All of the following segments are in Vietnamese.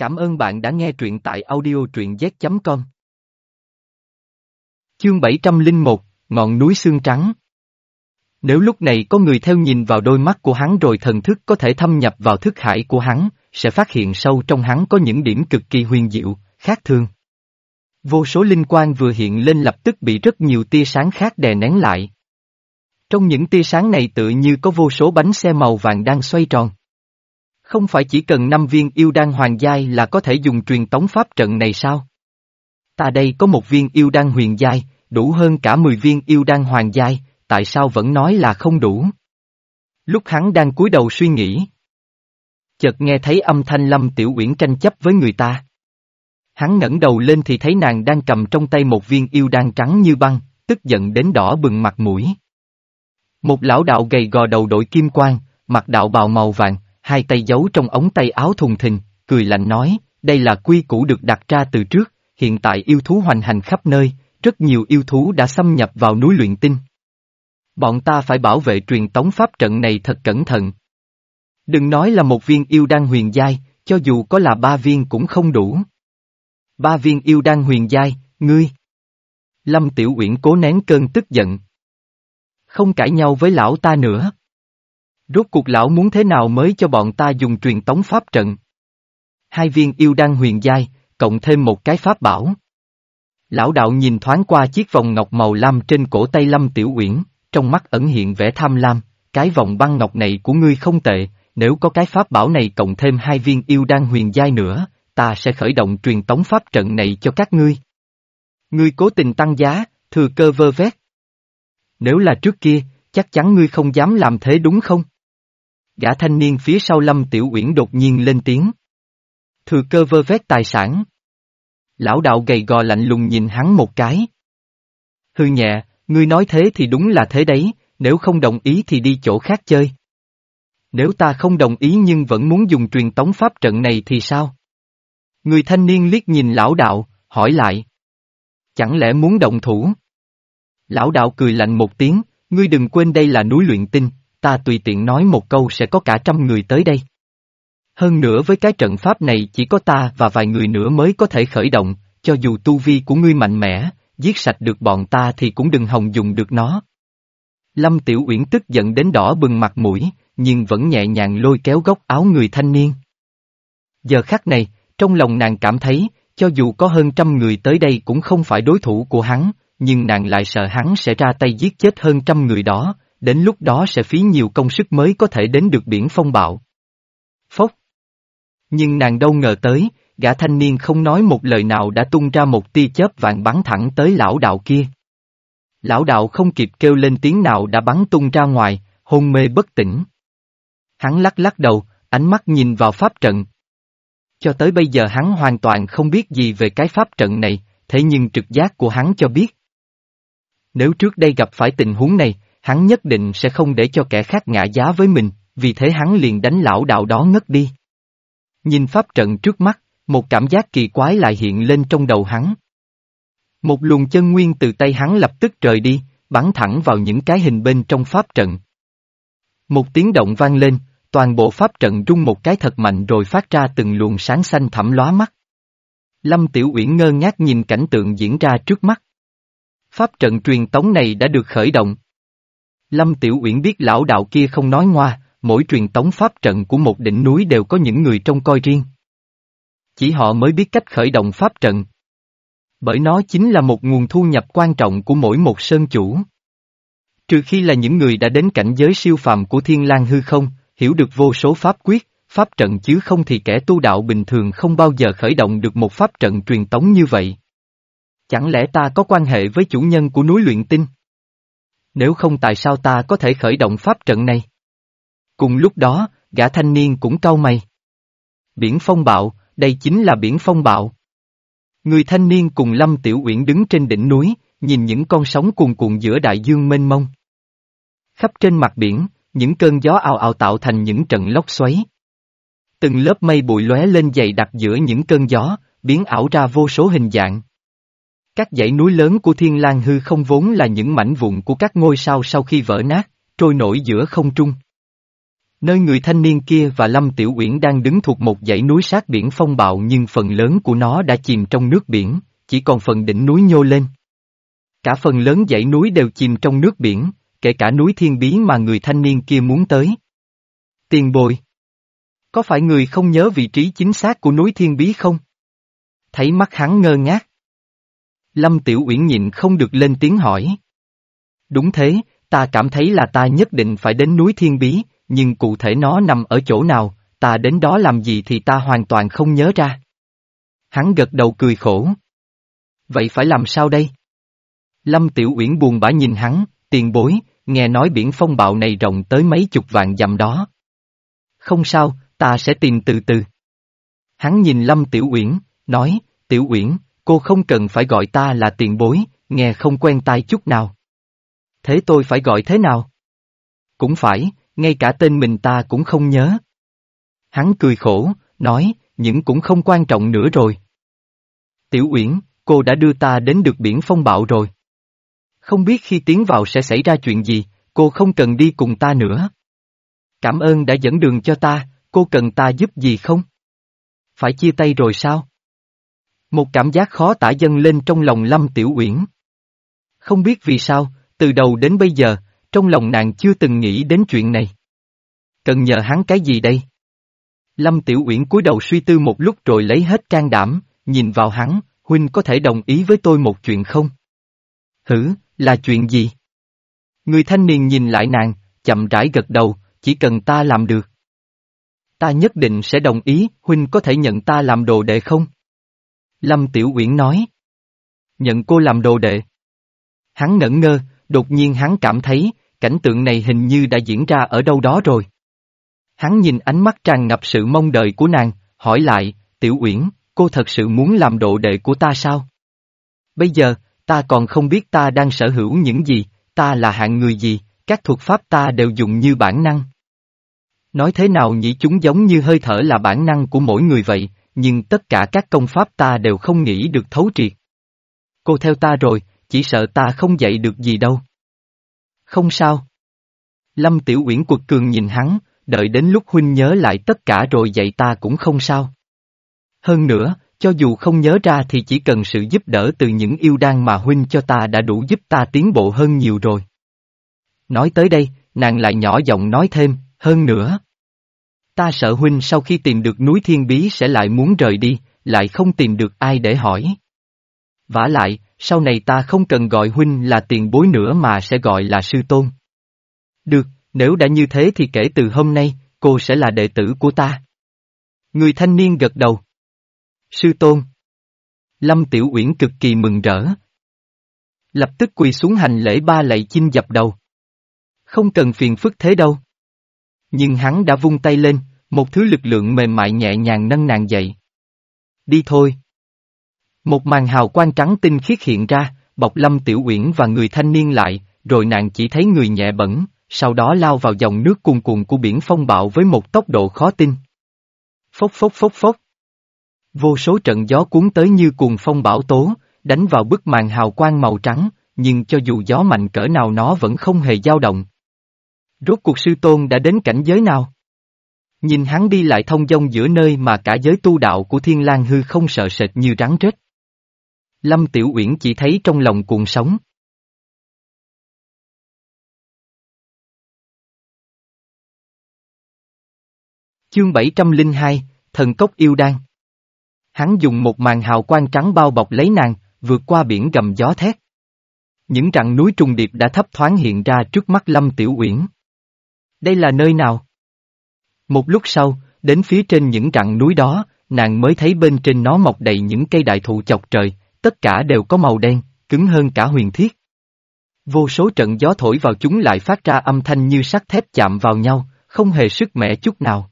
Cảm ơn bạn đã nghe truyện tại audio truyện z.com. Chương 701, Ngọn núi xương trắng Nếu lúc này có người theo nhìn vào đôi mắt của hắn rồi thần thức có thể thâm nhập vào thức hải của hắn, sẽ phát hiện sâu trong hắn có những điểm cực kỳ huyền diệu, khác thường. Vô số linh quan vừa hiện lên lập tức bị rất nhiều tia sáng khác đè nén lại. Trong những tia sáng này tự như có vô số bánh xe màu vàng đang xoay tròn. Không phải chỉ cần 5 viên yêu đan hoàng giai là có thể dùng truyền tống pháp trận này sao? Ta đây có một viên yêu đan huyền giai, đủ hơn cả 10 viên yêu đan hoàng giai, tại sao vẫn nói là không đủ? Lúc hắn đang cúi đầu suy nghĩ. Chợt nghe thấy âm thanh lâm tiểu uyển tranh chấp với người ta. Hắn ngẩng đầu lên thì thấy nàng đang cầm trong tay một viên yêu đan trắng như băng, tức giận đến đỏ bừng mặt mũi. Một lão đạo gầy gò đầu đội kim quang, mặt đạo bào màu vàng, hai tay giấu trong ống tay áo thùng thình, cười lạnh nói, đây là quy củ được đặt ra từ trước, hiện tại yêu thú hoành hành khắp nơi, rất nhiều yêu thú đã xâm nhập vào núi luyện tinh. Bọn ta phải bảo vệ truyền tống pháp trận này thật cẩn thận. Đừng nói là một viên yêu đan huyền giai, cho dù có là ba viên cũng không đủ. Ba viên yêu đan huyền giai, ngươi. Lâm Tiểu Uyển cố nén cơn tức giận. Không cãi nhau với lão ta nữa. Rốt cuộc lão muốn thế nào mới cho bọn ta dùng truyền tống pháp trận? Hai viên yêu đan huyền giai, cộng thêm một cái pháp bảo. Lão đạo nhìn thoáng qua chiếc vòng ngọc màu lam trên cổ tay Lâm Tiểu Uyển, trong mắt ẩn hiện vẻ tham lam, cái vòng băng ngọc này của ngươi không tệ, nếu có cái pháp bảo này cộng thêm hai viên yêu đan huyền giai nữa, ta sẽ khởi động truyền tống pháp trận này cho các ngươi. Ngươi cố tình tăng giá, thừa cơ vơ vét. Nếu là trước kia, chắc chắn ngươi không dám làm thế đúng không? Gã thanh niên phía sau Lâm Tiểu Uyển đột nhiên lên tiếng. Thừa cơ vơ vét tài sản. Lão đạo gầy gò lạnh lùng nhìn hắn một cái. Hư nhẹ, ngươi nói thế thì đúng là thế đấy, nếu không đồng ý thì đi chỗ khác chơi. Nếu ta không đồng ý nhưng vẫn muốn dùng truyền tống pháp trận này thì sao? Người thanh niên liếc nhìn lão đạo, hỏi lại. Chẳng lẽ muốn động thủ? Lão đạo cười lạnh một tiếng, ngươi đừng quên đây là núi luyện tinh, ta tùy tiện nói một câu sẽ có cả trăm người tới đây. Hơn nữa với cái trận pháp này chỉ có ta và vài người nữa mới có thể khởi động, cho dù tu vi của ngươi mạnh mẽ, giết sạch được bọn ta thì cũng đừng hòng dùng được nó. Lâm Tiểu Uyển tức giận đến đỏ bừng mặt mũi, nhưng vẫn nhẹ nhàng lôi kéo góc áo người thanh niên. Giờ khắc này, trong lòng nàng cảm thấy, cho dù có hơn trăm người tới đây cũng không phải đối thủ của hắn, nhưng nàng lại sợ hắn sẽ ra tay giết chết hơn trăm người đó, đến lúc đó sẽ phí nhiều công sức mới có thể đến được biển phong bạo. Phốc. Nhưng nàng đâu ngờ tới, gã thanh niên không nói một lời nào đã tung ra một tia chớp vàng bắn thẳng tới lão đạo kia. Lão đạo không kịp kêu lên tiếng nào đã bắn tung ra ngoài, hôn mê bất tỉnh. Hắn lắc lắc đầu, ánh mắt nhìn vào pháp trận. Cho tới bây giờ hắn hoàn toàn không biết gì về cái pháp trận này, thế nhưng trực giác của hắn cho biết. Nếu trước đây gặp phải tình huống này, hắn nhất định sẽ không để cho kẻ khác ngã giá với mình, vì thế hắn liền đánh lão đạo đó ngất đi. Nhìn pháp trận trước mắt, một cảm giác kỳ quái lại hiện lên trong đầu hắn. Một luồng chân nguyên từ tay hắn lập tức rời đi, bắn thẳng vào những cái hình bên trong pháp trận. Một tiếng động vang lên, toàn bộ pháp trận rung một cái thật mạnh rồi phát ra từng luồng sáng xanh thẳm lóa mắt. Lâm Tiểu Uyển ngơ ngác nhìn cảnh tượng diễn ra trước mắt. Pháp trận truyền tống này đã được khởi động. Lâm Tiểu Uyển biết lão đạo kia không nói ngoa, mỗi truyền tống pháp trận của một đỉnh núi đều có những người trông coi riêng. Chỉ họ mới biết cách khởi động pháp trận. Bởi nó chính là một nguồn thu nhập quan trọng của mỗi một sơn chủ. Trừ khi là những người đã đến cảnh giới siêu phàm của thiên lang hư không, hiểu được vô số pháp quyết, pháp trận chứ không thì kẻ tu đạo bình thường không bao giờ khởi động được một pháp trận truyền tống như vậy. Chẳng lẽ ta có quan hệ với chủ nhân của núi luyện tinh? Nếu không tại sao ta có thể khởi động pháp trận này? Cùng lúc đó, gã thanh niên cũng cau mày. Biển phong bạo, đây chính là biển phong bạo. Người thanh niên cùng Lâm Tiểu Uyển đứng trên đỉnh núi, nhìn những con sóng cuồn cuộn giữa đại dương mênh mông. Khắp trên mặt biển, những cơn gió ào ào tạo thành những trận lốc xoáy. Từng lớp mây bụi lóe lên dày đặc giữa những cơn gió, biến ảo ra vô số hình dạng. Các dãy núi lớn của Thiên Lang hư không vốn là những mảnh vụn của các ngôi sao sau khi vỡ nát, trôi nổi giữa không trung. Nơi người thanh niên kia và Lâm Tiểu Uyển đang đứng thuộc một dãy núi sát biển phong bạo nhưng phần lớn của nó đã chìm trong nước biển, chỉ còn phần đỉnh núi nhô lên. Cả phần lớn dãy núi đều chìm trong nước biển, kể cả núi thiên bí mà người thanh niên kia muốn tới. Tiền bồi. Có phải người không nhớ vị trí chính xác của núi thiên bí không? Thấy mắt hắn ngơ ngác. Lâm Tiểu Uyển nhịn không được lên tiếng hỏi. Đúng thế, ta cảm thấy là ta nhất định phải đến núi thiên bí, nhưng cụ thể nó nằm ở chỗ nào, ta đến đó làm gì thì ta hoàn toàn không nhớ ra. Hắn gật đầu cười khổ. Vậy phải làm sao đây? Lâm Tiểu Uyển buồn bã nhìn hắn, tiền bối, nghe nói biển phong bạo này rộng tới mấy chục vạn dặm đó. Không sao, ta sẽ tìm từ từ. Hắn nhìn Lâm Tiểu Uyển, nói, Tiểu Uyển, cô không cần phải gọi ta là tiền bối, nghe không quen tai chút nào. Thế tôi phải gọi thế nào? Cũng phải, ngay cả tên mình ta cũng không nhớ. Hắn cười khổ, nói, những cũng không quan trọng nữa rồi. Tiểu Uyển, cô đã đưa ta đến được biển phong bạo rồi. Không biết khi tiến vào sẽ xảy ra chuyện gì, cô không cần đi cùng ta nữa. Cảm ơn đã dẫn đường cho ta, cô cần ta giúp gì không? Phải chia tay rồi sao? Một cảm giác khó tả dâng lên trong lòng Lâm Tiểu Uyển. Không biết vì sao, từ đầu đến bây giờ, trong lòng nàng chưa từng nghĩ đến chuyện này. Cần nhờ hắn cái gì đây? Lâm Tiểu Uyển cúi đầu suy tư một lúc rồi lấy hết can đảm, nhìn vào hắn, huynh có thể đồng ý với tôi một chuyện không? Hử, là chuyện gì? Người thanh niên nhìn lại nàng, chậm rãi gật đầu, chỉ cần ta làm được. Ta nhất định sẽ đồng ý, huynh có thể nhận ta làm đồ đệ không? Lâm Tiểu Uyển nói. Nhận cô làm đồ đệ. Hắn ngẩn ngơ, đột nhiên hắn cảm thấy, cảnh tượng này hình như đã diễn ra ở đâu đó rồi. Hắn nhìn ánh mắt tràn ngập sự mong đợi của nàng, hỏi lại, Tiểu Uyển, cô thật sự muốn làm đồ đệ của ta sao? Bây giờ, ta còn không biết ta đang sở hữu những gì, ta là hạng người gì, các thuật pháp ta đều dùng như bản năng. Nói thế nào nhỉ chúng giống như hơi thở là bản năng của mỗi người vậy, nhưng tất cả các công pháp ta đều không nghĩ được thấu triệt. Cô theo ta rồi, chỉ sợ ta không dạy được gì đâu. Không sao. Lâm Tiểu Uyển quật cường nhìn hắn, đợi đến lúc huynh nhớ lại tất cả rồi dạy ta cũng không sao. Hơn nữa, cho dù không nhớ ra thì chỉ cần sự giúp đỡ từ những yêu đan mà huynh cho ta đã đủ giúp ta tiến bộ hơn nhiều rồi. Nói tới đây, nàng lại nhỏ giọng nói thêm, hơn nữa. Ta sợ huynh sau khi tìm được núi thiên bí sẽ lại muốn rời đi, lại không tìm được ai để hỏi. vả lại, sau này ta không cần gọi huynh là tiền bối nữa mà sẽ gọi là sư tôn. Được, nếu đã như thế thì kể từ hôm nay, cô sẽ là đệ tử của ta. Người thanh niên gật đầu. Sư tôn. Lâm Tiểu Uyển cực kỳ mừng rỡ. Lập tức quỳ xuống hành lễ ba lạy chinh dập đầu. Không cần phiền phức thế đâu. Nhưng hắn đã vung tay lên, một thứ lực lượng mềm mại nhẹ nhàng nâng nàng dậy. Đi thôi. Một màn hào quang trắng tinh khiết hiện ra, bọc Lâm Tiểu Uyển và người thanh niên lại, rồi nàng chỉ thấy người nhẹ bẩn, sau đó lao vào dòng nước cuồn cuộn của biển phong bạo với một tốc độ khó tin. Phốc phốc phốc phốc. Vô số trận gió cuốn tới như cuồng phong bão tố, đánh vào bức màn hào quang màu trắng, nhưng cho dù gió mạnh cỡ nào nó vẫn không hề dao động. Rốt cuộc sư tôn đã đến cảnh giới nào? Nhìn hắn đi lại thông dong giữa nơi mà cả giới tu đạo của Thiên lang hư không sợ sệt như rắn rết. Lâm Tiểu Uyển chỉ thấy trong lòng cuồng sống. Chương 702, Thần Cốc Yêu Đan Hắn dùng một màn hào quang trắng bao bọc lấy nàng, vượt qua biển gầm gió thét. Những rặng núi trùng điệp đã thấp thoáng hiện ra trước mắt Lâm Tiểu Uyển. Đây là nơi nào? Một lúc sau, đến phía trên những rặng núi đó, nàng mới thấy bên trên nó mọc đầy những cây đại thụ chọc trời, tất cả đều có màu đen, cứng hơn cả huyền thiết. Vô số trận gió thổi vào chúng lại phát ra âm thanh như sắt thép chạm vào nhau, không hề sức mẻ chút nào.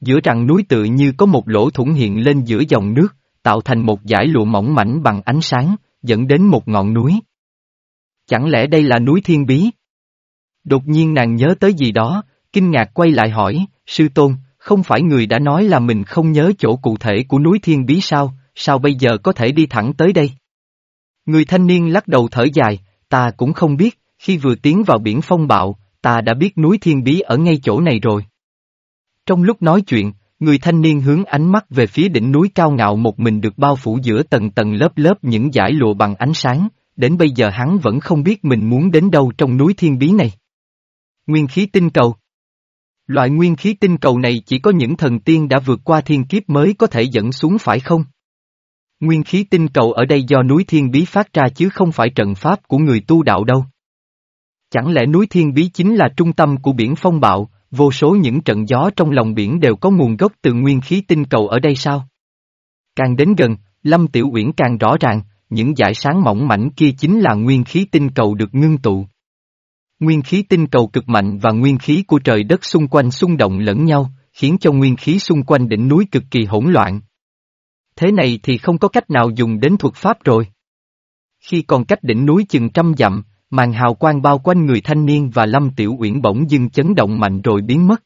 Giữa rặng núi tự như có một lỗ thủng hiện lên giữa dòng nước, tạo thành một dải lụa mỏng mảnh bằng ánh sáng, dẫn đến một ngọn núi. Chẳng lẽ đây là núi Thiên Bí? Đột nhiên nàng nhớ tới gì đó, kinh ngạc quay lại hỏi, sư tôn, không phải người đã nói là mình không nhớ chỗ cụ thể của núi Thiên Bí sao, sao bây giờ có thể đi thẳng tới đây? Người thanh niên lắc đầu thở dài, ta cũng không biết, khi vừa tiến vào biển phong bạo, ta đã biết núi Thiên Bí ở ngay chỗ này rồi. Trong lúc nói chuyện, người thanh niên hướng ánh mắt về phía đỉnh núi cao ngạo một mình được bao phủ giữa tầng tầng lớp lớp những dải lụa bằng ánh sáng, đến bây giờ hắn vẫn không biết mình muốn đến đâu trong núi thiên bí này. Nguyên khí tinh cầu Loại nguyên khí tinh cầu này chỉ có những thần tiên đã vượt qua thiên kiếp mới có thể dẫn xuống phải không? Nguyên khí tinh cầu ở đây do núi thiên bí phát ra chứ không phải trận pháp của người tu đạo đâu. Chẳng lẽ núi thiên bí chính là trung tâm của biển phong bạo, vô số những trận gió trong lòng biển đều có nguồn gốc từ nguyên khí tinh cầu ở đây sao? Càng đến gần, Lâm Tiểu Uyển càng rõ ràng, những dải sáng mỏng mảnh kia chính là nguyên khí tinh cầu được ngưng tụ. Nguyên khí tinh cầu cực mạnh và nguyên khí của trời đất xung quanh xung động lẫn nhau, khiến cho nguyên khí xung quanh đỉnh núi cực kỳ hỗn loạn. Thế này thì không có cách nào dùng đến thuật pháp rồi. Khi còn cách đỉnh núi chừng trăm dặm, màn hào quang bao quanh người thanh niên và Lâm Tiểu Uyển bỗng dưng chấn động mạnh rồi biến mất.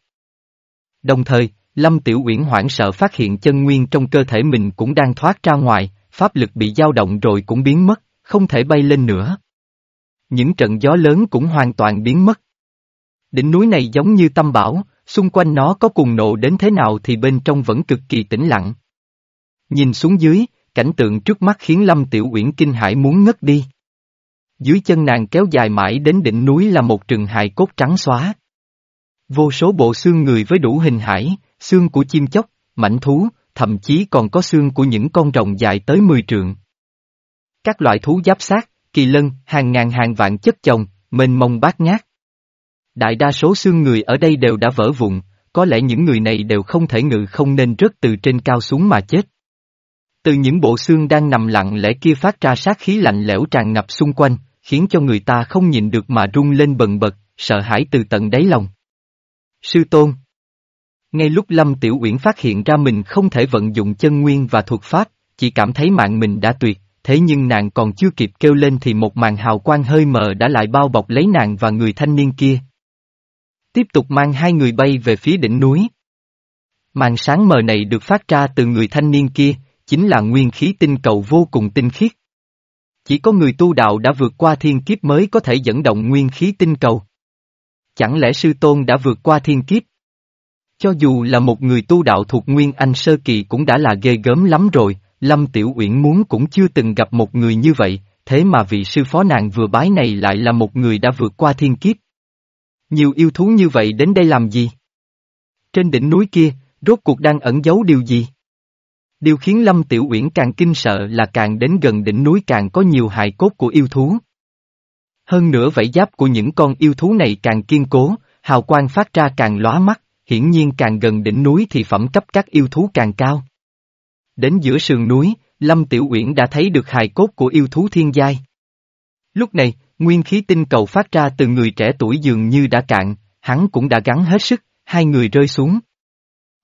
Đồng thời, Lâm Tiểu Uyển hoảng sợ phát hiện chân nguyên trong cơ thể mình cũng đang thoát ra ngoài, pháp lực bị dao động rồi cũng biến mất, không thể bay lên nữa. Những trận gió lớn cũng hoàn toàn biến mất. Đỉnh núi này giống như tâm bảo, xung quanh nó có cùng nộ đến thế nào thì bên trong vẫn cực kỳ tĩnh lặng. Nhìn xuống dưới, cảnh tượng trước mắt khiến Lâm Tiểu Uyển kinh hãi muốn ngất đi. Dưới chân nàng kéo dài mãi đến đỉnh núi là một trường hài cốt trắng xóa. Vô số bộ xương người với đủ hình hải, xương của chim chóc, mảnh thú, thậm chí còn có xương của những con rồng dài tới 10 trượng. Các loại thú giáp sát, kỳ lân, hàng ngàn hàng vạn chất chồng, mênh mông bát ngát. Đại đa số xương người ở đây đều đã vỡ vụn, có lẽ những người này đều không thể ngự không nên rớt từ trên cao xuống mà chết. Từ những bộ xương đang nằm lặng lẽ kia phát ra sát khí lạnh lẽo tràn ngập xung quanh, khiến cho người ta không nhìn được mà rung lên bần bật, sợ hãi từ tận đáy lòng. Sư Tôn Ngay lúc Lâm Tiểu Uyển phát hiện ra mình không thể vận dụng chân nguyên và thuật pháp, chỉ cảm thấy mạng mình đã tuyệt, thế nhưng nàng còn chưa kịp kêu lên thì một màn hào quang hơi mờ đã lại bao bọc lấy nàng và người thanh niên kia. Tiếp tục mang hai người bay về phía đỉnh núi. Màn sáng mờ này được phát ra từ người thanh niên kia, chính là nguyên khí tinh cầu vô cùng tinh khiết. Chỉ có người tu đạo đã vượt qua thiên kiếp mới có thể dẫn động nguyên khí tinh cầu. Chẳng lẽ sư tôn đã vượt qua thiên kiếp? Cho dù là một người tu đạo thuộc Nguyên Anh Sơ Kỳ cũng đã là ghê gớm lắm rồi, Lâm Tiểu Uyển muốn cũng chưa từng gặp một người như vậy, thế mà vị sư phó nàng vừa bái này lại là một người đã vượt qua thiên kiếp. Nhiều yêu thú như vậy đến đây làm gì? Trên đỉnh núi kia, rốt cuộc đang ẩn giấu điều gì? Điều khiến Lâm Tiểu Uyển càng kinh sợ là càng đến gần đỉnh núi càng có nhiều hài cốt của yêu thú. Hơn nữa vảy giáp của những con yêu thú này càng kiên cố, hào quang phát ra càng lóa mắt, hiển nhiên càng gần đỉnh núi thì phẩm cấp các yêu thú càng cao. Đến giữa sườn núi, Lâm Tiểu Uyển đã thấy được hài cốt của yêu thú thiên giai. Lúc này, nguyên khí tinh cầu phát ra từ người trẻ tuổi dường như đã cạn, hắn cũng đã gắn hết sức, hai người rơi xuống.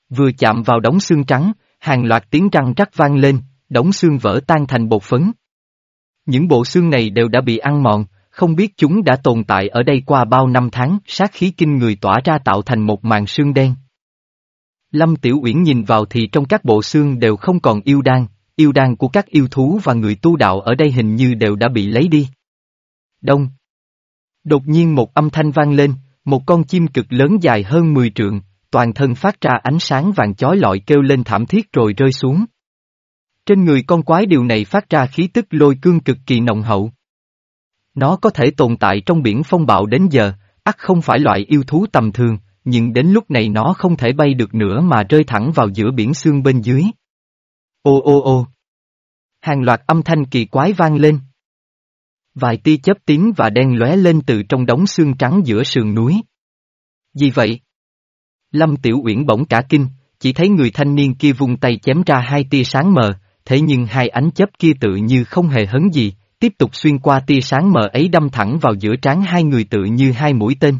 Vừa chạm vào đống xương trắng, hàng loạt tiếng răng rắc vang lên, đống xương vỡ tan thành bột phấn. Những bộ xương này đều đã bị ăn mòn, không biết chúng đã tồn tại ở đây qua bao năm tháng, sát khí kinh người tỏa ra tạo thành một màn xương đen. Lâm Tiểu Uyển nhìn vào thì trong các bộ xương đều không còn yêu đan, yêu đan của các yêu thú và người tu đạo ở đây hình như đều đã bị lấy đi. Đông. Đột nhiên một âm thanh vang lên, một con chim cực lớn dài hơn 10 trượng, toàn thân phát ra ánh sáng vàng chói lọi kêu lên thảm thiết rồi rơi xuống. Trên người con quái điều này phát ra khí tức lôi cương cực kỳ nồng hậu. Nó có thể tồn tại trong biển phong bạo đến giờ, ắt không phải loại yêu thú tầm thường, nhưng đến lúc này nó không thể bay được nữa mà rơi thẳng vào giữa biển xương bên dưới. Ô ô ô! Hàng loạt âm thanh kỳ quái vang lên. Vài tia chớp tím và đen lóe lên từ trong đống xương trắng giữa sườn núi. Gì vậy? Lâm Tiểu Uyển bỗng cả kinh, chỉ thấy người thanh niên kia vung tay chém ra hai tia sáng mờ, thế nhưng hai ánh chớp kia tự như không hề hấn gì, tiếp tục xuyên qua tia sáng mờ ấy đâm thẳng vào giữa trán hai người tự như hai mũi tên.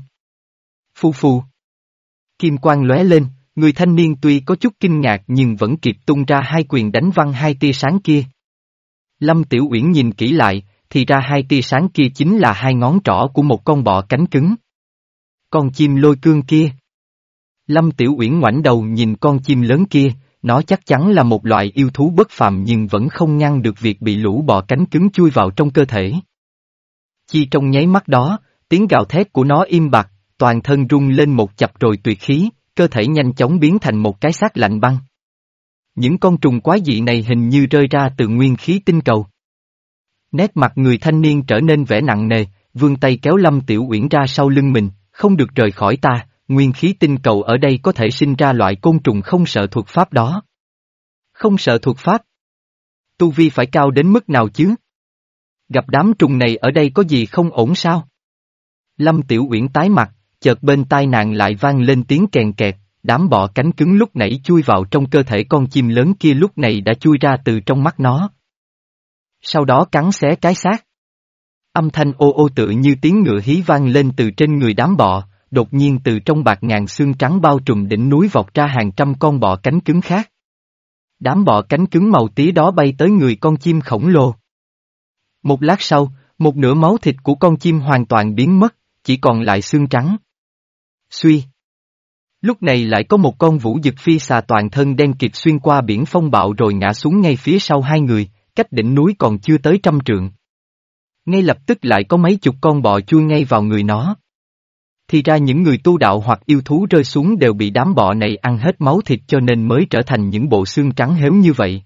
Phu phu. Kim quang lóe lên, người thanh niên tuy có chút kinh ngạc nhưng vẫn kịp tung ra hai quyền đánh văng hai tia sáng kia. Lâm Tiểu Uyển nhìn kỹ lại, thì ra hai tia sáng kia chính là hai ngón trỏ của một con bọ cánh cứng. Con chim lôi cương kia. Lâm Tiểu Uyển ngoảnh đầu nhìn con chim lớn kia, nó chắc chắn là một loại yêu thú bất phàm nhưng vẫn không ngăn được việc bị lũ bọ cánh cứng chui vào trong cơ thể. Chi trong nháy mắt đó, tiếng gào thét của nó im bặt, toàn thân rung lên một chập rồi tuyệt khí, cơ thể nhanh chóng biến thành một cái xác lạnh băng. Những con trùng quái dị này hình như rơi ra từ nguyên khí tinh cầu. Nét mặt người thanh niên trở nên vẻ nặng nề, vương tay kéo Lâm Tiểu Uyển ra sau lưng mình, không được rời khỏi ta, nguyên khí tinh cầu ở đây có thể sinh ra loại côn trùng không sợ thuật pháp đó. Không sợ thuật pháp. Tu vi phải cao đến mức nào chứ? Gặp đám trùng này ở đây có gì không ổn sao? Lâm Tiểu Uyển tái mặt, chợt bên tai nàng lại vang lên tiếng kèn kẹt, đám bọ cánh cứng lúc nãy chui vào trong cơ thể con chim lớn kia lúc này đã chui ra từ trong mắt nó. Sau đó cắn xé cái xác. Âm thanh ô ô tự như tiếng ngựa hí vang lên từ trên người đám bọ, đột nhiên từ trong bạc ngàn xương trắng bao trùm đỉnh núi vọt ra hàng trăm con bọ cánh cứng khác. Đám bọ cánh cứng màu tí đó bay tới người con chim khổng lồ. Một lát sau, một nửa máu thịt của con chim hoàn toàn biến mất, chỉ còn lại xương trắng. Suy. Lúc này lại có một con vũ dực phi xà toàn thân đen kịt xuyên qua biển phong bạo rồi ngã xuống ngay phía sau hai người, cách đỉnh núi còn chưa tới trăm trượng. Ngay lập tức lại có mấy chục con bọ chui ngay vào người nó. Thì ra những người tu đạo hoặc yêu thú rơi xuống đều bị đám bọ này ăn hết máu thịt cho nên mới trở thành những bộ xương trắng héo như vậy.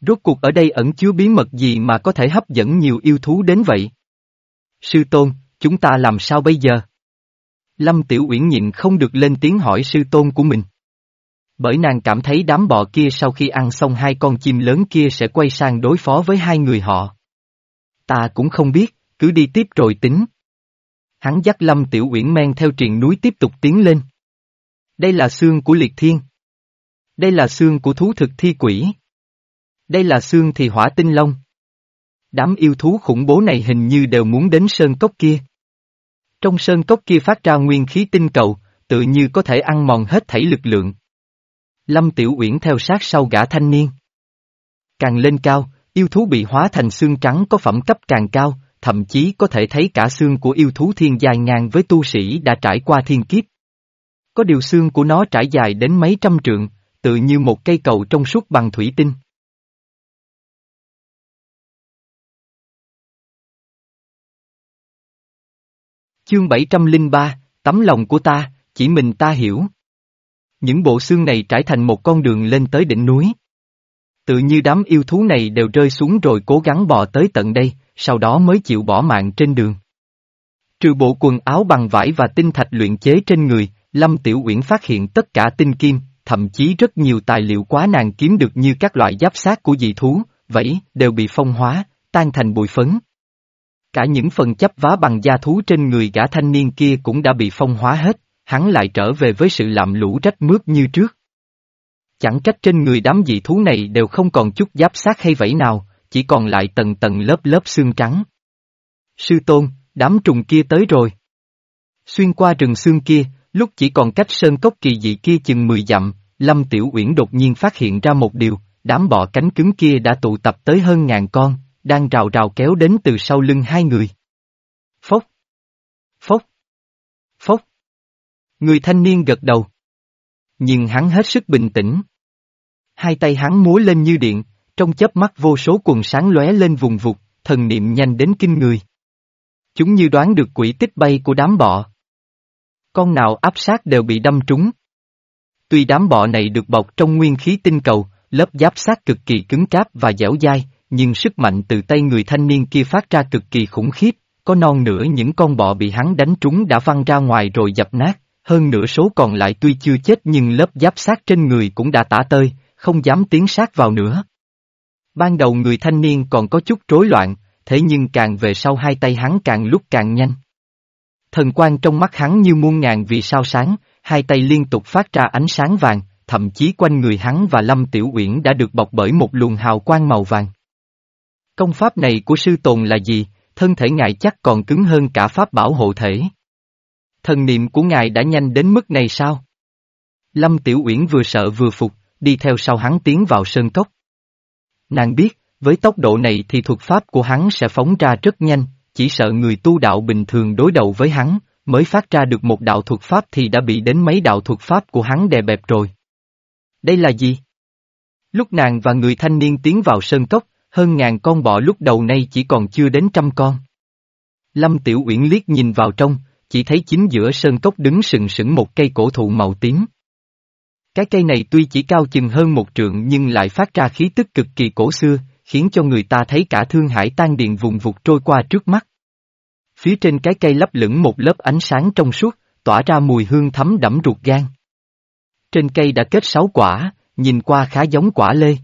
Rốt cuộc ở đây ẩn chứa bí mật gì mà có thể hấp dẫn nhiều yêu thú đến vậy? Sư tôn, chúng ta làm sao bây giờ? Lâm Tiểu Uyển nhịn không được lên tiếng hỏi sư tôn của mình. Bởi nàng cảm thấy đám bọ kia sau khi ăn xong hai con chim lớn kia sẽ quay sang đối phó với hai người họ. Ta cũng không biết, cứ đi tiếp rồi tính. Hắn dắt Lâm Tiểu Uyển men theo triền núi tiếp tục tiến lên. Đây là xương của liệt thiên. Đây là xương của thú thực thi quỷ. Đây là xương thì hỏa tinh long. Đám yêu thú khủng bố này hình như đều muốn đến sơn cốc kia. Trong sơn cốc kia phát ra nguyên khí tinh cầu, tự như có thể ăn mòn hết thảy lực lượng. Lâm Tiểu Uyển theo sát sau gã thanh niên. Càng lên cao, yêu thú bị hóa thành xương trắng có phẩm cấp càng cao, thậm chí có thể thấy cả xương của yêu thú thiên dài ngang với tu sĩ đã trải qua thiên kiếp. Có điều xương của nó trải dài đến mấy trăm trượng, tự như một cây cầu trong suốt bằng thủy tinh. Chương 703, tấm lòng của ta, chỉ mình ta hiểu. Những bộ xương này trải thành một con đường lên tới đỉnh núi. Tự như đám yêu thú này đều rơi xuống rồi cố gắng bò tới tận đây, sau đó mới chịu bỏ mạng trên đường. Trừ bộ quần áo bằng vải và tinh thạch luyện chế trên người, Lâm Tiểu Uyển phát hiện tất cả tinh kim, thậm chí rất nhiều tài liệu quá nàng kiếm được như các loại giáp sát của dị thú, vậy đều bị phong hóa, tan thành bụi phấn. Cả những phần chấp vá bằng da thú trên người gã thanh niên kia cũng đã bị phong hóa hết, hắn lại trở về với sự lạm lũ rách mướt như trước. Chẳng trách trên người đám dị thú này đều không còn chút giáp sát hay vẫy nào, chỉ còn lại tầng tầng lớp lớp xương trắng. Sư tôn, đám trùng kia tới rồi. Xuyên qua rừng xương kia, lúc chỉ còn cách sơn cốc kỳ dị kia chừng 10 dặm, Lâm Tiểu Uyển đột nhiên phát hiện ra một điều, đám bọ cánh cứng kia đã tụ tập tới hơn ngàn con, đang rào rào kéo đến từ sau lưng hai người. Phốc! Phốc! Phốc! Người thanh niên gật đầu. Nhưng hắn hết sức bình tĩnh. Hai tay hắn múa lên như điện, trong chớp mắt vô số quần sáng lóe lên vùng vụt, thần niệm nhanh đến kinh người. Chúng như đoán được quỷ tích bay của đám bọ. Con nào áp sát đều bị đâm trúng. Tuy đám bọ này được bọc trong nguyên khí tinh cầu, lớp giáp sát cực kỳ cứng cáp và dẻo dai, nhưng sức mạnh từ tay người thanh niên kia phát ra cực kỳ khủng khiếp, có non nửa những con bọ bị hắn đánh trúng đã văng ra ngoài rồi dập nát, hơn nửa số còn lại tuy chưa chết nhưng lớp giáp sát trên người cũng đã tả tơi, không dám tiến sát vào nữa. Ban đầu người thanh niên còn có chút rối loạn, thế nhưng càng về sau hai tay hắn càng lúc càng nhanh. Thần quang trong mắt hắn như muôn ngàn vì sao sáng, hai tay liên tục phát ra ánh sáng vàng, thậm chí quanh người hắn và Lâm Tiểu Uyển đã được bọc bởi một luồng hào quang màu vàng. Công pháp này của sư tồn là gì, thân thể ngài chắc còn cứng hơn cả pháp bảo hộ thể. Thần niệm của ngài đã nhanh đến mức này sao? Lâm Tiểu Uyển vừa sợ vừa phục, đi theo sau hắn tiến vào sơn cốc. Nàng biết, với tốc độ này thì thuật pháp của hắn sẽ phóng ra rất nhanh, chỉ sợ người tu đạo bình thường đối đầu với hắn, mới phát ra được một đạo thuật pháp thì đã bị đến mấy đạo thuật pháp của hắn đè bẹp rồi. Đây là gì? Lúc nàng và người thanh niên tiến vào sơn cốc, hơn ngàn con bọ lúc đầu nay chỉ còn chưa đến trăm con. Lâm Tiểu Uyển liếc nhìn vào trong, chỉ thấy chính giữa sơn cốc đứng sừng sững một cây cổ thụ màu tím. Cái cây này tuy chỉ cao chừng hơn một trượng nhưng lại phát ra khí tức cực kỳ cổ xưa, khiến cho người ta thấy cả thương hải tan điện vùng vụt trôi qua trước mắt. Phía trên cái cây lấp lửng một lớp ánh sáng trong suốt, tỏa ra mùi hương thấm đẫm ruột gan. Trên cây đã kết sáu quả, nhìn qua khá giống quả lê.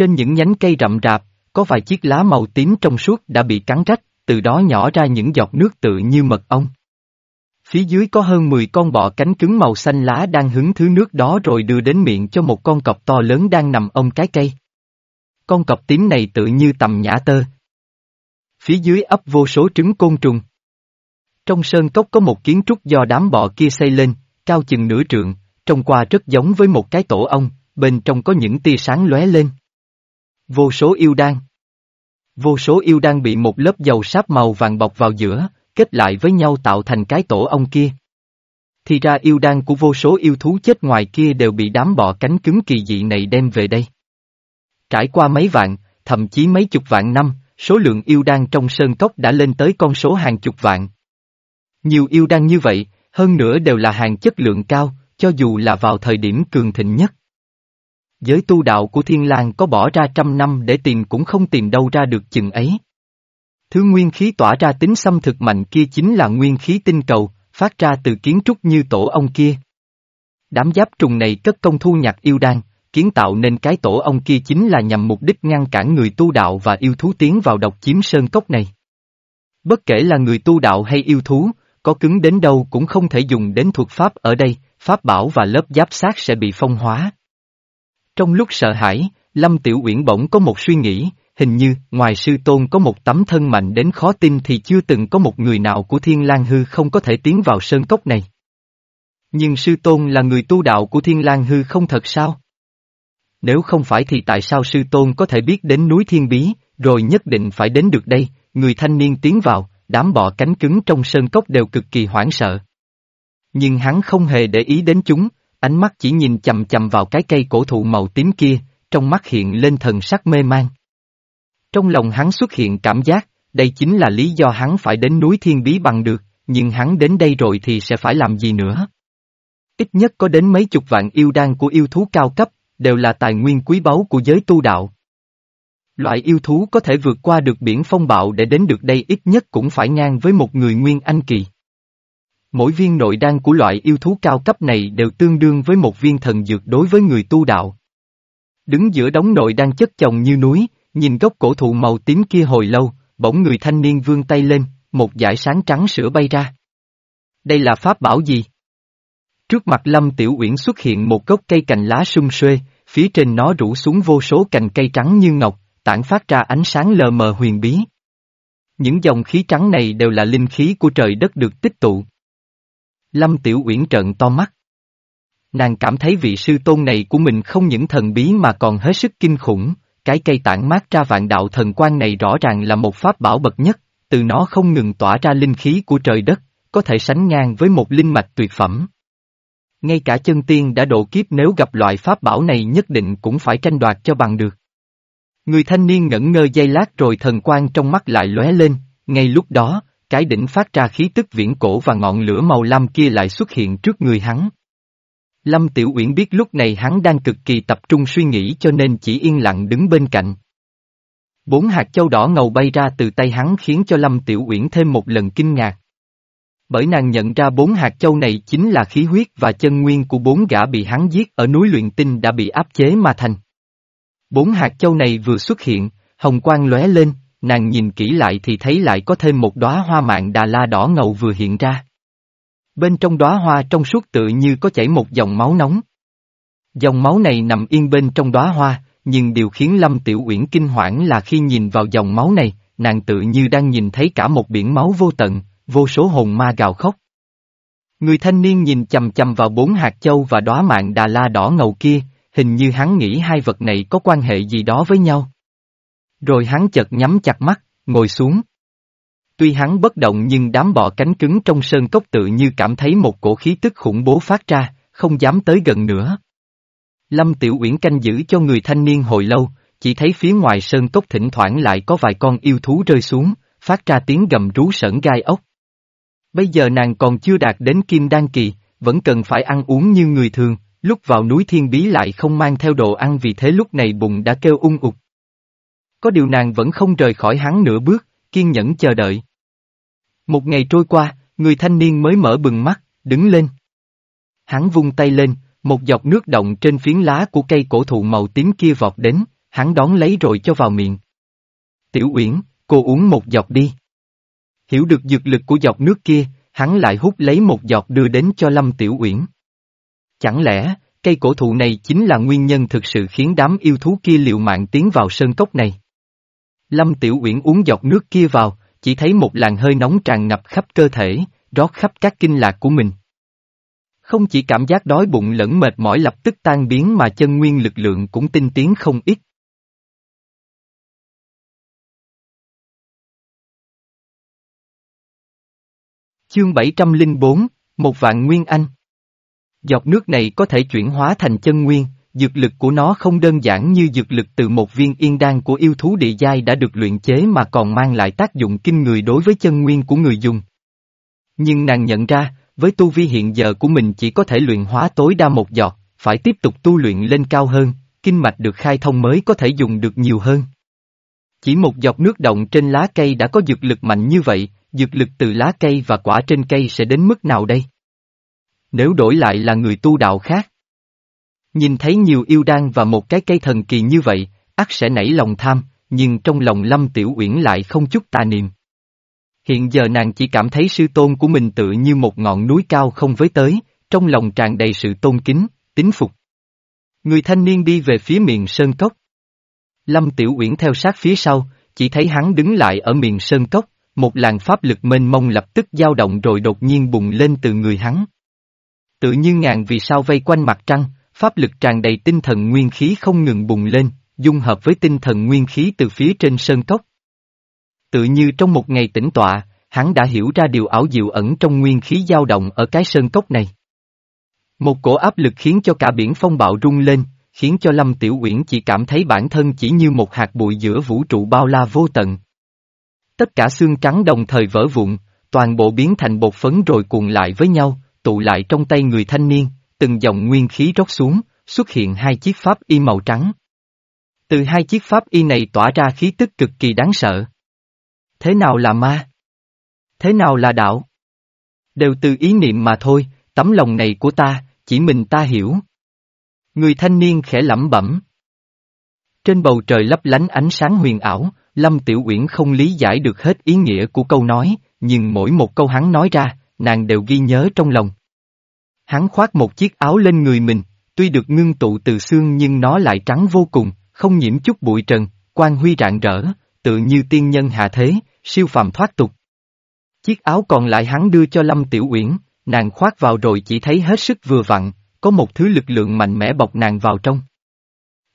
Trên những nhánh cây rậm rạp, có vài chiếc lá màu tím trong suốt đã bị cắn rách, từ đó nhỏ ra những giọt nước tự như mật ong. Phía dưới có hơn 10 con bọ cánh cứng màu xanh lá đang hứng thứ nước đó rồi đưa đến miệng cho một con cọp to lớn đang nằm ông cái cây. Con cọp tím này tự như tầm nhã tơ. Phía dưới ấp vô số trứng côn trùng. Trong sơn cốc có một kiến trúc do đám bọ kia xây lên, cao chừng nửa trượng, trông qua rất giống với một cái tổ ong, bên trong có những tia sáng lóe lên. Vô số yêu đan. Vô số yêu đan bị một lớp dầu sáp màu vàng bọc vào giữa, kết lại với nhau tạo thành cái tổ ong kia. Thì ra yêu đan của vô số yêu thú chết ngoài kia đều bị đám bọ cánh cứng kỳ dị này đem về đây. Trải qua mấy vạn, thậm chí mấy chục vạn năm, số lượng yêu đan trong sơn cốc đã lên tới con số hàng chục vạn. Nhiều yêu đan như vậy, hơn nữa đều là hàng chất lượng cao, cho dù là vào thời điểm cường thịnh nhất. Giới tu đạo của Thiên lang có bỏ ra trăm năm để tìm cũng không tìm đâu ra được chừng ấy. Thứ nguyên khí tỏa ra tính xâm thực mạnh kia chính là nguyên khí tinh cầu, phát ra từ kiến trúc như tổ ong kia. Đám giáp trùng này cất công thu nhặt yêu đan, kiến tạo nên cái tổ ong kia chính là nhằm mục đích ngăn cản người tu đạo và yêu thú tiến vào độc chiếm sơn cốc này. Bất kể là người tu đạo hay yêu thú, có cứng đến đâu cũng không thể dùng đến thuật pháp ở đây, pháp bảo và lớp giáp sát sẽ bị phong hóa. Trong lúc sợ hãi, Lâm Tiểu Uyển bỗng có một suy nghĩ, hình như, ngoài sư tôn có một tấm thân mạnh đến khó tin thì chưa từng có một người nào của Thiên lang Hư không có thể tiến vào sơn cốc này. Nhưng sư tôn là người tu đạo của Thiên lang Hư không thật sao? Nếu không phải thì tại sao sư tôn có thể biết đến núi Thiên Bí, rồi nhất định phải đến được đây, người thanh niên tiến vào, đám bọ cánh cứng trong sơn cốc đều cực kỳ hoảng sợ. Nhưng hắn không hề để ý đến chúng, ánh mắt chỉ nhìn chầm chầm vào cái cây cổ thụ màu tím kia, trong mắt hiện lên thần sắc mê man. Trong lòng hắn xuất hiện cảm giác, đây chính là lý do hắn phải đến núi Thiên Bí bằng được, nhưng hắn đến đây rồi thì sẽ phải làm gì nữa? Ít nhất có đến mấy chục vạn yêu đan của yêu thú cao cấp, đều là tài nguyên quý báu của giới tu đạo. Loại yêu thú có thể vượt qua được biển phong bạo để đến được đây ít nhất cũng phải ngang với một người nguyên anh kỳ. Mỗi viên nội đan của loại yêu thú cao cấp này đều tương đương với một viên thần dược đối với người tu đạo. Đứng giữa đống nội đan chất chồng như núi, nhìn gốc cổ thụ màu tím kia hồi lâu, bỗng người thanh niên vươn tay lên, một dải sáng trắng sữa bay ra. Đây là pháp bảo gì? Trước mặt Lâm Tiểu Uyển xuất hiện một gốc cây cành lá sum xuê, phía trên nó rủ xuống vô số cành cây trắng như ngọc, tản phát ra ánh sáng lờ mờ huyền bí. Những dòng khí trắng này đều là linh khí của trời đất được tích tụ. Lâm Tiểu Uyển trợn to mắt. Nàng cảm thấy vị sư tôn này của mình không những thần bí mà còn hết sức kinh khủng, cái cây tản mát ra vạn đạo thần quan này rõ ràng là một pháp bảo bậc nhất, từ nó không ngừng tỏa ra linh khí của trời đất, có thể sánh ngang với một linh mạch tuyệt phẩm. Ngay cả chân tiên đã độ kiếp nếu gặp loại pháp bảo này nhất định cũng phải tranh đoạt cho bằng được. Người thanh niên ngẩn ngơ giây lát rồi thần quan trong mắt lại lóe lên, ngay lúc đó, cái đỉnh phát ra khí tức viễn cổ và ngọn lửa màu lam kia lại xuất hiện trước người hắn. Lâm Tiểu Uyển biết lúc này hắn đang cực kỳ tập trung suy nghĩ cho nên chỉ yên lặng đứng bên cạnh. Bốn hạt châu đỏ ngầu bay ra từ tay hắn khiến cho Lâm Tiểu Uyển thêm một lần kinh ngạc. Bởi nàng nhận ra bốn hạt châu này chính là khí huyết và chân nguyên của bốn gã bị hắn giết ở núi luyện tinh đã bị áp chế mà thành. Bốn hạt châu này vừa xuất hiện, hồng quang lóe lên, nàng nhìn kỹ lại thì thấy lại có thêm một đóa hoa mạng đà la đỏ ngầu vừa hiện ra. Bên trong đóa hoa trong suốt tự như có chảy một dòng máu nóng. Dòng máu này nằm yên bên trong đóa hoa, nhưng điều khiến Lâm Tiểu Uyển kinh hoảng là khi nhìn vào dòng máu này, nàng tự như đang nhìn thấy cả một biển máu vô tận, vô số hồn ma gào khóc. Người thanh niên nhìn chầm chầm vào bốn hạt châu và đóa mạng đà la đỏ ngầu kia, hình như hắn nghĩ hai vật này có quan hệ gì đó với nhau. Rồi hắn chợt nhắm chặt mắt, ngồi xuống. Tuy hắn bất động nhưng đám bọ cánh cứng trong sơn cốc tự như cảm thấy một cổ khí tức khủng bố phát ra, không dám tới gần nữa. Lâm Tiểu Uyển canh giữ cho người thanh niên hồi lâu, chỉ thấy phía ngoài sơn cốc thỉnh thoảng lại có vài con yêu thú rơi xuống, phát ra tiếng gầm rú sởn gai ốc. Bây giờ nàng còn chưa đạt đến kim đan kỳ, vẫn cần phải ăn uống như người thường, lúc vào núi thiên bí lại không mang theo đồ ăn vì thế lúc này bụng đã kêu ung ục. Có điều nàng vẫn không rời khỏi hắn nửa bước, kiên nhẫn chờ đợi. Một ngày trôi qua, người thanh niên mới mở bừng mắt, đứng lên. Hắn vung tay lên, một giọt nước động trên phiến lá của cây cổ thụ màu tím kia vọt đến, hắn đón lấy rồi cho vào miệng. Tiểu Uyển, cô uống một giọt đi. Hiểu được dược lực của giọt nước kia, hắn lại hút lấy một giọt đưa đến cho Lâm Tiểu Uyển. Chẳng lẽ, cây cổ thụ này chính là nguyên nhân thực sự khiến đám yêu thú kia liều mạng tiến vào sơn cốc này? Lâm Tiểu Uyển uống giọt nước kia vào, chỉ thấy một làn hơi nóng tràn ngập khắp cơ thể, rót khắp các kinh lạc của mình. Không chỉ cảm giác đói bụng lẫn mệt mỏi lập tức tan biến mà chân nguyên lực lượng cũng tinh tiến không ít. Chương 704, Một vạn nguyên anh Giọt nước này có thể chuyển hóa thành chân nguyên, dược lực của nó không đơn giản như dược lực từ một viên yên đan của yêu thú địa giai đã được luyện chế mà còn mang lại tác dụng kinh người đối với chân nguyên của người dùng. Nhưng nàng nhận ra, với tu vi hiện giờ của mình chỉ có thể luyện hóa tối đa một giọt, phải tiếp tục tu luyện lên cao hơn, kinh mạch được khai thông mới có thể dùng được nhiều hơn. Chỉ một giọt nước động trên lá cây đã có dược lực mạnh như vậy, dược lực từ lá cây và quả trên cây sẽ đến mức nào đây? Nếu đổi lại là người tu đạo khác. Nhìn thấy nhiều yêu đan và một cái cây thần kỳ như vậy, ắt sẽ nảy lòng tham, nhưng trong lòng Lâm Tiểu Uyển lại không chút tà niệm. Hiện giờ nàng chỉ cảm thấy sư tôn của mình tự như một ngọn núi cao không với tới, trong lòng tràn đầy sự tôn kính, tín phục. Người thanh niên đi về phía miền sơn cốc. Lâm Tiểu Uyển theo sát phía sau, chỉ thấy hắn đứng lại ở miền sơn cốc, một làn pháp lực mênh mông lập tức dao động rồi đột nhiên bùng lên từ người hắn. Tự như ngàn vì sao vây quanh mặt trăng, pháp lực tràn đầy tinh thần nguyên khí không ngừng bùng lên, dung hợp với tinh thần nguyên khí từ phía trên sơn cốc. Tự như trong một ngày tĩnh tọa, hắn đã hiểu ra điều ảo diệu ẩn trong nguyên khí dao động ở cái sơn cốc này. Một cổ áp lực khiến cho cả biển phong bạo rung lên, khiến cho Lâm Tiểu Uyển chỉ cảm thấy bản thân chỉ như một hạt bụi giữa vũ trụ bao la vô tận. Tất cả xương trắng đồng thời vỡ vụn, toàn bộ biến thành bột phấn rồi cuộn lại với nhau, tụ lại trong tay người thanh niên, từng dòng nguyên khí rót xuống, xuất hiện hai chiếc pháp y màu trắng. Từ hai chiếc pháp y này tỏa ra khí tức cực kỳ đáng sợ. Thế nào là ma? Thế nào là đạo? Đều từ ý niệm mà thôi, tấm lòng này của ta, chỉ mình ta hiểu. Người thanh niên khẽ lẩm bẩm. Trên bầu trời lấp lánh ánh sáng huyền ảo, Lâm Tiểu Uyển không lý giải được hết ý nghĩa của câu nói, nhưng mỗi một câu hắn nói ra, nàng đều ghi nhớ trong lòng. Hắn khoác một chiếc áo lên người mình, tuy được ngưng tụ từ xương nhưng nó lại trắng vô cùng, không nhiễm chút bụi trần, quan huy rạng rỡ, tự như tiên nhân hạ thế, siêu phàm thoát tục. Chiếc áo còn lại hắn đưa cho Lâm Tiểu Uyển, nàng khoác vào rồi chỉ thấy hết sức vừa vặn, có một thứ lực lượng mạnh mẽ bọc nàng vào trong.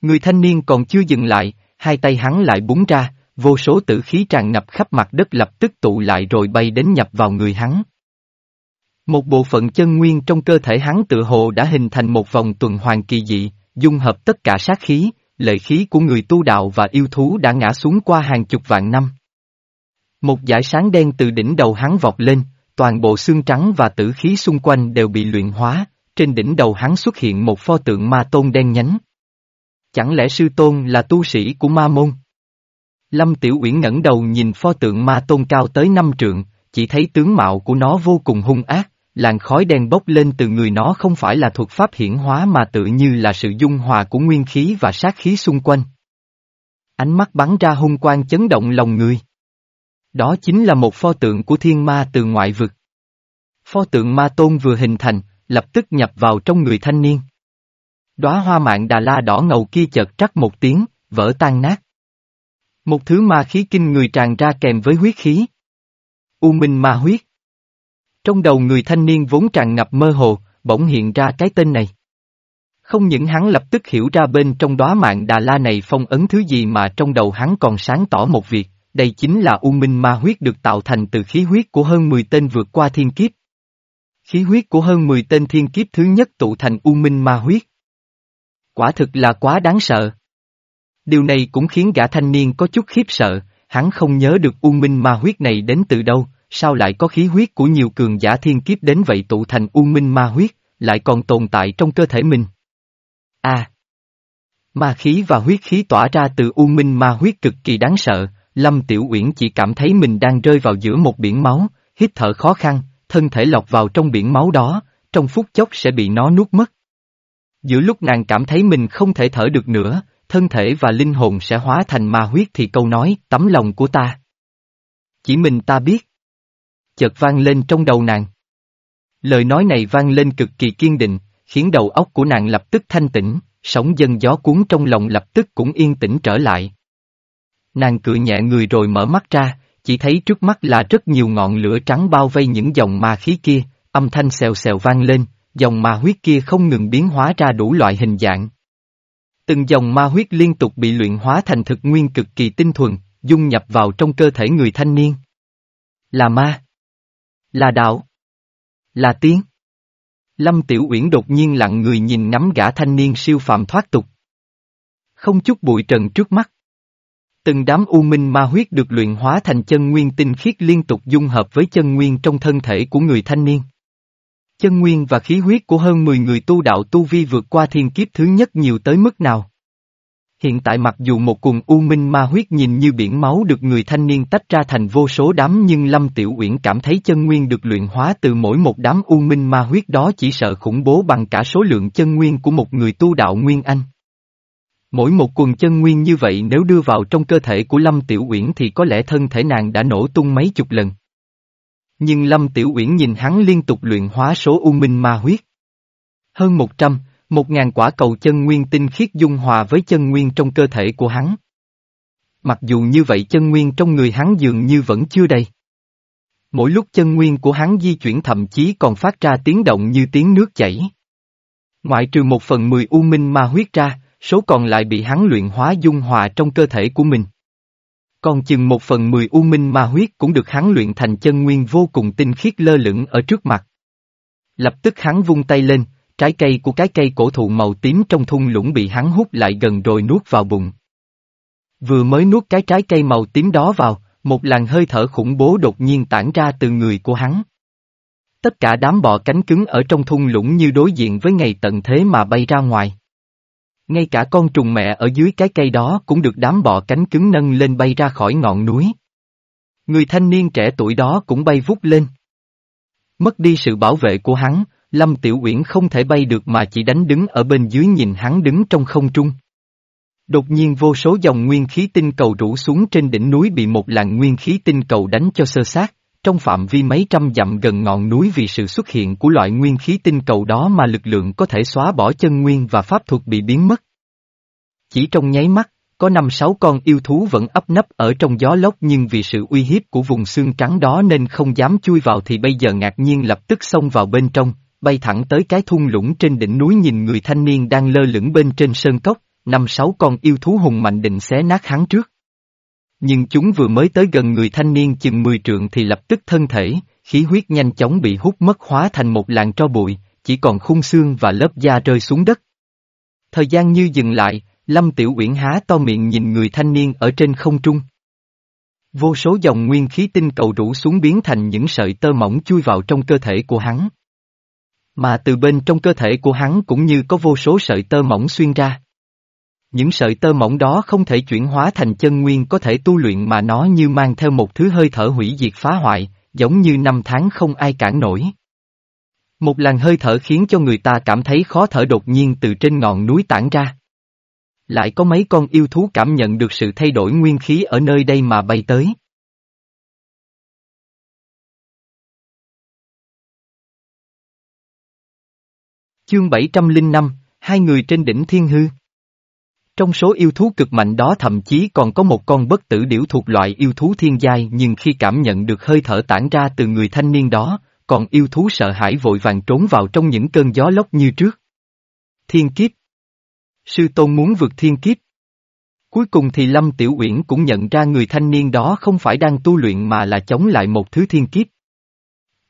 Người thanh niên còn chưa dừng lại, hai tay hắn lại búng ra, vô số tử khí tràn ngập khắp mặt đất lập tức tụ lại rồi bay đến nhập vào người hắn. Một bộ phận chân nguyên trong cơ thể hắn tự hồ đã hình thành một vòng tuần hoàn kỳ dị, dung hợp tất cả sát khí, lệ khí của người tu đạo và yêu thú đã ngã xuống qua hàng chục vạn năm. Một dải sáng đen từ đỉnh đầu hắn vọt lên, toàn bộ xương trắng và tử khí xung quanh đều bị luyện hóa, trên đỉnh đầu hắn xuất hiện một pho tượng ma tôn đen nhánh. Chẳng lẽ sư tôn là tu sĩ của ma môn? Lâm Tiểu Uyển ngẩng đầu nhìn pho tượng ma tôn cao tới năm trượng, chỉ thấy tướng mạo của nó vô cùng hung ác, làn khói đen bốc lên từ người nó không phải là thuật pháp hiển hóa mà tự như là sự dung hòa của nguyên khí và sát khí xung quanh. Ánh mắt bắn ra hung quang chấn động lòng người. Đó chính là một pho tượng của thiên ma từ ngoại vực. Pho tượng ma tôn vừa hình thành, lập tức nhập vào trong người thanh niên. Đóa hoa mạng đà la đỏ ngầu kia chợt trắc một tiếng, vỡ tan nát. Một thứ ma khí kinh người tràn ra kèm với huyết khí. U minh ma huyết. Trong đầu người thanh niên vốn tràn ngập mơ hồ, bỗng hiện ra cái tên này. Không những hắn lập tức hiểu ra bên trong đóa mạng Đà La này phong ấn thứ gì mà trong đầu hắn còn sáng tỏ một việc, đây chính là U Minh Ma huyết được tạo thành từ khí huyết của hơn 10 tên vượt qua thiên kiếp. Khí huyết của hơn 10 tên thiên kiếp thứ nhất tụ thành U Minh Ma huyết. Quả thực là quá đáng sợ. Điều này cũng khiến gã thanh niên có chút khiếp sợ, hắn không nhớ được U Minh Ma huyết này đến từ đâu, sao lại có khí huyết của nhiều cường giả thiên kiếp đến vậy tụ thành u minh ma huyết, lại còn tồn tại trong cơ thể mình. A. À, ma khí và huyết khí tỏa ra từ u minh ma huyết cực kỳ đáng sợ, Lâm Tiểu Uyển chỉ cảm thấy mình đang rơi vào giữa một biển máu, hít thở khó khăn, thân thể lọc vào trong biển máu đó, trong phút chốc sẽ bị nó nuốt mất. Giữa lúc nàng cảm thấy mình không thể thở được nữa, thân thể và linh hồn sẽ hóa thành ma huyết thì câu nói, tấm lòng của ta. Chỉ mình ta biết. Chợt vang lên trong đầu nàng. Lời nói này vang lên cực kỳ kiên định, khiến đầu óc của nàng lập tức thanh tĩnh, sóng dân gió cuốn trong lòng lập tức cũng yên tĩnh trở lại. Nàng cười nhẹ người rồi mở mắt ra, chỉ thấy trước mắt là rất nhiều ngọn lửa trắng bao vây những dòng ma khí kia, âm thanh xèo xèo vang lên, dòng ma huyết kia không ngừng biến hóa ra đủ loại hình dạng. Từng dòng ma huyết liên tục bị luyện hóa thành thực nguyên cực kỳ tinh thuần, dung nhập vào trong cơ thể người thanh niên. Là ma. Là đạo. Là tiên. Lâm Tiểu Uyển đột nhiên lặng người nhìn ngắm gã thanh niên siêu phàm thoát tục. Không chút bụi trần trước mắt. Từng đám u minh ma huyết được luyện hóa thành chân nguyên tinh khiết liên tục dung hợp với chân nguyên trong thân thể của người thanh niên. Chân nguyên và khí huyết của hơn 10 người tu đạo tu vi vượt qua thiên kiếp thứ nhất nhiều tới mức nào. Hiện tại mặc dù một cùng u minh ma huyết nhìn như biển máu được người thanh niên tách ra thành vô số đám nhưng Lâm Tiểu Uyển cảm thấy chân nguyên được luyện hóa từ mỗi một đám u minh ma huyết đó chỉ sợ khủng bố bằng cả số lượng chân nguyên của một người tu đạo Nguyên Anh. Mỗi một quần chân nguyên như vậy nếu đưa vào trong cơ thể của Lâm Tiểu Uyển thì có lẽ thân thể nàng đã nổ tung mấy chục lần. Nhưng Lâm Tiểu Uyển nhìn hắn liên tục luyện hóa số u minh ma huyết. Hơn một trăm, một ngàn quả cầu chân nguyên tinh khiết dung hòa với chân nguyên trong cơ thể của hắn. Mặc dù như vậy chân nguyên trong người hắn dường như vẫn chưa đầy. Mỗi lúc chân nguyên của hắn di chuyển thậm chí còn phát ra tiếng động như tiếng nước chảy. Ngoại trừ một phần mười u minh ma huyết ra, số còn lại bị hắn luyện hóa dung hòa trong cơ thể của mình. Còn chừng một phần mười u minh ma huyết cũng được hắn luyện thành chân nguyên vô cùng tinh khiết lơ lửng ở trước mặt. Lập tức hắn vung tay lên, trái cây của cái cây cổ thụ màu tím trong thung lũng bị hắn hút lại gần rồi nuốt vào bụng. Vừa mới nuốt cái trái cây màu tím đó vào, một làn hơi thở khủng bố đột nhiên tản ra từ người của hắn. Tất cả đám bọ cánh cứng ở trong thung lũng như đối diện với ngày tận thế mà bay ra ngoài. Ngay cả con trùng mẹ ở dưới cái cây đó cũng được đám bọ cánh cứng nâng lên bay ra khỏi ngọn núi. Người thanh niên trẻ tuổi đó cũng bay vút lên. Mất đi sự bảo vệ của hắn, Lâm Tiểu Uyển không thể bay được mà chỉ đánh đứng ở bên dưới nhìn hắn đứng trong không trung. Đột nhiên vô số dòng nguyên khí tinh cầu rủ xuống trên đỉnh núi bị một làn nguyên khí tinh cầu đánh cho sơ sát, trong phạm vi mấy trăm dặm gần ngọn núi vì sự xuất hiện của loại nguyên khí tinh cầu đó mà lực lượng có thể xóa bỏ chân nguyên và pháp thuật bị biến mất. Chỉ trong nháy mắt, có năm sáu con yêu thú vẫn ấp nấp ở trong gió lốc nhưng vì sự uy hiếp của vùng xương trắng đó nên không dám chui vào thì bây giờ ngạc nhiên lập tức xông vào bên trong, bay thẳng tới cái thung lũng trên đỉnh núi nhìn người thanh niên đang lơ lửng bên trên sơn cốc, năm sáu con yêu thú hùng mạnh định xé nát hắn trước. Nhưng chúng vừa mới tới gần người thanh niên chừng 10 trượng thì lập tức thân thể, khí huyết nhanh chóng bị hút mất hóa thành một làn tro bụi, chỉ còn khung xương và lớp da rơi xuống đất. Thời gian như dừng lại, Lâm Tiểu Uyển há to miệng nhìn người thanh niên ở trên không trung. Vô số dòng nguyên khí tinh cầu rủ xuống biến thành những sợi tơ mỏng chui vào trong cơ thể của hắn. Mà từ bên trong cơ thể của hắn cũng như có vô số sợi tơ mỏng xuyên ra. Những sợi tơ mỏng đó không thể chuyển hóa thành chân nguyên có thể tu luyện mà nó như mang theo một thứ hơi thở hủy diệt phá hoại, giống như năm tháng không ai cản nổi. Một làn hơi thở khiến cho người ta cảm thấy khó thở đột nhiên từ trên ngọn núi tản ra. Lại có mấy con yêu thú cảm nhận được sự thay đổi nguyên khí ở nơi đây mà bay tới. Chương 705, hai người trên đỉnh thiên hư. Trong số yêu thú cực mạnh đó thậm chí còn có một con bất tử điểu thuộc loại yêu thú thiên giai nhưng khi cảm nhận được hơi thở tản ra từ người thanh niên đó, còn yêu thú sợ hãi vội vàng trốn vào trong những cơn gió lốc như trước. Thiên kiếp Sư Tôn muốn vượt thiên kiếp. Cuối cùng thì Lâm Tiểu Uyển cũng nhận ra người thanh niên đó không phải đang tu luyện mà là chống lại một thứ thiên kiếp.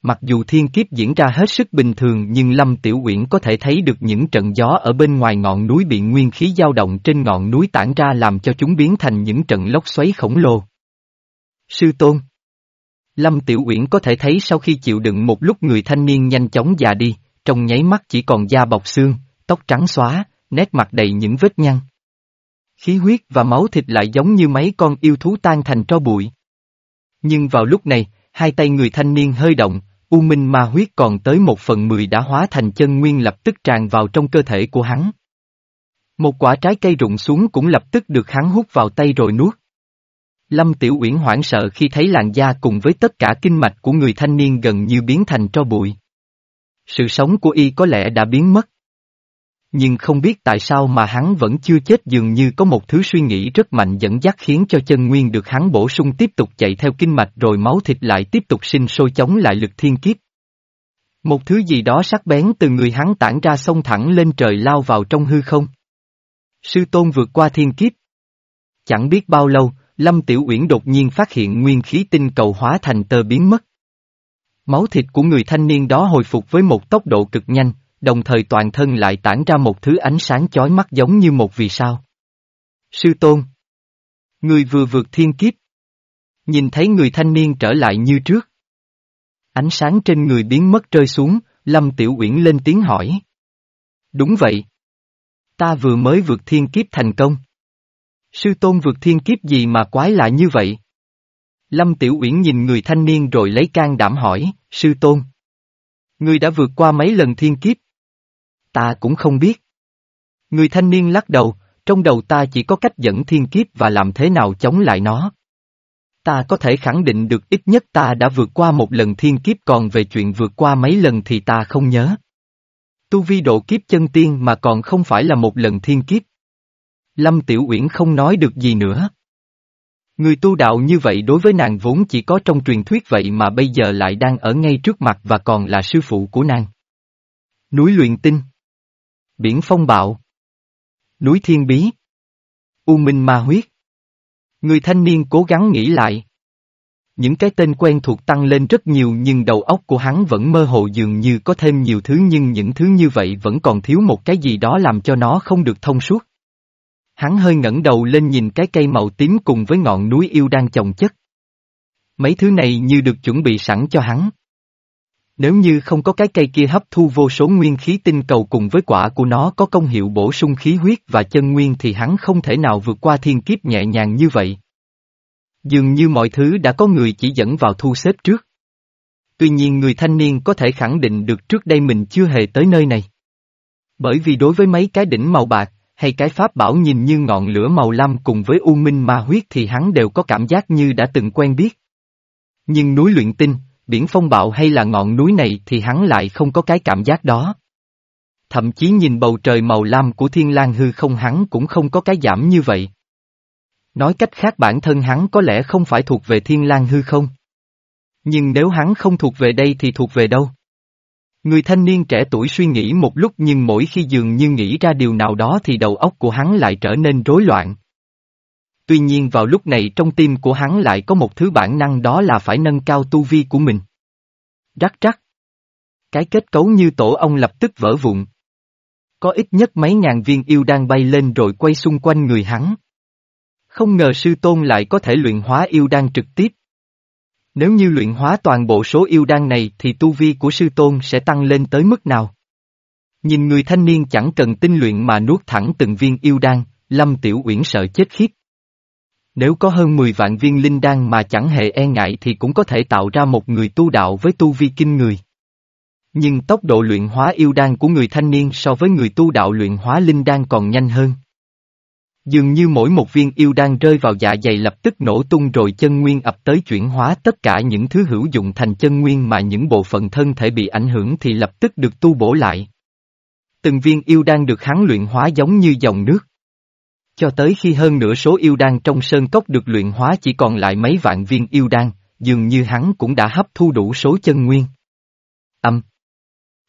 Mặc dù thiên kiếp diễn ra hết sức bình thường nhưng Lâm Tiểu Uyển có thể thấy được những trận gió ở bên ngoài ngọn núi bị nguyên khí dao động trên ngọn núi tản ra làm cho chúng biến thành những trận lốc xoáy khổng lồ. Sư Tôn Lâm Tiểu Uyển có thể thấy sau khi chịu đựng một lúc người thanh niên nhanh chóng già đi, trong nháy mắt chỉ còn da bọc xương, tóc trắng xóa, nét mặt đầy những vết nhăn. Khí huyết và máu thịt lại giống như mấy con yêu thú tan thành tro bụi. Nhưng vào lúc này, hai tay người thanh niên hơi động, u minh ma huyết còn tới một phần mười đã hóa thành chân nguyên lập tức tràn vào trong cơ thể của hắn. Một quả trái cây rụng xuống cũng lập tức được hắn hút vào tay rồi nuốt. Lâm Tiểu Uyển hoảng sợ khi thấy làn da cùng với tất cả kinh mạch của người thanh niên gần như biến thành tro bụi. Sự sống của y có lẽ đã biến mất. Nhưng không biết tại sao mà hắn vẫn chưa chết dường như có một thứ suy nghĩ rất mạnh dẫn dắt khiến cho chân nguyên được hắn bổ sung tiếp tục chạy theo kinh mạch rồi máu thịt lại tiếp tục sinh sôi chống lại lực thiên kiếp. Một thứ gì đó sắc bén từ người hắn tản ra xông thẳng lên trời lao vào trong hư không. Sư tôn vượt qua thiên kiếp. Chẳng biết bao lâu, Lâm Tiểu Uyển đột nhiên phát hiện nguyên khí tinh cầu hóa thành tơ biến mất. Máu thịt của người thanh niên đó hồi phục với một tốc độ cực nhanh, đồng thời toàn thân lại tản ra một thứ ánh sáng chói mắt giống như một vì sao. Sư Tôn Người vừa vượt thiên kiếp. Nhìn thấy người thanh niên trở lại như trước. Ánh sáng trên người biến mất rơi xuống, Lâm Tiểu Uyển lên tiếng hỏi. Đúng vậy. Ta vừa mới vượt thiên kiếp thành công. Sư tôn vượt thiên kiếp gì mà quái lạ như vậy? Lâm Tiểu Uyển nhìn người thanh niên rồi lấy can đảm hỏi, sư tôn. Người đã vượt qua mấy lần thiên kiếp? Ta cũng không biết. Người thanh niên lắc đầu, trong đầu ta chỉ có cách dẫn thiên kiếp và làm thế nào chống lại nó. Ta có thể khẳng định được ít nhất ta đã vượt qua một lần thiên kiếp còn về chuyện vượt qua mấy lần thì ta không nhớ. Tu vi độ kiếp chân tiên mà còn không phải là một lần thiên kiếp. Lâm Tiểu Uyển không nói được gì nữa. Người tu đạo như vậy đối với nàng vốn chỉ có trong truyền thuyết vậy mà bây giờ lại đang ở ngay trước mặt và còn là sư phụ của nàng. Núi luyện tinh. Biển phong bạo. Núi thiên bí. U minh ma huyết. Người thanh niên cố gắng nghĩ lại. Những cái tên quen thuộc tăng lên rất nhiều nhưng đầu óc của hắn vẫn mơ hồ dường như có thêm nhiều thứ nhưng những thứ như vậy vẫn còn thiếu một cái gì đó làm cho nó không được thông suốt. Hắn hơi ngẩng đầu lên nhìn cái cây màu tím cùng với ngọn núi yêu đang chồng chất. Mấy thứ này như được chuẩn bị sẵn cho hắn. Nếu như không có cái cây kia hấp thu vô số nguyên khí tinh cầu cùng với quả của nó có công hiệu bổ sung khí huyết và chân nguyên thì hắn không thể nào vượt qua thiên kiếp nhẹ nhàng như vậy. Dường như mọi thứ đã có người chỉ dẫn vào thu xếp trước. Tuy nhiên người thanh niên có thể khẳng định được trước đây mình chưa hề tới nơi này. Bởi vì đối với mấy cái đỉnh màu bạc, hay cái pháp bảo nhìn như ngọn lửa màu lam cùng với u minh ma huyết thì hắn đều có cảm giác như đã từng quen biết. Nhưng núi luyện tinh, biển phong bạo hay là ngọn núi này thì hắn lại không có cái cảm giác đó. Thậm chí nhìn bầu trời màu lam của thiên lang hư không hắn cũng không có cái giảm như vậy. Nói cách khác bản thân hắn có lẽ không phải thuộc về thiên lang hư không. Nhưng nếu hắn không thuộc về đây thì thuộc về đâu? Người thanh niên trẻ tuổi suy nghĩ một lúc nhưng mỗi khi dường như nghĩ ra điều nào đó thì đầu óc của hắn lại trở nên rối loạn. Tuy nhiên vào lúc này trong tim của hắn lại có một thứ bản năng đó là phải nâng cao tu vi của mình. Rắc rắc. Cái kết cấu như tổ ong lập tức vỡ vụn. Có ít nhất mấy ngàn viên yêu đang bay lên rồi quay xung quanh người hắn. Không ngờ sư tôn lại có thể luyện hóa yêu đan trực tiếp. Nếu như luyện hóa toàn bộ số yêu đan này thì tu vi của sư tôn sẽ tăng lên tới mức nào? Nhìn người thanh niên chẳng cần tinh luyện mà nuốt thẳng từng viên yêu đan, Lâm Tiểu Uyển sợ chết khiếp. Nếu có hơn 10 vạn viên linh đan mà chẳng hề e ngại thì cũng có thể tạo ra một người tu đạo với tu vi kinh người. Nhưng tốc độ luyện hóa yêu đan của người thanh niên so với người tu đạo luyện hóa linh đan còn nhanh hơn. Dường như mỗi một viên yêu đan rơi vào dạ dày lập tức nổ tung rồi chân nguyên ập tới chuyển hóa tất cả những thứ hữu dụng thành chân nguyên mà những bộ phận thân thể bị ảnh hưởng thì lập tức được tu bổ lại. Từng viên yêu đan được hắn luyện hóa giống như dòng nước. Cho tới khi hơn nửa số yêu đan trong sơn cốc được luyện hóa chỉ còn lại mấy vạn viên yêu đan, dường như hắn cũng đã hấp thu đủ số chân nguyên. Âm.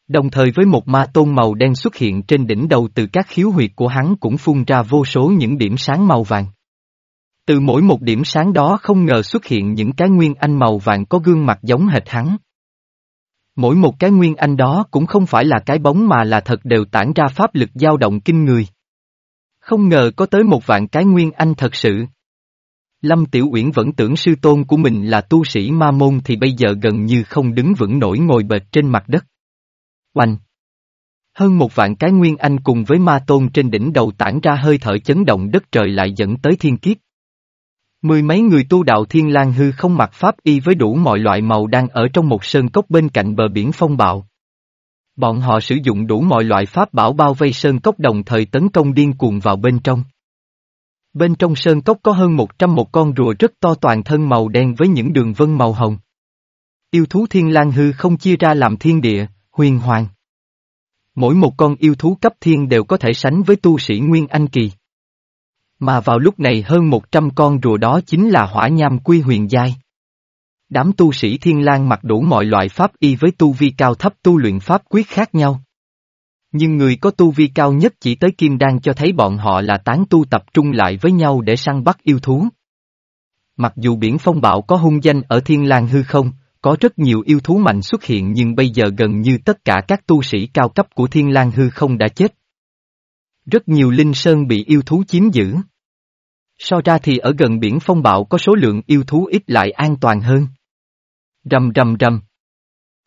Đồng thời với một ma tôn màu đen xuất hiện trên đỉnh đầu từ các khiếu huyệt của hắn cũng phun ra vô số những điểm sáng màu vàng. Từ mỗi một điểm sáng đó không ngờ xuất hiện những cái nguyên anh màu vàng có gương mặt giống hệt hắn. Mỗi một cái nguyên anh đó cũng không phải là cái bóng mà là thật đều tản ra pháp lực dao động kinh người. Không ngờ có tới một vạn cái nguyên anh thật sự. Lâm Tiểu Uyển vẫn tưởng sư tôn của mình là tu sĩ ma môn thì bây giờ gần như không đứng vững nổi ngồi bệt trên mặt đất. Oanh! Hơn một vạn cái nguyên anh cùng với ma tôn trên đỉnh đầu tản ra hơi thở chấn động đất trời lại dẫn tới thiên kiếp. Mười mấy người tu đạo thiên lang hư không mặc pháp y với đủ mọi loại màu đang ở trong một sơn cốc bên cạnh bờ biển phong bạo. Bọn họ sử dụng đủ mọi loại pháp bảo bao vây sơn cốc đồng thời tấn công điên cuồng vào bên trong. Bên trong sơn cốc có hơn một trăm một con rùa rất to toàn thân màu đen với những đường vân màu hồng. Yêu thú thiên lang hư không chia ra làm thiên địa, huyền hoàng. Mỗi một con yêu thú cấp thiên đều có thể sánh với tu sĩ Nguyên Anh Kỳ. Mà vào lúc này hơn một trăm con rùa đó chính là hỏa nham quy huyền giai. Đám tu sĩ thiên lang mặc đủ mọi loại pháp y với tu vi cao thấp tu luyện pháp quyết khác nhau. Nhưng người có tu vi cao nhất chỉ tới kim đan cho thấy bọn họ là tán tu tập trung lại với nhau để săn bắt yêu thú. Mặc dù biển phong bạo có hung danh ở thiên lang hư không, có rất nhiều yêu thú mạnh xuất hiện nhưng bây giờ gần như tất cả các tu sĩ cao cấp của thiên lang hư không đã chết. Rất nhiều linh sơn bị yêu thú chiếm giữ. So ra thì ở gần biển phong bạo có số lượng yêu thú ít lại an toàn hơn. Rầm rầm rầm.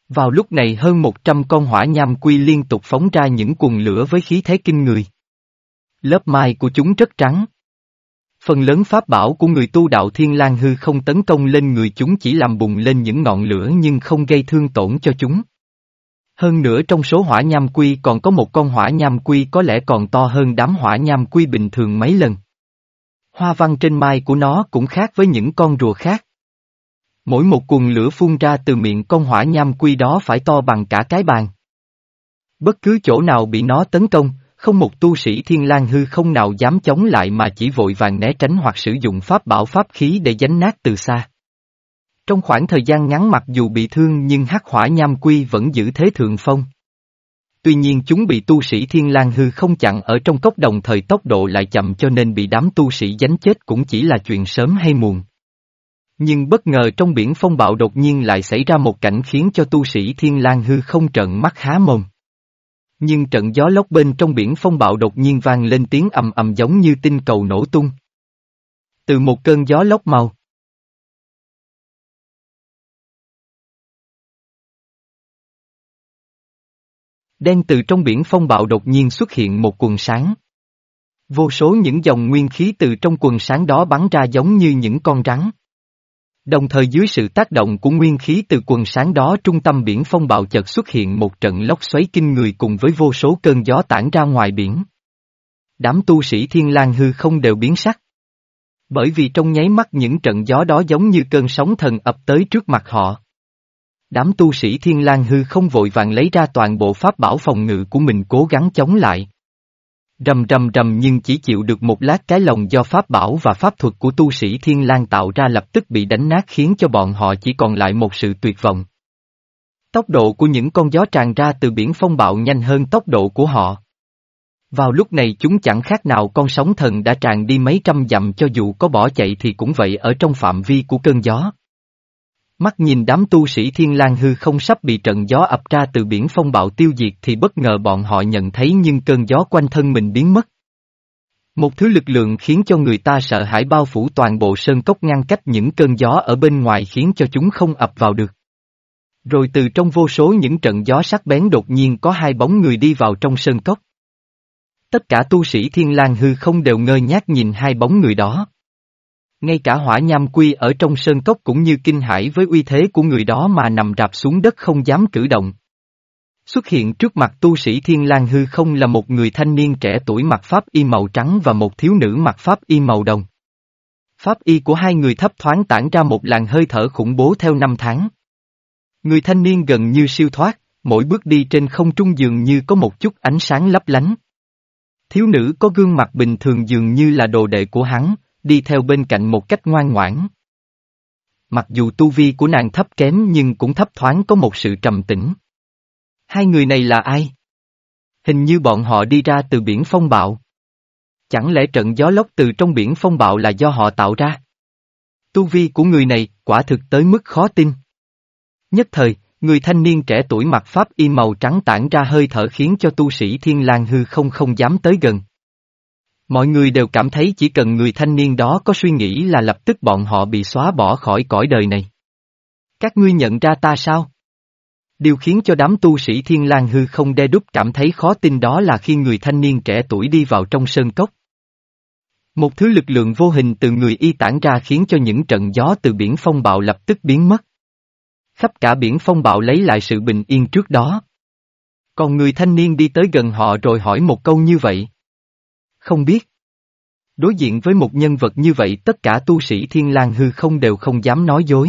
Vào lúc này hơn 100 con hỏa nham quy liên tục phóng ra những cuồng lửa với khí thế kinh người. Lớp mai của chúng rất trắng. Phần lớn pháp bảo của người tu đạo thiên lang hư không tấn công lên người chúng chỉ làm bùng lên những ngọn lửa nhưng không gây thương tổn cho chúng. Hơn nữa trong số hỏa nham quy còn có một con hỏa nham quy có lẽ còn to hơn đám hỏa nham quy bình thường mấy lần. Hoa văn trên mai của nó cũng khác với những con rùa khác. Mỗi một cuồng lửa phun ra từ miệng con hỏa nham quy đó phải to bằng cả cái bàn. Bất cứ chỗ nào bị nó tấn công, không một tu sĩ thiên lang hư không nào dám chống lại mà chỉ vội vàng né tránh hoặc sử dụng pháp bảo pháp khí để dánh nát từ xa. Trong khoảng thời gian ngắn mặc dù bị thương nhưng hắc hỏa nham quy vẫn giữ thế thượng phong. Tuy nhiên chúng bị tu sĩ thiên lang hư không chặn ở trong cốc đồng thời tốc độ lại chậm cho nên bị đám tu sĩ dánh chết cũng chỉ là chuyện sớm hay muộn. Nhưng bất ngờ trong biển phong bạo đột nhiên lại xảy ra một cảnh khiến cho tu sĩ thiên lang hư không trợn mắt há mồm. Nhưng trận gió lốc bên trong biển phong bạo đột nhiên vang lên tiếng ầm ầm giống như tinh cầu nổ tung. Từ một cơn gió lốc màu. Đen từ trong biển phong bạo đột nhiên xuất hiện một quần sáng. Vô số những dòng nguyên khí từ trong quần sáng đó bắn ra giống như những con rắn. Đồng thời dưới sự tác động của nguyên khí từ quần sáng đó, trung tâm biển phong bạo chợt xuất hiện một trận lốc xoáy kinh người cùng với vô số cơn gió tản ra ngoài biển. Đám tu sĩ thiên lang hư không đều biến sắc. Bởi vì trong nháy mắt những trận gió đó giống như cơn sóng thần ập tới trước mặt họ. Đám tu sĩ thiên lang hư không vội vàng lấy ra toàn bộ pháp bảo phòng ngự của mình cố gắng chống lại. Rầm rầm rầm nhưng chỉ chịu được một lát cái lồng do pháp bảo và pháp thuật của tu sĩ thiên lang tạo ra lập tức bị đánh nát khiến cho bọn họ chỉ còn lại một sự tuyệt vọng. Tốc độ của những con gió tràn ra từ biển phong bạo nhanh hơn tốc độ của họ. Vào lúc này chúng chẳng khác nào con sóng thần đã tràn đi mấy trăm dặm cho dù có bỏ chạy thì cũng vậy ở trong phạm vi của cơn gió. Mắt nhìn đám tu sĩ thiên lang hư không sắp bị trận gió ập ra từ biển phong bạo tiêu diệt thì bất ngờ bọn họ nhận thấy nhưng cơn gió quanh thân mình biến mất. Một thứ lực lượng khiến cho người ta sợ hãi bao phủ toàn bộ sơn cốc ngăn cách những cơn gió ở bên ngoài khiến cho chúng không ập vào được. Rồi từ trong vô số những trận gió sắc bén đột nhiên có hai bóng người đi vào trong sơn cốc. Tất cả tu sĩ thiên lang hư không đều ngơ ngác nhìn hai bóng người đó. Ngay cả hỏa nham quy ở trong sơn cốc cũng như kinh hãi với uy thế của người đó mà nằm rạp xuống đất không dám cử động. Xuất hiện trước mặt tu sĩ Thiên lang hư không là một người thanh niên trẻ tuổi mặc pháp y màu trắng và một thiếu nữ mặc pháp y màu đồng. Pháp y của hai người thấp thoáng tản ra một làn hơi thở khủng bố theo năm tháng. Người thanh niên gần như siêu thoát, mỗi bước đi trên không trung dường như có một chút ánh sáng lấp lánh. Thiếu nữ có gương mặt bình thường dường như là đồ đệ của hắn, đi theo bên cạnh một cách ngoan ngoãn. Mặc dù tu vi của nàng thấp kém nhưng cũng thấp thoáng có một sự trầm tĩnh. Hai người này là ai? Hình như bọn họ đi ra từ biển phong bạo. Chẳng lẽ trận gió lốc từ trong biển phong bạo là do họ tạo ra? Tu vi của người này quả thực tới mức khó tin. Nhất thời, người thanh niên trẻ tuổi mặc pháp y màu trắng tản ra hơi thở khiến cho tu sĩ thiên lang hư không không dám tới gần. Mọi người đều cảm thấy chỉ cần người thanh niên đó có suy nghĩ là lập tức bọn họ bị xóa bỏ khỏi cõi đời này. Các ngươi nhận ra ta sao? Điều khiến cho đám tu sĩ thiên lang hư không đe đúc cảm thấy khó tin đó là khi người thanh niên trẻ tuổi đi vào trong sơn cốc. Một thứ lực lượng vô hình từ người y tản ra khiến cho những trận gió từ biển phong bạo lập tức biến mất. Khắp cả biển phong bạo lấy lại sự bình yên trước đó. Còn người thanh niên đi tới gần họ rồi hỏi một câu như vậy. Không biết. Đối diện với một nhân vật như vậy tất cả tu sĩ thiên lang hư không đều không dám nói dối.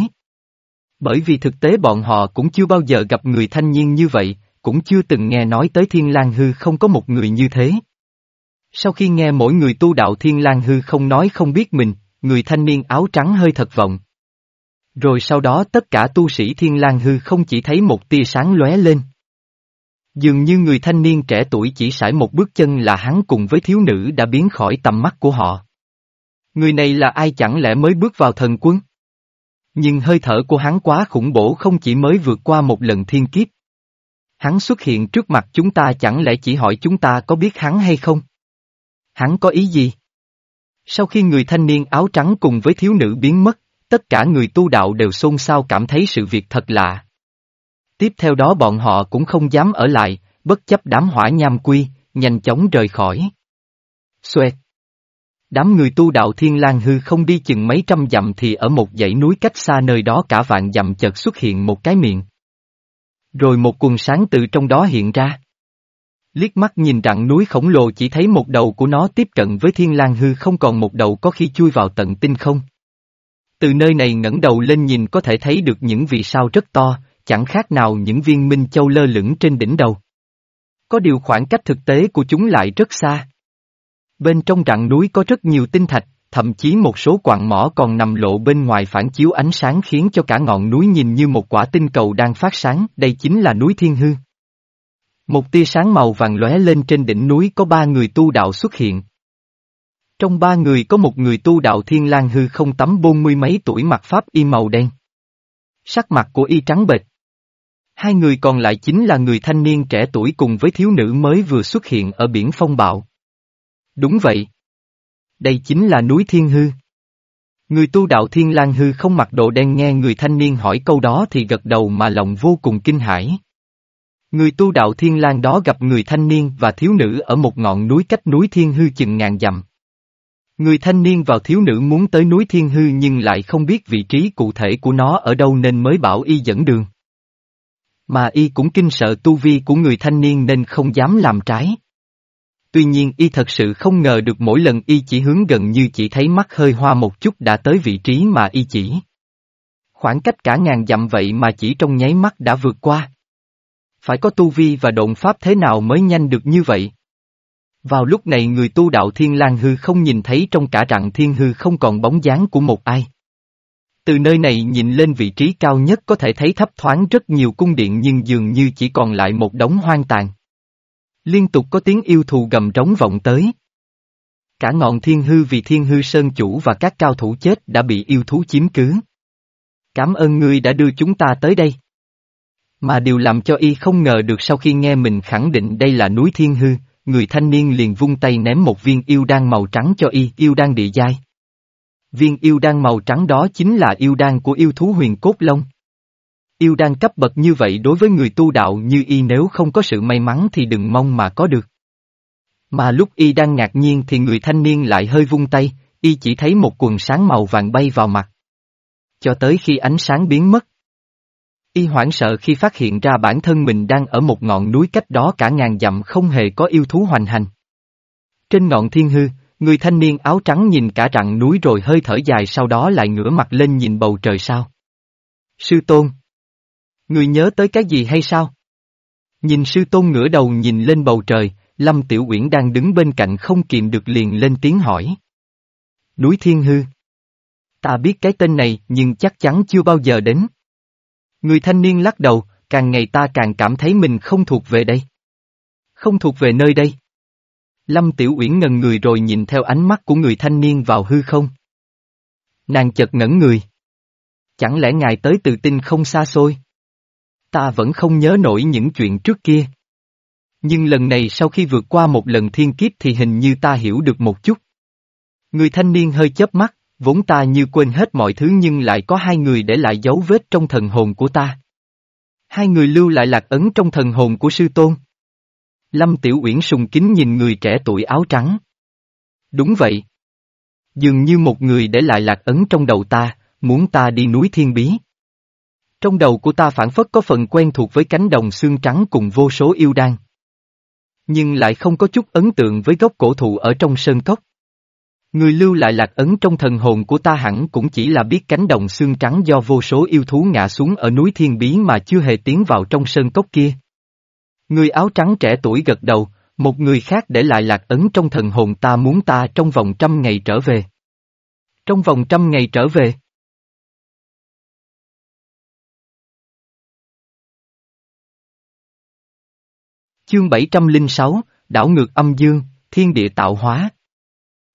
Bởi vì thực tế bọn họ cũng chưa bao giờ gặp người thanh niên như vậy, cũng chưa từng nghe nói tới thiên lang hư không có một người như thế. Sau khi nghe mỗi người tu đạo thiên lang hư không nói không biết mình, người thanh niên áo trắng hơi thật vọng. Rồi sau đó tất cả tu sĩ thiên lang hư không chỉ thấy một tia sáng lóe lên. Dường như người thanh niên trẻ tuổi chỉ sải một bước chân là hắn cùng với thiếu nữ đã biến khỏi tầm mắt của họ. Người này là ai chẳng lẽ mới bước vào thần quân? Nhưng hơi thở của hắn quá khủng bổ không chỉ mới vượt qua một lần thiên kiếp. Hắn xuất hiện trước mặt chúng ta chẳng lẽ chỉ hỏi chúng ta có biết hắn hay không? Hắn có ý gì? Sau khi người thanh niên áo trắng cùng với thiếu nữ biến mất, tất cả người tu đạo đều xôn xao cảm thấy sự việc thật lạ. Tiếp theo đó bọn họ cũng không dám ở lại, bất chấp đám hỏa nham quy, nhanh chóng rời khỏi. Xoẹt. Đám người tu đạo thiên lang hư không đi chừng mấy trăm dặm thì ở một dãy núi cách xa nơi đó cả vạn dặm chợt xuất hiện một cái miệng. Rồi một quần sáng từ trong đó hiện ra. Liếc mắt nhìn rặng núi khổng lồ chỉ thấy một đầu của nó tiếp cận với thiên lang hư không còn một đầu có khi chui vào tận tinh không. Từ nơi này ngẩng đầu lên nhìn có thể thấy được những vì sao rất to, chẳng khác nào những viên minh châu lơ lửng trên đỉnh đầu. Có điều khoảng cách thực tế của chúng lại rất xa. Bên trong rặng núi có rất nhiều tinh thạch, thậm chí một số quặng mỏ còn nằm lộ bên ngoài phản chiếu ánh sáng khiến cho cả ngọn núi nhìn như một quả tinh cầu đang phát sáng, đây chính là núi Thiên Hư. Một tia sáng màu vàng lóe lên trên đỉnh núi có ba người tu đạo xuất hiện. Trong ba người có một người tu đạo thiên lang hư không tắm bôn mươi mấy tuổi mặc pháp y màu đen. Sắc mặt của y trắng bệch. Hai người còn lại chính là người thanh niên trẻ tuổi cùng với thiếu nữ mới vừa xuất hiện ở biển phong bạo. Đúng vậy. Đây chính là núi Thiên Hư. Người tu đạo Thiên lang Hư không mặc đồ đen nghe người thanh niên hỏi câu đó thì gật đầu mà lòng vô cùng kinh hãi. Người tu đạo Thiên lang đó gặp người thanh niên và thiếu nữ ở một ngọn núi cách núi Thiên Hư chừng ngàn dặm. Người thanh niên vào thiếu nữ muốn tới núi Thiên Hư nhưng lại không biết vị trí cụ thể của nó ở đâu nên mới bảo y dẫn đường. Mà y cũng kinh sợ tu vi của người thanh niên nên không dám làm trái. Tuy nhiên, y thật sự không ngờ được mỗi lần y chỉ hướng gần như chỉ thấy mắt hơi hoa một chút đã tới vị trí mà y chỉ. Khoảng cách cả ngàn dặm vậy mà chỉ trong nháy mắt đã vượt qua. Phải có tu vi và độn pháp thế nào mới nhanh được như vậy? Vào lúc này người tu đạo thiên lang hư không nhìn thấy trong cả rặng thiên hư không còn bóng dáng của một ai. Từ nơi này nhìn lên vị trí cao nhất có thể thấy thấp thoáng rất nhiều cung điện nhưng dường như chỉ còn lại một đống hoang tàn. Liên tục có tiếng yêu thù gầm trống vọng tới. Cả ngọn thiên hư vì thiên hư sơn chủ và các cao thủ chết đã bị yêu thú chiếm cứ. Cảm ơn ngươi đã đưa chúng ta tới đây. Mà điều làm cho y không ngờ được sau khi nghe mình khẳng định đây là núi thiên hư, người thanh niên liền vung tay ném một viên yêu đan màu trắng cho y, yêu đan địa giai. Viên yêu đan màu trắng đó chính là yêu đan của yêu thú huyền cốt long. Yêu đan cấp bậc như vậy đối với người tu đạo như y nếu không có sự may mắn thì đừng mong mà có được. Mà lúc y đang ngạc nhiên thì người thanh niên lại hơi vung tay, y chỉ thấy một quần sáng màu vàng bay vào mặt. Cho tới khi ánh sáng biến mất. Y hoảng sợ khi phát hiện ra bản thân mình đang ở một ngọn núi cách đó cả ngàn dặm không hề có yêu thú hoành hành. Trên ngọn thiên hư, người thanh niên áo trắng nhìn cả rặng núi rồi hơi thở dài sau đó lại ngửa mặt lên nhìn bầu trời sao. Sư tôn, Người nhớ tới cái gì hay sao? Nhìn sư tôn ngửa đầu nhìn lên bầu trời, Lâm Tiểu Uyển đang đứng bên cạnh không kìm được liền lên tiếng hỏi. Núi Thiên Hư. Ta biết cái tên này nhưng chắc chắn chưa bao giờ đến. Người thanh niên lắc đầu, càng ngày ta càng cảm thấy mình không thuộc về đây. Không thuộc về nơi đây. Lâm Tiểu Uyển ngần người rồi nhìn theo ánh mắt của người thanh niên vào hư không. Nàng chợt ngẩn người. Chẳng lẽ ngài tới từ tinh không xa xôi? Ta vẫn không nhớ nổi những chuyện trước kia. Nhưng lần này sau khi vượt qua một lần thiên kiếp thì hình như ta hiểu được một chút. Người thanh niên hơi chớp mắt, vốn ta như quên hết mọi thứ nhưng lại có hai người để lại dấu vết trong thần hồn của ta. Hai người lưu lại lạc ấn trong thần hồn của sư tôn. Lâm Tiểu Uyển sùng kính nhìn người trẻ tuổi áo trắng. Đúng vậy. Dường như một người để lại lạc ấn trong đầu ta, muốn ta đi núi thiên bí. Trong đầu của ta phản phất có phần quen thuộc với cánh đồng xương trắng cùng vô số yêu đan. Nhưng lại không có chút ấn tượng với gốc cổ thụ ở trong sơn cốc. Người lưu lại lạc ấn trong thần hồn của ta hẳn cũng chỉ là biết cánh đồng xương trắng do vô số yêu thú ngã xuống ở núi thiên bí mà chưa hề tiến vào trong sơn cốc kia. Người áo trắng trẻ tuổi gật đầu, một người khác để lại lạc ấn trong thần hồn ta muốn ta trong vòng trăm ngày trở về. Trong vòng trăm ngày trở về. Chương 706, Đảo ngược âm dương, thiên địa tạo hóa.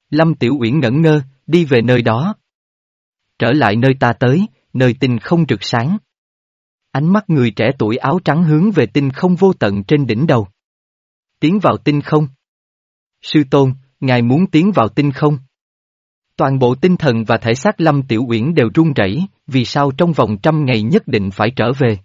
Lâm Tiểu Uyển ngẩn ngơ, đi về nơi đó. Trở lại nơi ta tới, nơi tình không rực sáng. Ánh mắt người trẻ tuổi áo trắng hướng về tinh không vô tận trên đỉnh đầu. Tiến vào tinh không. Sư Tôn, ngài muốn tiến vào tinh không? Toàn bộ tinh thần và thể xác Lâm Tiểu Uyển đều run rẩy, vì sao trong vòng trăm ngày nhất định phải trở về.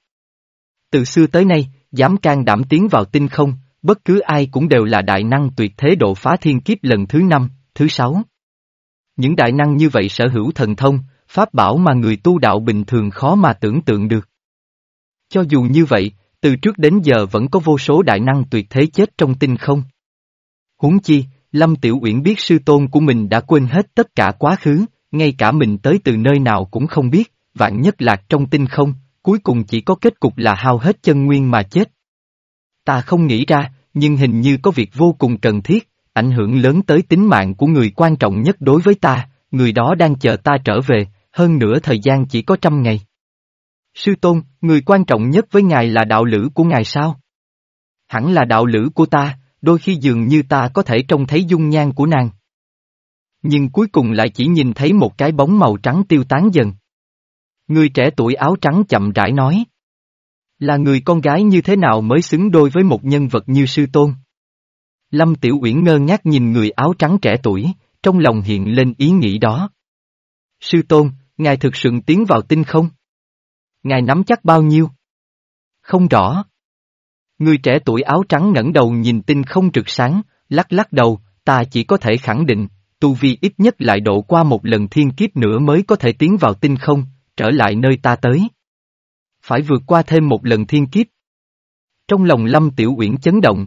Từ xưa tới nay, dám can đảm tiến vào tinh không, bất cứ ai cũng đều là đại năng tuyệt thế độ phá thiên kiếp lần thứ năm, thứ sáu. Những đại năng như vậy sở hữu thần thông, pháp bảo mà người tu đạo bình thường khó mà tưởng tượng được. Cho dù như vậy, từ trước đến giờ vẫn có vô số đại năng tuyệt thế chết trong tinh không. Huống chi, Lâm Tiểu Uyển biết sư tôn của mình đã quên hết tất cả quá khứ, ngay cả mình tới từ nơi nào cũng không biết, vạn nhất lạc trong tinh không, cuối cùng chỉ có kết cục là hao hết chân nguyên mà chết. Ta không nghĩ ra, nhưng hình như có việc vô cùng cần thiết, ảnh hưởng lớn tới tính mạng của người quan trọng nhất đối với ta, người đó đang chờ ta trở về, hơn nữa thời gian chỉ có trăm ngày. Sư Tôn, người quan trọng nhất với ngài là đạo lữ của ngài sao? Hẳn là đạo lữ của ta, đôi khi dường như ta có thể trông thấy dung nhan của nàng. Nhưng cuối cùng lại chỉ nhìn thấy một cái bóng màu trắng tiêu tán dần. Người trẻ tuổi áo trắng chậm rãi nói. Là người con gái như thế nào mới xứng đôi với một nhân vật như sư tôn? Lâm Tiểu Uyển ngơ ngác nhìn người áo trắng trẻ tuổi, trong lòng hiện lên ý nghĩ đó. Sư tôn, ngài thực sự tiến vào tinh không? Ngài nắm chắc bao nhiêu? Không rõ. Người trẻ tuổi áo trắng ngẩng đầu nhìn tinh không trực sáng, lắc lắc đầu, ta chỉ có thể khẳng định, tu vi ít nhất lại độ qua một lần thiên kiếp nữa mới có thể tiến vào tinh không, trở lại nơi ta tới. Phải vượt qua thêm một lần thiên kiếp. Trong lòng Lâm Tiểu Uyển chấn động.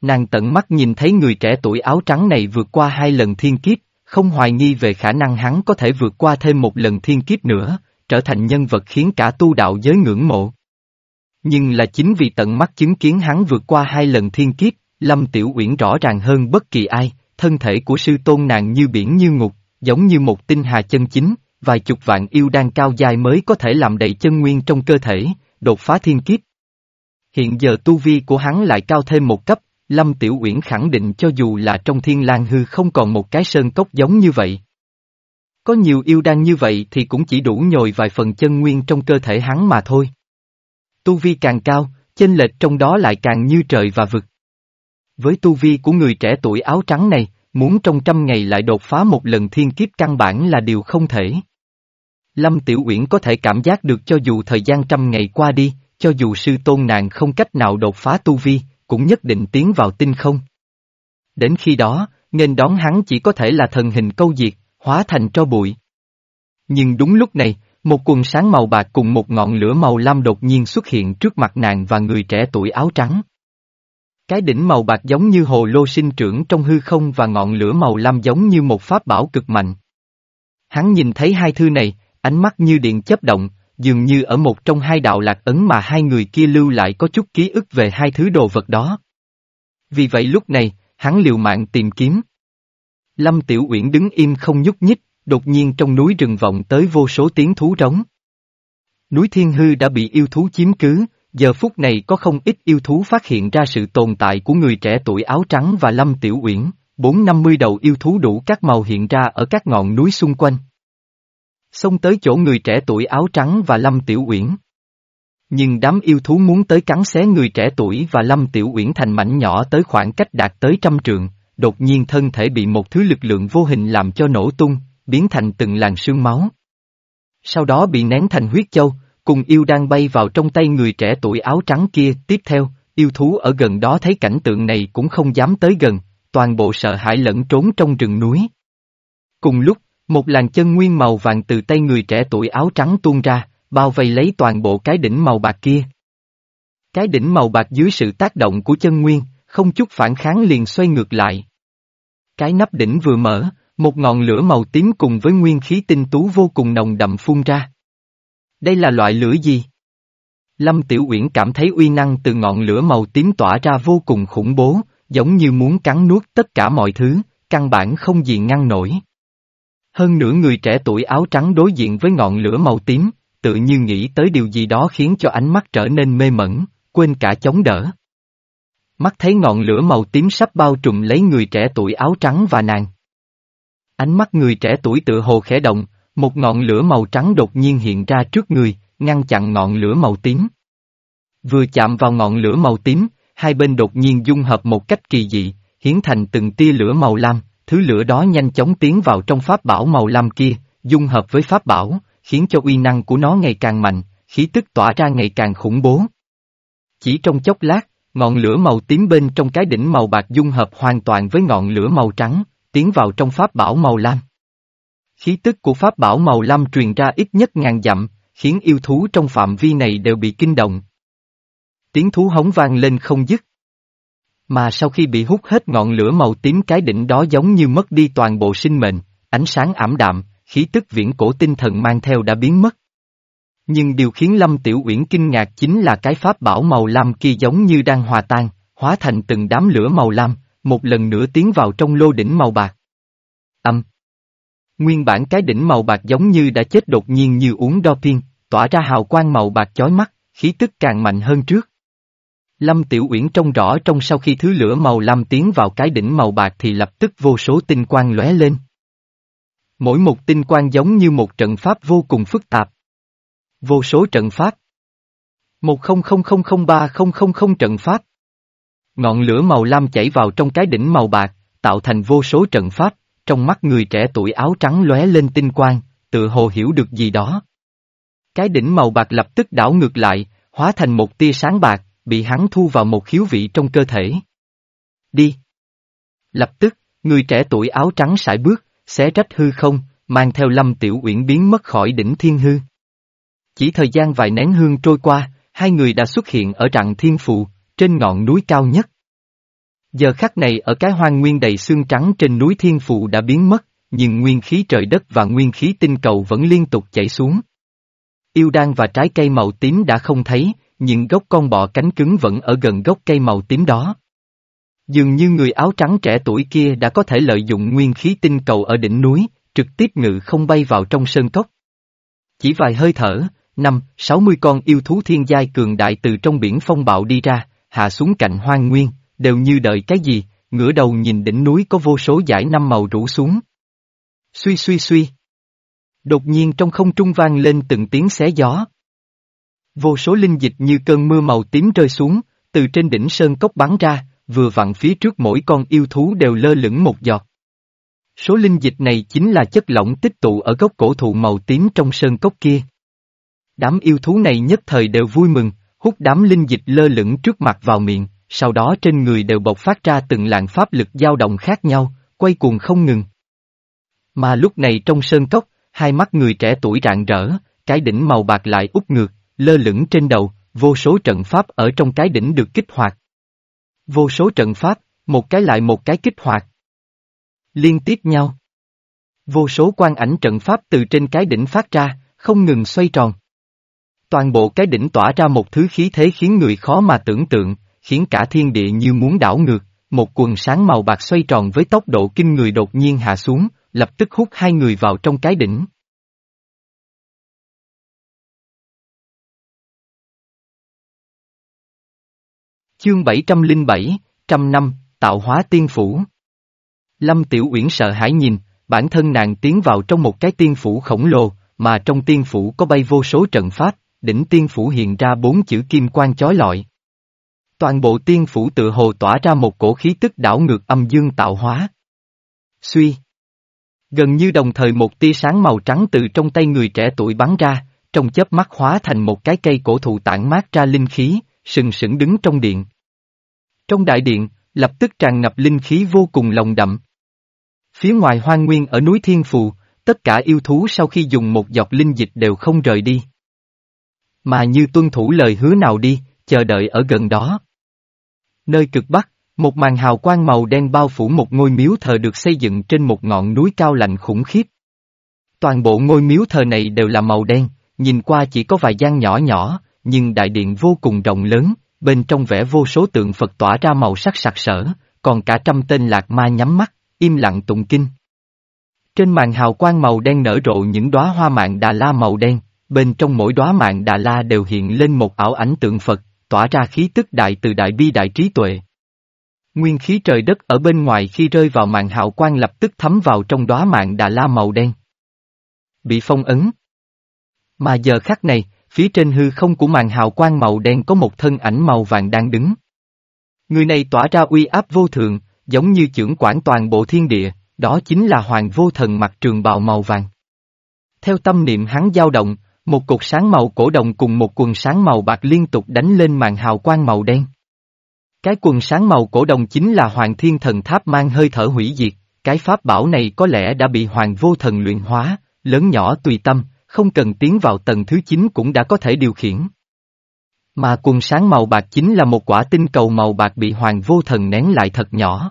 Nàng tận mắt nhìn thấy người trẻ tuổi áo trắng này vượt qua hai lần thiên kiếp, không hoài nghi về khả năng hắn có thể vượt qua thêm một lần thiên kiếp nữa, trở thành nhân vật khiến cả tu đạo giới ngưỡng mộ. Nhưng là chính vì tận mắt chứng kiến hắn vượt qua hai lần thiên kiếp, Lâm Tiểu Uyển rõ ràng hơn bất kỳ ai, thân thể của sư tôn nàng như biển như ngục, giống như một tinh hà chân chính, vài chục vạn yêu đan cao dài mới có thể làm đầy chân nguyên trong cơ thể, đột phá thiên kiếp. Hiện giờ tu vi của hắn lại cao thêm một cấp, Lâm Tiểu Uyển khẳng định cho dù là trong thiên lang hư không còn một cái sơn cốc giống như vậy. Có nhiều yêu đan như vậy thì cũng chỉ đủ nhồi vài phần chân nguyên trong cơ thể hắn mà thôi. Tu vi càng cao, chênh lệch trong đó lại càng như trời và vực. Với tu vi của người trẻ tuổi áo trắng này, muốn trong trăm ngày lại đột phá một lần thiên kiếp căn bản là điều không thể. Lâm Tiểu Uyển có thể cảm giác được cho dù thời gian trăm ngày qua đi, cho dù sư tôn nàng không cách nào đột phá tu vi, cũng nhất định tiến vào tinh không. Đến khi đó, nên đón hắn chỉ có thể là thần hình câu diệt, hóa thành tro bụi. Nhưng đúng lúc này, một quần sáng màu bạc cùng một ngọn lửa màu lam đột nhiên xuất hiện trước mặt nàng và người trẻ tuổi áo trắng. Cái đỉnh màu bạc giống như hồ lô sinh trưởng trong hư không và ngọn lửa màu lam giống như một pháp bảo cực mạnh. Hắn nhìn thấy hai thư này, ánh mắt như điện chấp động, dường như ở một trong hai đạo lạc ấn mà hai người kia lưu lại có chút ký ức về hai thứ đồ vật đó. Vì vậy lúc này, hắn liều mạng tìm kiếm. Lâm Tiểu Uyển đứng im không nhúc nhích, đột nhiên trong núi rừng vọng tới vô số tiếng thú rống. Núi Thiên Hư đã bị yêu thú chiếm cứ, giờ phút này có không ít yêu thú phát hiện ra sự tồn tại của người trẻ tuổi áo trắng và Lâm Tiểu Uyển, bốn năm mươi đầu yêu thú đủ các màu hiện ra ở các ngọn núi xung quanh. Xông tới chỗ người trẻ tuổi áo trắng và Lâm Tiểu Uyển. Nhưng đám yêu thú muốn tới cắn xé người trẻ tuổi và Lâm Tiểu Uyển thành mảnh nhỏ tới khoảng cách đạt tới trăm trượng, đột nhiên thân thể bị một thứ lực lượng vô hình làm cho nổ tung, biến thành từng làn sương máu. Sau đó bị nén thành huyết châu, cùng yêu đang bay vào trong tay người trẻ tuổi áo trắng kia, tiếp theo, yêu thú ở gần đó thấy cảnh tượng này cũng không dám tới gần, toàn bộ sợ hãi lẫn trốn trong rừng núi. Cùng lúc, một làn chân nguyên màu vàng từ tay người trẻ tuổi áo trắng tuôn ra, bao vây lấy toàn bộ cái đỉnh màu bạc kia. Cái đỉnh màu bạc dưới sự tác động của chân nguyên, không chút phản kháng liền xoay ngược lại. Cái nắp đỉnh vừa mở, một ngọn lửa màu tím cùng với nguyên khí tinh tú vô cùng nồng đậm phun ra. Đây là loại lửa gì? Lâm Tiểu Uyển cảm thấy uy năng từ ngọn lửa màu tím tỏa ra vô cùng khủng bố, giống như muốn cắn nuốt tất cả mọi thứ, căn bản không gì ngăn nổi. Hơn nữa người trẻ tuổi áo trắng đối diện với ngọn lửa màu tím, tự như nghĩ tới điều gì đó khiến cho ánh mắt trở nên mê mẩn, quên cả chống đỡ. Mắt thấy ngọn lửa màu tím sắp bao trùm lấy người trẻ tuổi áo trắng và nàng. Ánh mắt người trẻ tuổi tự hồ khẽ động, một ngọn lửa màu trắng đột nhiên hiện ra trước người, ngăn chặn ngọn lửa màu tím. Vừa chạm vào ngọn lửa màu tím, hai bên đột nhiên dung hợp một cách kỳ dị, hiến thành từng tia lửa màu lam, thứ lửa đó nhanh chóng tiến vào trong pháp bảo màu lam kia, dung hợp với pháp bảo, khiến cho uy năng của nó ngày càng mạnh, khí tức tỏa ra ngày càng khủng bố. Chỉ trong chốc lát, ngọn lửa màu tím bên trong cái đỉnh màu bạc dung hợp hoàn toàn với ngọn lửa màu trắng, tiến vào trong pháp bảo màu lam. Khí tức của pháp bảo màu lam truyền ra ít nhất ngàn dặm, khiến yêu thú trong phạm vi này đều bị kinh động. Tiếng thú hống vang lên không dứt. Mà sau khi bị hút hết ngọn lửa màu tím cái đỉnh đó giống như mất đi toàn bộ sinh mệnh, ánh sáng ảm đạm, khí tức viễn cổ tinh thần mang theo đã biến mất. Nhưng điều khiến Lâm Tiểu Uyển kinh ngạc chính là cái pháp bảo màu lam kia giống như đang hòa tan, hóa thành từng đám lửa màu lam, một lần nữa tiến vào trong lô đỉnh màu bạc. Âm. Nguyên bản cái đỉnh màu bạc giống như đã chết đột nhiên như uống đo tiên, tỏa ra hào quang màu bạc chói mắt, khí tức càng mạnh hơn trước. Lâm Tiểu Uyển trông rõ trong sau khi thứ lửa màu lam tiến vào cái đỉnh màu bạc thì lập tức vô số tinh quang lóe lên. Mỗi một tinh quang giống như một trận pháp vô cùng phức tạp. Vô số trận pháp. Một không không không không ba không không không trận pháp. Ngọn lửa màu lam chảy vào trong cái đỉnh màu bạc, tạo thành vô số trận pháp, trong mắt người trẻ tuổi áo trắng lóe lên tinh quang, tự hồ hiểu được gì đó. Cái đỉnh màu bạc lập tức đảo ngược lại, hóa thành một tia sáng bạc, bị hắn thu vào một khiếu vị trong cơ thể. Đi! Lập tức, người trẻ tuổi áo trắng sải bước, xé rách hư không, mang theo lâm tiểu uyển biến mất khỏi đỉnh thiên hư. Chỉ thời gian vài nén hương trôi qua, hai người đã xuất hiện ở rặng thiên phụ, trên ngọn núi cao nhất. Giờ khắc này ở cái hoang nguyên đầy xương trắng trên núi thiên phụ đã biến mất, nhưng nguyên khí trời đất và nguyên khí tinh cầu vẫn liên tục chảy xuống. Yêu đan và trái cây màu tím đã không thấy, nhưng gốc con bọ cánh cứng vẫn ở gần gốc cây màu tím đó. Dường như người áo trắng trẻ tuổi kia đã có thể lợi dụng nguyên khí tinh cầu ở đỉnh núi, trực tiếp ngự không bay vào trong sơn cốc. Chỉ vài hơi thở, năm, sáu mươi con yêu thú thiên giai cường đại từ trong biển phong bạo đi ra, hạ xuống cạnh hoang nguyên, đều như đợi cái gì, ngửa đầu nhìn đỉnh núi có vô số dải năm màu rủ xuống. Suy suy suy. Đột nhiên trong không trung vang lên từng tiếng xé gió. Vô số linh dịch như cơn mưa màu tím rơi xuống, từ trên đỉnh sơn cốc bắn ra, vừa vặn phía trước mỗi con yêu thú đều lơ lửng một giọt. Số linh dịch này chính là chất lỏng tích tụ ở gốc cổ thụ màu tím trong sơn cốc kia. Đám yêu thú này nhất thời đều vui mừng, hút đám linh dịch lơ lửng trước mặt vào miệng, sau đó trên người đều bộc phát ra từng làn pháp lực dao động khác nhau, quay cuồng không ngừng. Mà lúc này trong sơn cốc, hai mắt người trẻ tuổi rạng rỡ, cái đỉnh màu bạc lại úp ngược, lơ lửng trên đầu, vô số trận pháp ở trong cái đỉnh được kích hoạt. Vô số trận pháp, một cái lại một cái kích hoạt. Liên tiếp nhau. Vô số quan ảnh trận pháp từ trên cái đỉnh phát ra, không ngừng xoay tròn. Toàn bộ cái đỉnh tỏa ra một thứ khí thế khiến người khó mà tưởng tượng, khiến cả thiên địa như muốn đảo ngược, một quần sáng màu bạc xoay tròn với tốc độ kinh người đột nhiên hạ xuống, lập tức hút hai người vào trong cái đỉnh. Chương 707, trăm năm, tạo hóa tiên phủ. Lâm Tiểu Uyển sợ hãi nhìn, bản thân nàng tiến vào trong một cái tiên phủ khổng lồ, mà trong tiên phủ có bay vô số trận pháp, đỉnh tiên phủ hiện ra bốn chữ kim quan chói lọi. Toàn bộ tiên phủ tự hồ tỏa ra một cổ khí tức đảo ngược âm dương tạo hóa. Suy. Gần như đồng thời một tia sáng màu trắng từ trong tay người trẻ tuổi bắn ra, trong chớp mắt hóa thành một cái cây cổ thụ tản mát ra linh khí, sừng sững đứng trong điện. Trong đại điện, lập tức tràn ngập linh khí vô cùng lồng đậm. Phía ngoài hoang nguyên ở núi Thiên Phù, tất cả yêu thú sau khi dùng một giọt linh dịch đều không rời đi. Mà như tuân thủ lời hứa nào đi, chờ đợi ở gần đó. Nơi cực bắc, một màn hào quang màu đen bao phủ một ngôi miếu thờ được xây dựng trên một ngọn núi cao lạnh khủng khiếp. Toàn bộ ngôi miếu thờ này đều là màu đen, nhìn qua chỉ có vài gian nhỏ nhỏ, nhưng đại điện vô cùng rộng lớn, bên trong vẽ vô số tượng Phật tỏa ra màu sắc sặc sỡ, còn cả trăm tên lạc ma nhắm mắt, im lặng tụng kinh. Trên màn hào quang màu đen nở rộ những đóa hoa mạng Đà La màu đen, bên trong mỗi đóa mạng Đà La đều hiện lên một ảo ảnh tượng Phật, tỏa ra khí tức đại từ đại bi đại trí tuệ. Nguyên khí trời đất ở bên ngoài khi rơi vào mạng hào quang lập tức thấm vào trong đóa mạng Đà La màu đen. Bị phong ấn. Mà giờ khắc này, phía trên hư không của màn hào quang màu đen có một thân ảnh màu vàng đang đứng. Người này tỏa ra uy áp vô thượng, giống như trưởng quản toàn bộ thiên địa, đó chính là Hoàng Vô Thần mặc trường bào màu vàng. Theo tâm niệm hắn dao động, một cột sáng màu cổ đồng cùng một quần sáng màu bạc liên tục đánh lên màn hào quang màu đen. Cái quần sáng màu cổ đồng chính là Hoàng Thiên Thần Tháp mang hơi thở hủy diệt, cái pháp bảo này có lẽ đã bị Hoàng Vô Thần luyện hóa, lớn nhỏ tùy tâm, không cần tiến vào tầng thứ 9 cũng đã có thể điều khiển. Mà quần sáng màu bạc chính là một quả tinh cầu màu bạc bị Hoàng Vô Thần nén lại thật nhỏ.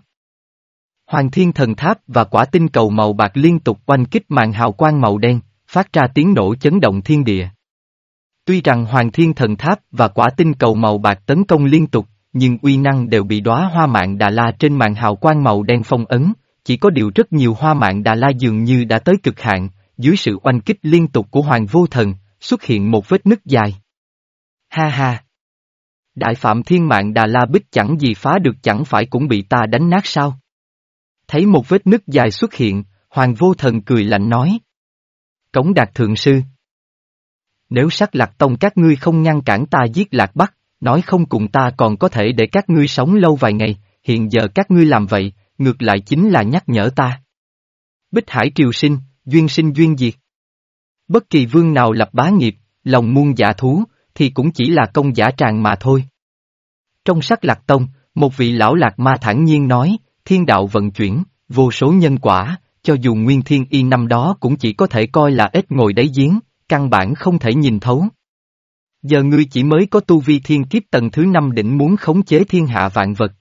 Hoàng Thiên Thần Tháp và quả tinh cầu màu bạc liên tục quanh kích màn hào quang màu đen, phát ra tiếng nổ chấn động thiên địa. Tuy rằng Hoàng Thiên Thần Tháp và quả tinh cầu màu bạc tấn công liên tục, nhưng uy năng đều bị đóa hoa mạng Đà La trên màn hào quang màu đen phong ấn, chỉ có điều rất nhiều hoa mạng Đà La dường như đã tới cực hạn, dưới sự oanh kích liên tục của Hoàng Vô Thần, xuất hiện một vết nứt dài. Ha ha! Đại Phạm Thiên Mạng Đà La Bích chẳng gì phá được chẳng phải cũng bị ta đánh nát sao? Thấy một vết nứt dài xuất hiện, Hoàng Vô Thần cười lạnh nói. Cống đạt thượng sư. Nếu sắc lạc tông các ngươi không ngăn cản ta giết lạc bắc, nói không cùng ta còn có thể để các ngươi sống lâu vài ngày, hiện giờ các ngươi làm vậy, ngược lại chính là nhắc nhở ta. Bích Hải triều sinh, duyên sinh duyên diệt. Bất kỳ vương nào lập bá nghiệp, lòng muôn giả thú, thì cũng chỉ là công giả tràng mà thôi. Trong sắc lạc tông, một vị lão lạc ma thản nhiên nói, thiên đạo vận chuyển, vô số nhân quả, cho dù nguyên thiên y năm đó cũng chỉ có thể coi là ít ngồi đáy giếng, căn bản không thể nhìn thấu. Giờ ngươi chỉ mới có tu vi thiên kiếp tầng thứ năm định muốn khống chế thiên hạ vạn vật.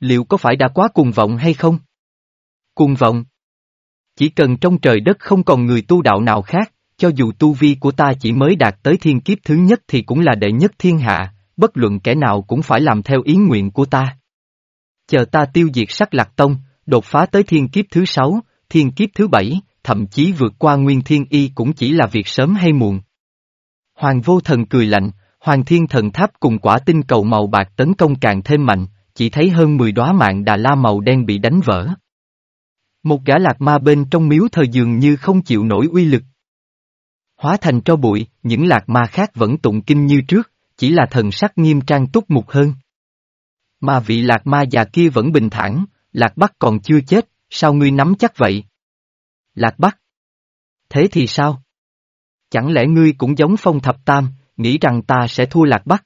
Liệu có phải đã quá cuồng vọng hay không? Cuồng vọng. Chỉ cần trong trời đất không còn người tu đạo nào khác, cho dù tu vi của ta chỉ mới đạt tới thiên kiếp thứ nhất thì cũng là đệ nhất thiên hạ, bất luận kẻ nào cũng phải làm theo ý nguyện của ta. Chờ ta tiêu diệt sắc lạc tông, đột phá tới thiên kiếp thứ sáu, thiên kiếp thứ bảy, thậm chí vượt qua nguyên thiên y cũng chỉ là việc sớm hay muộn. Hoàng vô thần cười lạnh, hoàng thiên thần tháp cùng quả tinh cầu màu bạc tấn công càng thêm mạnh, chỉ thấy hơn 10 đóa mạng đà la màu đen bị đánh vỡ. Một gã lạc ma bên trong miếu thờ dường như không chịu nổi uy lực. Hóa thành cho bụi, những lạc ma khác vẫn tụng kinh như trước, chỉ là thần sắc nghiêm trang túc mục hơn. Mà vị lạc ma già kia vẫn bình thản, lạc bắc còn chưa chết, sao ngươi nắm chắc vậy? Lạc bắc. Thế thì sao? Chẳng lẽ ngươi cũng giống phong thập tam, nghĩ rằng ta sẽ thua lạc bắc?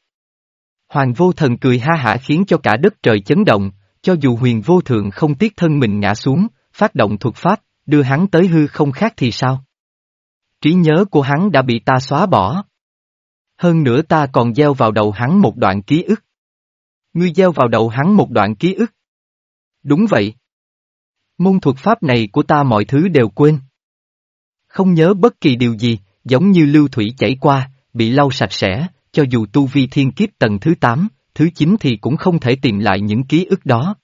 Hoàng vô thần cười ha hả khiến cho cả đất trời chấn động, cho dù huyền vô thượng không tiếc thân mình ngã xuống, phát động thuật pháp, đưa hắn tới hư không khác thì sao? Trí nhớ của hắn đã bị ta xóa bỏ. Hơn nữa ta còn gieo vào đầu hắn một đoạn ký ức. Ngươi gieo vào đầu hắn một đoạn ký ức. Đúng vậy. Môn thuật pháp này của ta mọi thứ đều quên. Không nhớ bất kỳ điều gì, giống như lưu thủy chảy qua, bị lau sạch sẽ, cho dù tu vi thiên kiếp tầng thứ 8, thứ 9 thì cũng không thể tìm lại những ký ức đó.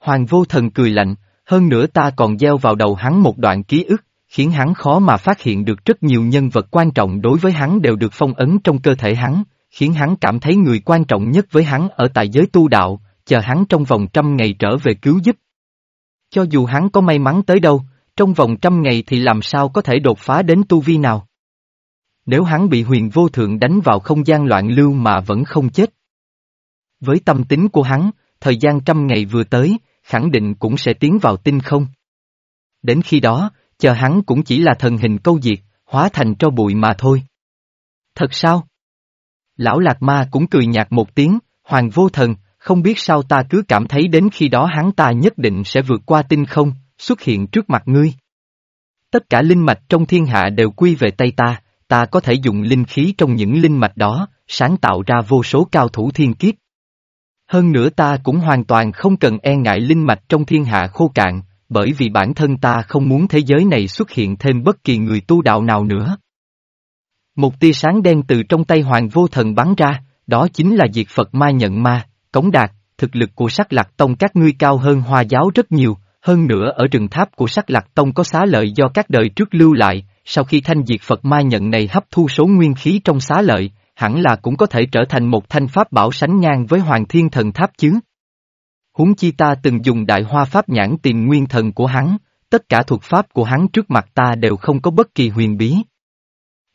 Hoàng vô thần cười lạnh, hơn nữa ta còn gieo vào đầu hắn một đoạn ký ức, khiến hắn khó mà phát hiện được rất nhiều nhân vật quan trọng đối với hắn đều được phong ấn trong cơ thể hắn, khiến hắn cảm thấy người quan trọng nhất với hắn ở tại giới tu đạo, chờ hắn trong vòng trăm ngày trở về cứu giúp. Cho dù hắn có may mắn tới đâu, trong vòng trăm ngày thì làm sao có thể đột phá đến tu vi nào? Nếu hắn bị huyền vô thượng đánh vào không gian loạn lưu mà vẫn không chết. Với tâm tính của hắn, thời gian trăm ngày vừa tới, khẳng định cũng sẽ tiến vào tinh không. Đến khi đó, chờ hắn cũng chỉ là thần hình câu diệt, hóa thành cho bụi mà thôi. Thật sao? Lão Lạc Ma cũng cười nhạt một tiếng, hoàng vô thần, không biết sao ta cứ cảm thấy đến khi đó hắn ta nhất định sẽ vượt qua tinh không, xuất hiện trước mặt ngươi. Tất cả linh mạch trong thiên hạ đều quy về tay ta, ta có thể dùng linh khí trong những linh mạch đó, sáng tạo ra vô số cao thủ thiên kiếp. Hơn nữa ta cũng hoàn toàn không cần e ngại linh mạch trong thiên hạ khô cạn, bởi vì bản thân ta không muốn thế giới này xuất hiện thêm bất kỳ người tu đạo nào nữa. Một tia sáng đen từ trong tay hoàng vô thần bắn ra, đó chính là diệt Phật ma nhận ma, cống đạt, thực lực của sắc lạc tông các ngươi cao hơn hoa giáo rất nhiều, hơn nữa ở rừng tháp của sắc lạc tông có xá lợi do các đời trước lưu lại, sau khi thanh diệt Phật ma nhận này hấp thu số nguyên khí trong xá lợi, hẳn là cũng có thể trở thành một thanh pháp bảo sánh ngang với hoàng thiên thần tháp chứ. Huống chi ta từng dùng đại hoa pháp nhãn tìm nguyên thần của hắn, tất cả thuật pháp của hắn trước mặt ta đều không có bất kỳ huyền bí.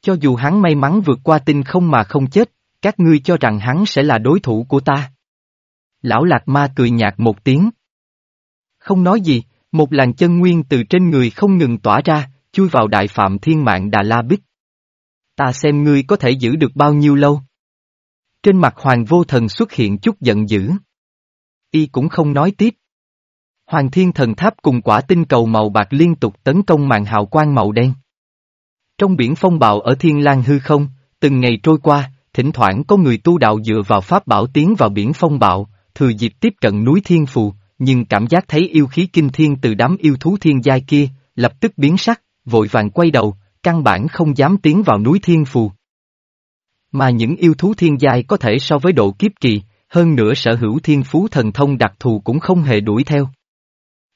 Cho dù hắn may mắn vượt qua tinh không mà không chết, các ngươi cho rằng hắn sẽ là đối thủ của ta. Lão Lạc Ma cười nhạt một tiếng. Không nói gì, một làn chân nguyên từ trên người không ngừng tỏa ra, chui vào đại phạm thiên mạng Đà La Bích. Ta xem ngươi có thể giữ được bao nhiêu lâu. Trên mặt Hoàng Vô Thần xuất hiện chút giận dữ. Y cũng không nói tiếp. Hoàng Thiên Thần Tháp cùng quả tinh cầu màu bạc liên tục tấn công màn hào quang màu đen. Trong biển phong bạo ở Thiên lang hư không, từng ngày trôi qua, thỉnh thoảng có người tu đạo dựa vào pháp bảo tiến vào biển phong bạo, thừa dịp tiếp cận núi Thiên Phù, nhưng cảm giác thấy yêu khí kinh thiên từ đám yêu thú thiên giai kia, lập tức biến sắc, vội vàng quay đầu, căn bản không dám tiến vào núi Thiên Phù. Mà những yêu thú thiên giai có thể so với độ kiếp kỳ, hơn nữa sở hữu thiên phú thần thông đặc thù cũng không hề đuổi theo.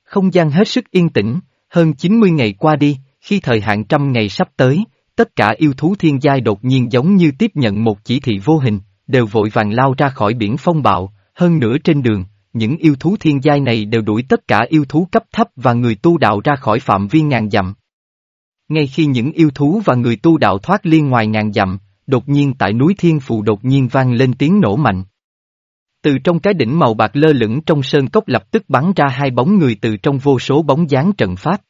Không gian hết sức yên tĩnh, hơn 90 ngày qua đi, khi thời hạn trăm ngày sắp tới, tất cả yêu thú thiên giai đột nhiên giống như tiếp nhận một chỉ thị vô hình, đều vội vàng lao ra khỏi biển phong bạo, hơn nữa trên đường, những yêu thú thiên giai này đều đuổi tất cả yêu thú cấp thấp và người tu đạo ra khỏi phạm vi ngàn dặm. Ngay khi những yêu thú và người tu đạo thoát liên ngoài ngàn dặm, đột nhiên tại núi Thiên Phù đột nhiên vang lên tiếng nổ mạnh. Từ trong cái đỉnh màu bạc lơ lửng trong sơn cốc lập tức bắn ra hai bóng người từ trong vô số bóng dáng trận pháp.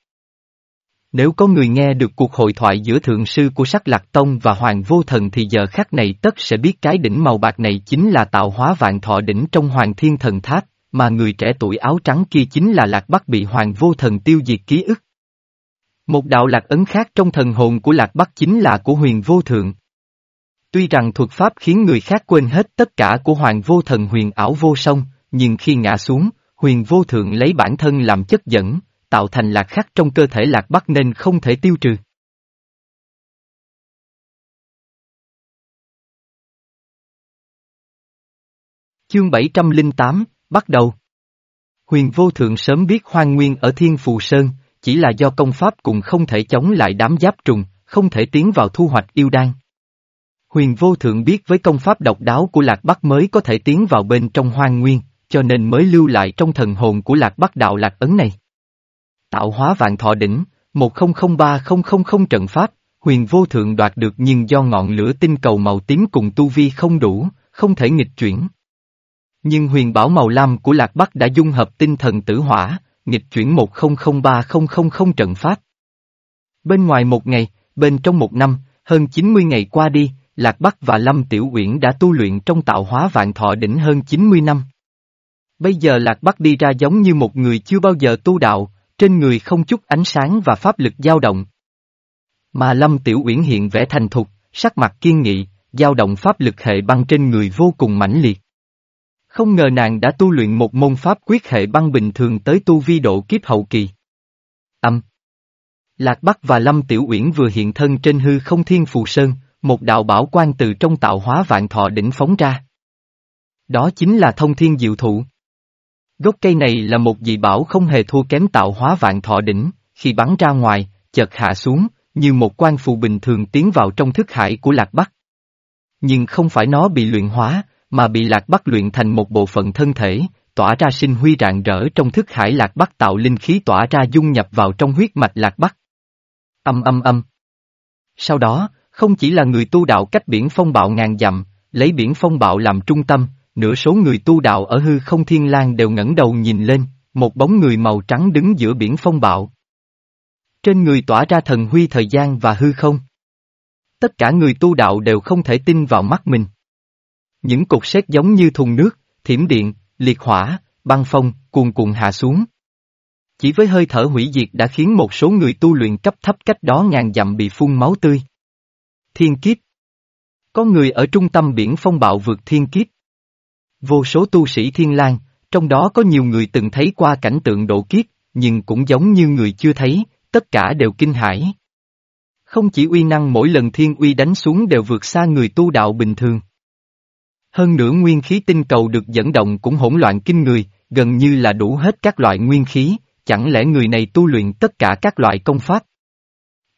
Nếu có người nghe được cuộc hội thoại giữa thượng sư của sắc lạc tông và hoàng vô thần thì giờ khắc này tất sẽ biết cái đỉnh màu bạc này chính là tạo hóa vạn thọ đỉnh trong hoàng thiên thần tháp, mà người trẻ tuổi áo trắng kia chính là lạc bắc bị hoàng vô thần tiêu diệt ký ức. Một đạo lạc ấn khác trong thần hồn của lạc bắc chính là của huyền vô thượng. Tuy rằng thuật pháp khiến người khác quên hết tất cả của hoàng vô thần huyền ảo vô song, nhưng khi ngã xuống, huyền vô thượng lấy bản thân làm chất dẫn, tạo thành lạc khắc trong cơ thể lạc bắc nên không thể tiêu trừ. Chương 708, bắt đầu. Huyền vô thượng sớm biết hoang nguyên ở Thiên Phù Sơn, chỉ là do công pháp cùng không thể chống lại đám giáp trùng, không thể tiến vào thu hoạch yêu đan. Huyền vô thượng biết với công pháp độc đáo của Lạc Bắc mới có thể tiến vào bên trong hoang nguyên, cho nên mới lưu lại trong thần hồn của Lạc Bắc đạo Lạc Ấn này. Tạo hóa vạn thọ đỉnh, 1003-000 trận pháp, huyền vô thượng đoạt được nhưng do ngọn lửa tinh cầu màu tím cùng tu vi không đủ, không thể nghịch chuyển. Nhưng huyền bảo màu lam của Lạc Bắc đã dung hợp tinh thần tử hỏa, nghịch chuyển 1003-000 trận pháp. Bên ngoài một ngày, bên trong một năm, hơn 90 ngày qua đi, Lạc Bắc và Lâm Tiểu Uyển đã tu luyện trong tạo hóa vạn thọ đỉnh hơn 90 năm. Bây giờ Lạc Bắc đi ra giống như một người chưa bao giờ tu đạo, trên người không chút ánh sáng và pháp lực dao động. Mà Lâm Tiểu Uyển hiện vẻ thành thục, sắc mặt kiên nghị, dao động pháp lực hệ băng trên người vô cùng mãnh liệt. Không ngờ nàng đã tu luyện một môn pháp quyết hệ băng bình thường tới tu vi độ kiếp hậu kỳ. Âm Lạc Bắc và Lâm Tiểu Uyển vừa hiện thân trên hư không thiên phù sơn, một đạo bảo quan từ trong tạo hóa vạn thọ đỉnh phóng ra. Đó chính là thông thiên diệu thụ. Gốc cây này là một dị bảo không hề thua kém tạo hóa vạn thọ đỉnh, khi bắn ra ngoài, chợt hạ xuống, như một quan phù bình thường tiến vào trong thức hải của Lạc Bắc. Nhưng không phải nó bị luyện hóa, mà bị Lạc Bắc luyện thành một bộ phận thân thể, tỏa ra sinh huy rạng rỡ trong thức hải Lạc Bắc tạo linh khí tỏa ra dung nhập vào trong huyết mạch Lạc Bắc. Âm âm âm. Sau đó, Không chỉ là người tu đạo cách biển phong bạo ngàn dặm, lấy biển phong bạo làm trung tâm, nửa số người tu đạo ở hư không thiên lang đều ngẩng đầu nhìn lên, một bóng người màu trắng đứng giữa biển phong bạo. Trên người tỏa ra thần huy thời gian và hư không. Tất cả người tu đạo đều không thể tin vào mắt mình. Những cục sét giống như thùng nước, thiểm điện, liệt hỏa, băng phong, cuồn cuộn hạ xuống. Chỉ với hơi thở hủy diệt đã khiến một số người tu luyện cấp thấp cách đó ngàn dặm bị phun máu tươi. Thiên kiếp Có người ở trung tâm biển phong bạo vượt thiên kiếp. Vô số tu sĩ thiên lang, trong đó có nhiều người từng thấy qua cảnh tượng độ kiếp, nhưng cũng giống như người chưa thấy, tất cả đều kinh hãi. Không chỉ uy năng mỗi lần thiên uy đánh xuống đều vượt xa người tu đạo bình thường. Hơn nữa nguyên khí tinh cầu được dẫn động cũng hỗn loạn kinh người, gần như là đủ hết các loại nguyên khí, chẳng lẽ người này tu luyện tất cả các loại công pháp?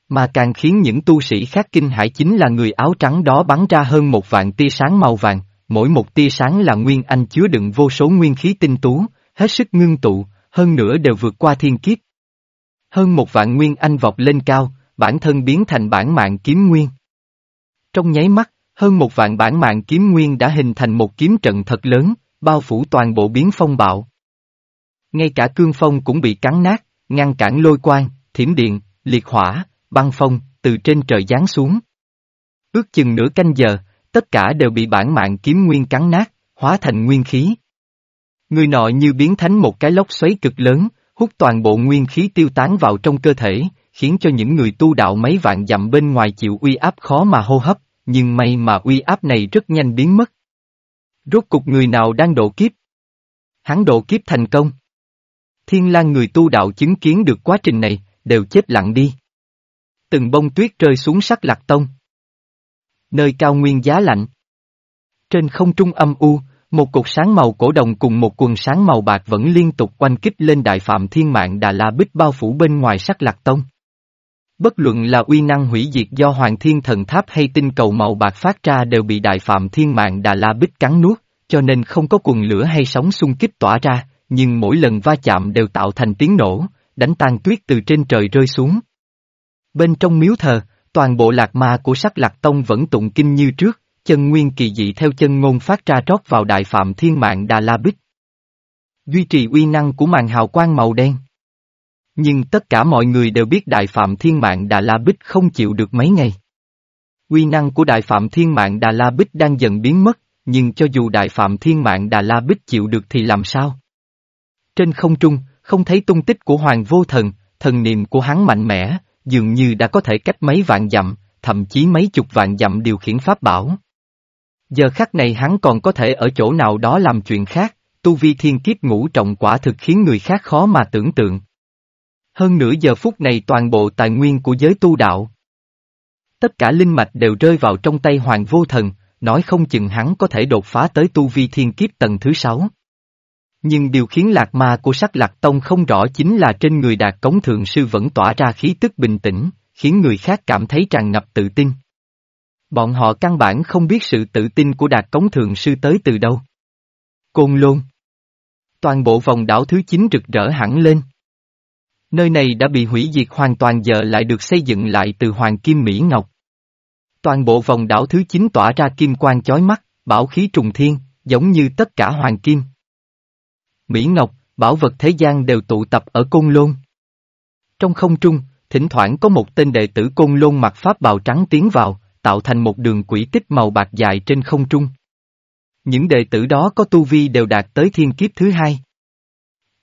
Mà càng khiến những tu sĩ khác kinh hãi chính là người áo trắng đó bắn ra hơn một vạn tia sáng màu vàng, mỗi một tia sáng là nguyên anh chứa đựng vô số nguyên khí tinh tú, hết sức ngưng tụ, hơn nữa đều vượt qua thiên kiếp. Hơn một vạn nguyên anh vọt lên cao, bản thân biến thành bản mạng kiếm nguyên. Trong nháy mắt, hơn một vạn bản mạng kiếm nguyên đã hình thành một kiếm trận thật lớn, bao phủ toàn bộ biến phong bạo. Ngay cả cương phong cũng bị cắn nát, ngăn cản lôi quang, thiểm điện, liệt hỏa, băng phong, từ trên trời giáng xuống. Ước chừng nửa canh giờ, tất cả đều bị bản mạng kiếm nguyên cắn nát, hóa thành nguyên khí. Người nọ như biến thánh một cái lốc xoáy cực lớn, hút toàn bộ nguyên khí tiêu tán vào trong cơ thể, khiến cho những người tu đạo mấy vạn dặm bên ngoài chịu uy áp khó mà hô hấp, nhưng may mà uy áp này rất nhanh biến mất. Rốt cục người nào đang độ kiếp? Hắn độ kiếp thành công. Thiên lang người tu đạo chứng kiến được quá trình này, đều chết lặng đi. Từng bông tuyết rơi xuống sắc lạc tông. Nơi cao nguyên giá lạnh. Trên không trung âm u, một cột sáng màu cổ đồng cùng một quần sáng màu bạc vẫn liên tục quanh kích lên đại phạm thiên mạng Đà La Bích bao phủ bên ngoài sắc lạc tông. Bất luận là uy năng hủy diệt do Hoàng Thiên Thần Tháp hay tinh cầu màu bạc phát ra đều bị đại phạm thiên mạng Đà La Bích cắn nuốt, cho nên không có quần lửa hay sóng xung kích tỏa ra, nhưng mỗi lần va chạm đều tạo thành tiếng nổ, đánh tan tuyết từ trên trời rơi xuống. Bên trong miếu thờ, toàn bộ lạc ma của sắc lạc tông vẫn tụng kinh như trước, chân nguyên kỳ dị theo chân ngôn phát ra rót vào đại phạm thiên mạng Đà La Bích. Duy trì uy năng của màn hào quang màu đen. Nhưng tất cả mọi người đều biết Đại Phạm Thiên Mạng Đà La Bích không chịu được mấy ngày. uy năng của Đại Phạm Thiên Mạng Đà La Bích đang dần biến mất, nhưng cho dù Đại Phạm Thiên Mạng Đà La Bích chịu được thì làm sao? Trên không trung, không thấy tung tích của Hoàng Vô Thần, thần niệm của hắn mạnh mẽ, dường như đã có thể cách mấy vạn dặm, thậm chí mấy chục vạn dặm điều khiển pháp bảo. Giờ khắc này hắn còn có thể ở chỗ nào đó làm chuyện khác, tu vi thiên kiếp ngũ trọng quả thực khiến người khác khó mà tưởng tượng. Hơn nửa giờ phút này toàn bộ tài nguyên của giới tu đạo. Tất cả linh mạch đều rơi vào trong tay Hoàng Vô Thần, nói không chừng hắn có thể đột phá tới tu vi thiên kiếp tầng thứ sáu. Nhưng điều khiến lạc ma của sắc lạc tông không rõ chính là trên người đạt cống thượng sư vẫn tỏa ra khí tức bình tĩnh, khiến người khác cảm thấy tràn ngập tự tin. Bọn họ căn bản không biết sự tự tin của đạt cống thượng sư tới từ đâu. Côn lôn. Toàn bộ vòng đảo thứ 9 rực rỡ hẳn lên. Nơi này đã bị hủy diệt hoàn toàn giờ lại được xây dựng lại từ Hoàng Kim Mỹ Ngọc. Toàn bộ vòng đảo thứ 9 tỏa ra kim quang chói mắt, bảo khí trùng thiên, giống như tất cả Hoàng Kim. Mỹ Ngọc, bảo vật thế gian đều tụ tập ở Côn Lôn. Trong không trung, thỉnh thoảng có một tên đệ tử Côn Lôn mặc pháp bào trắng tiến vào, tạo thành một đường quỷ tích màu bạc dài trên không trung. Những đệ tử đó có tu vi đều đạt tới thiên kiếp thứ hai.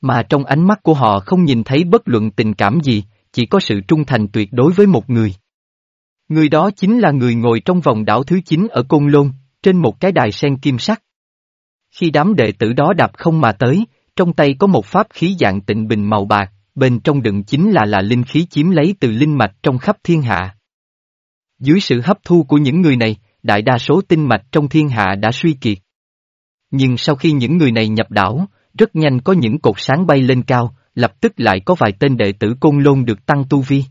Mà trong ánh mắt của họ không nhìn thấy bất luận tình cảm gì, chỉ có sự trung thành tuyệt đối với một người. Người đó chính là người ngồi trong vòng đảo thứ 9 ở Côn Lôn, trên một cái đài sen kim sắc. Khi đám đệ tử đó đạp không mà tới, trong tay có một pháp khí dạng tịnh bình màu bạc, bên trong đựng chính là là linh khí chiếm lấy từ linh mạch trong khắp thiên hạ. Dưới sự hấp thu của những người này, đại đa số tinh mạch trong thiên hạ đã suy kiệt. Nhưng sau khi những người này nhập đảo, rất nhanh có những cột sáng bay lên cao, lập tức lại có vài tên đệ tử côn lôn được tăng tu vi.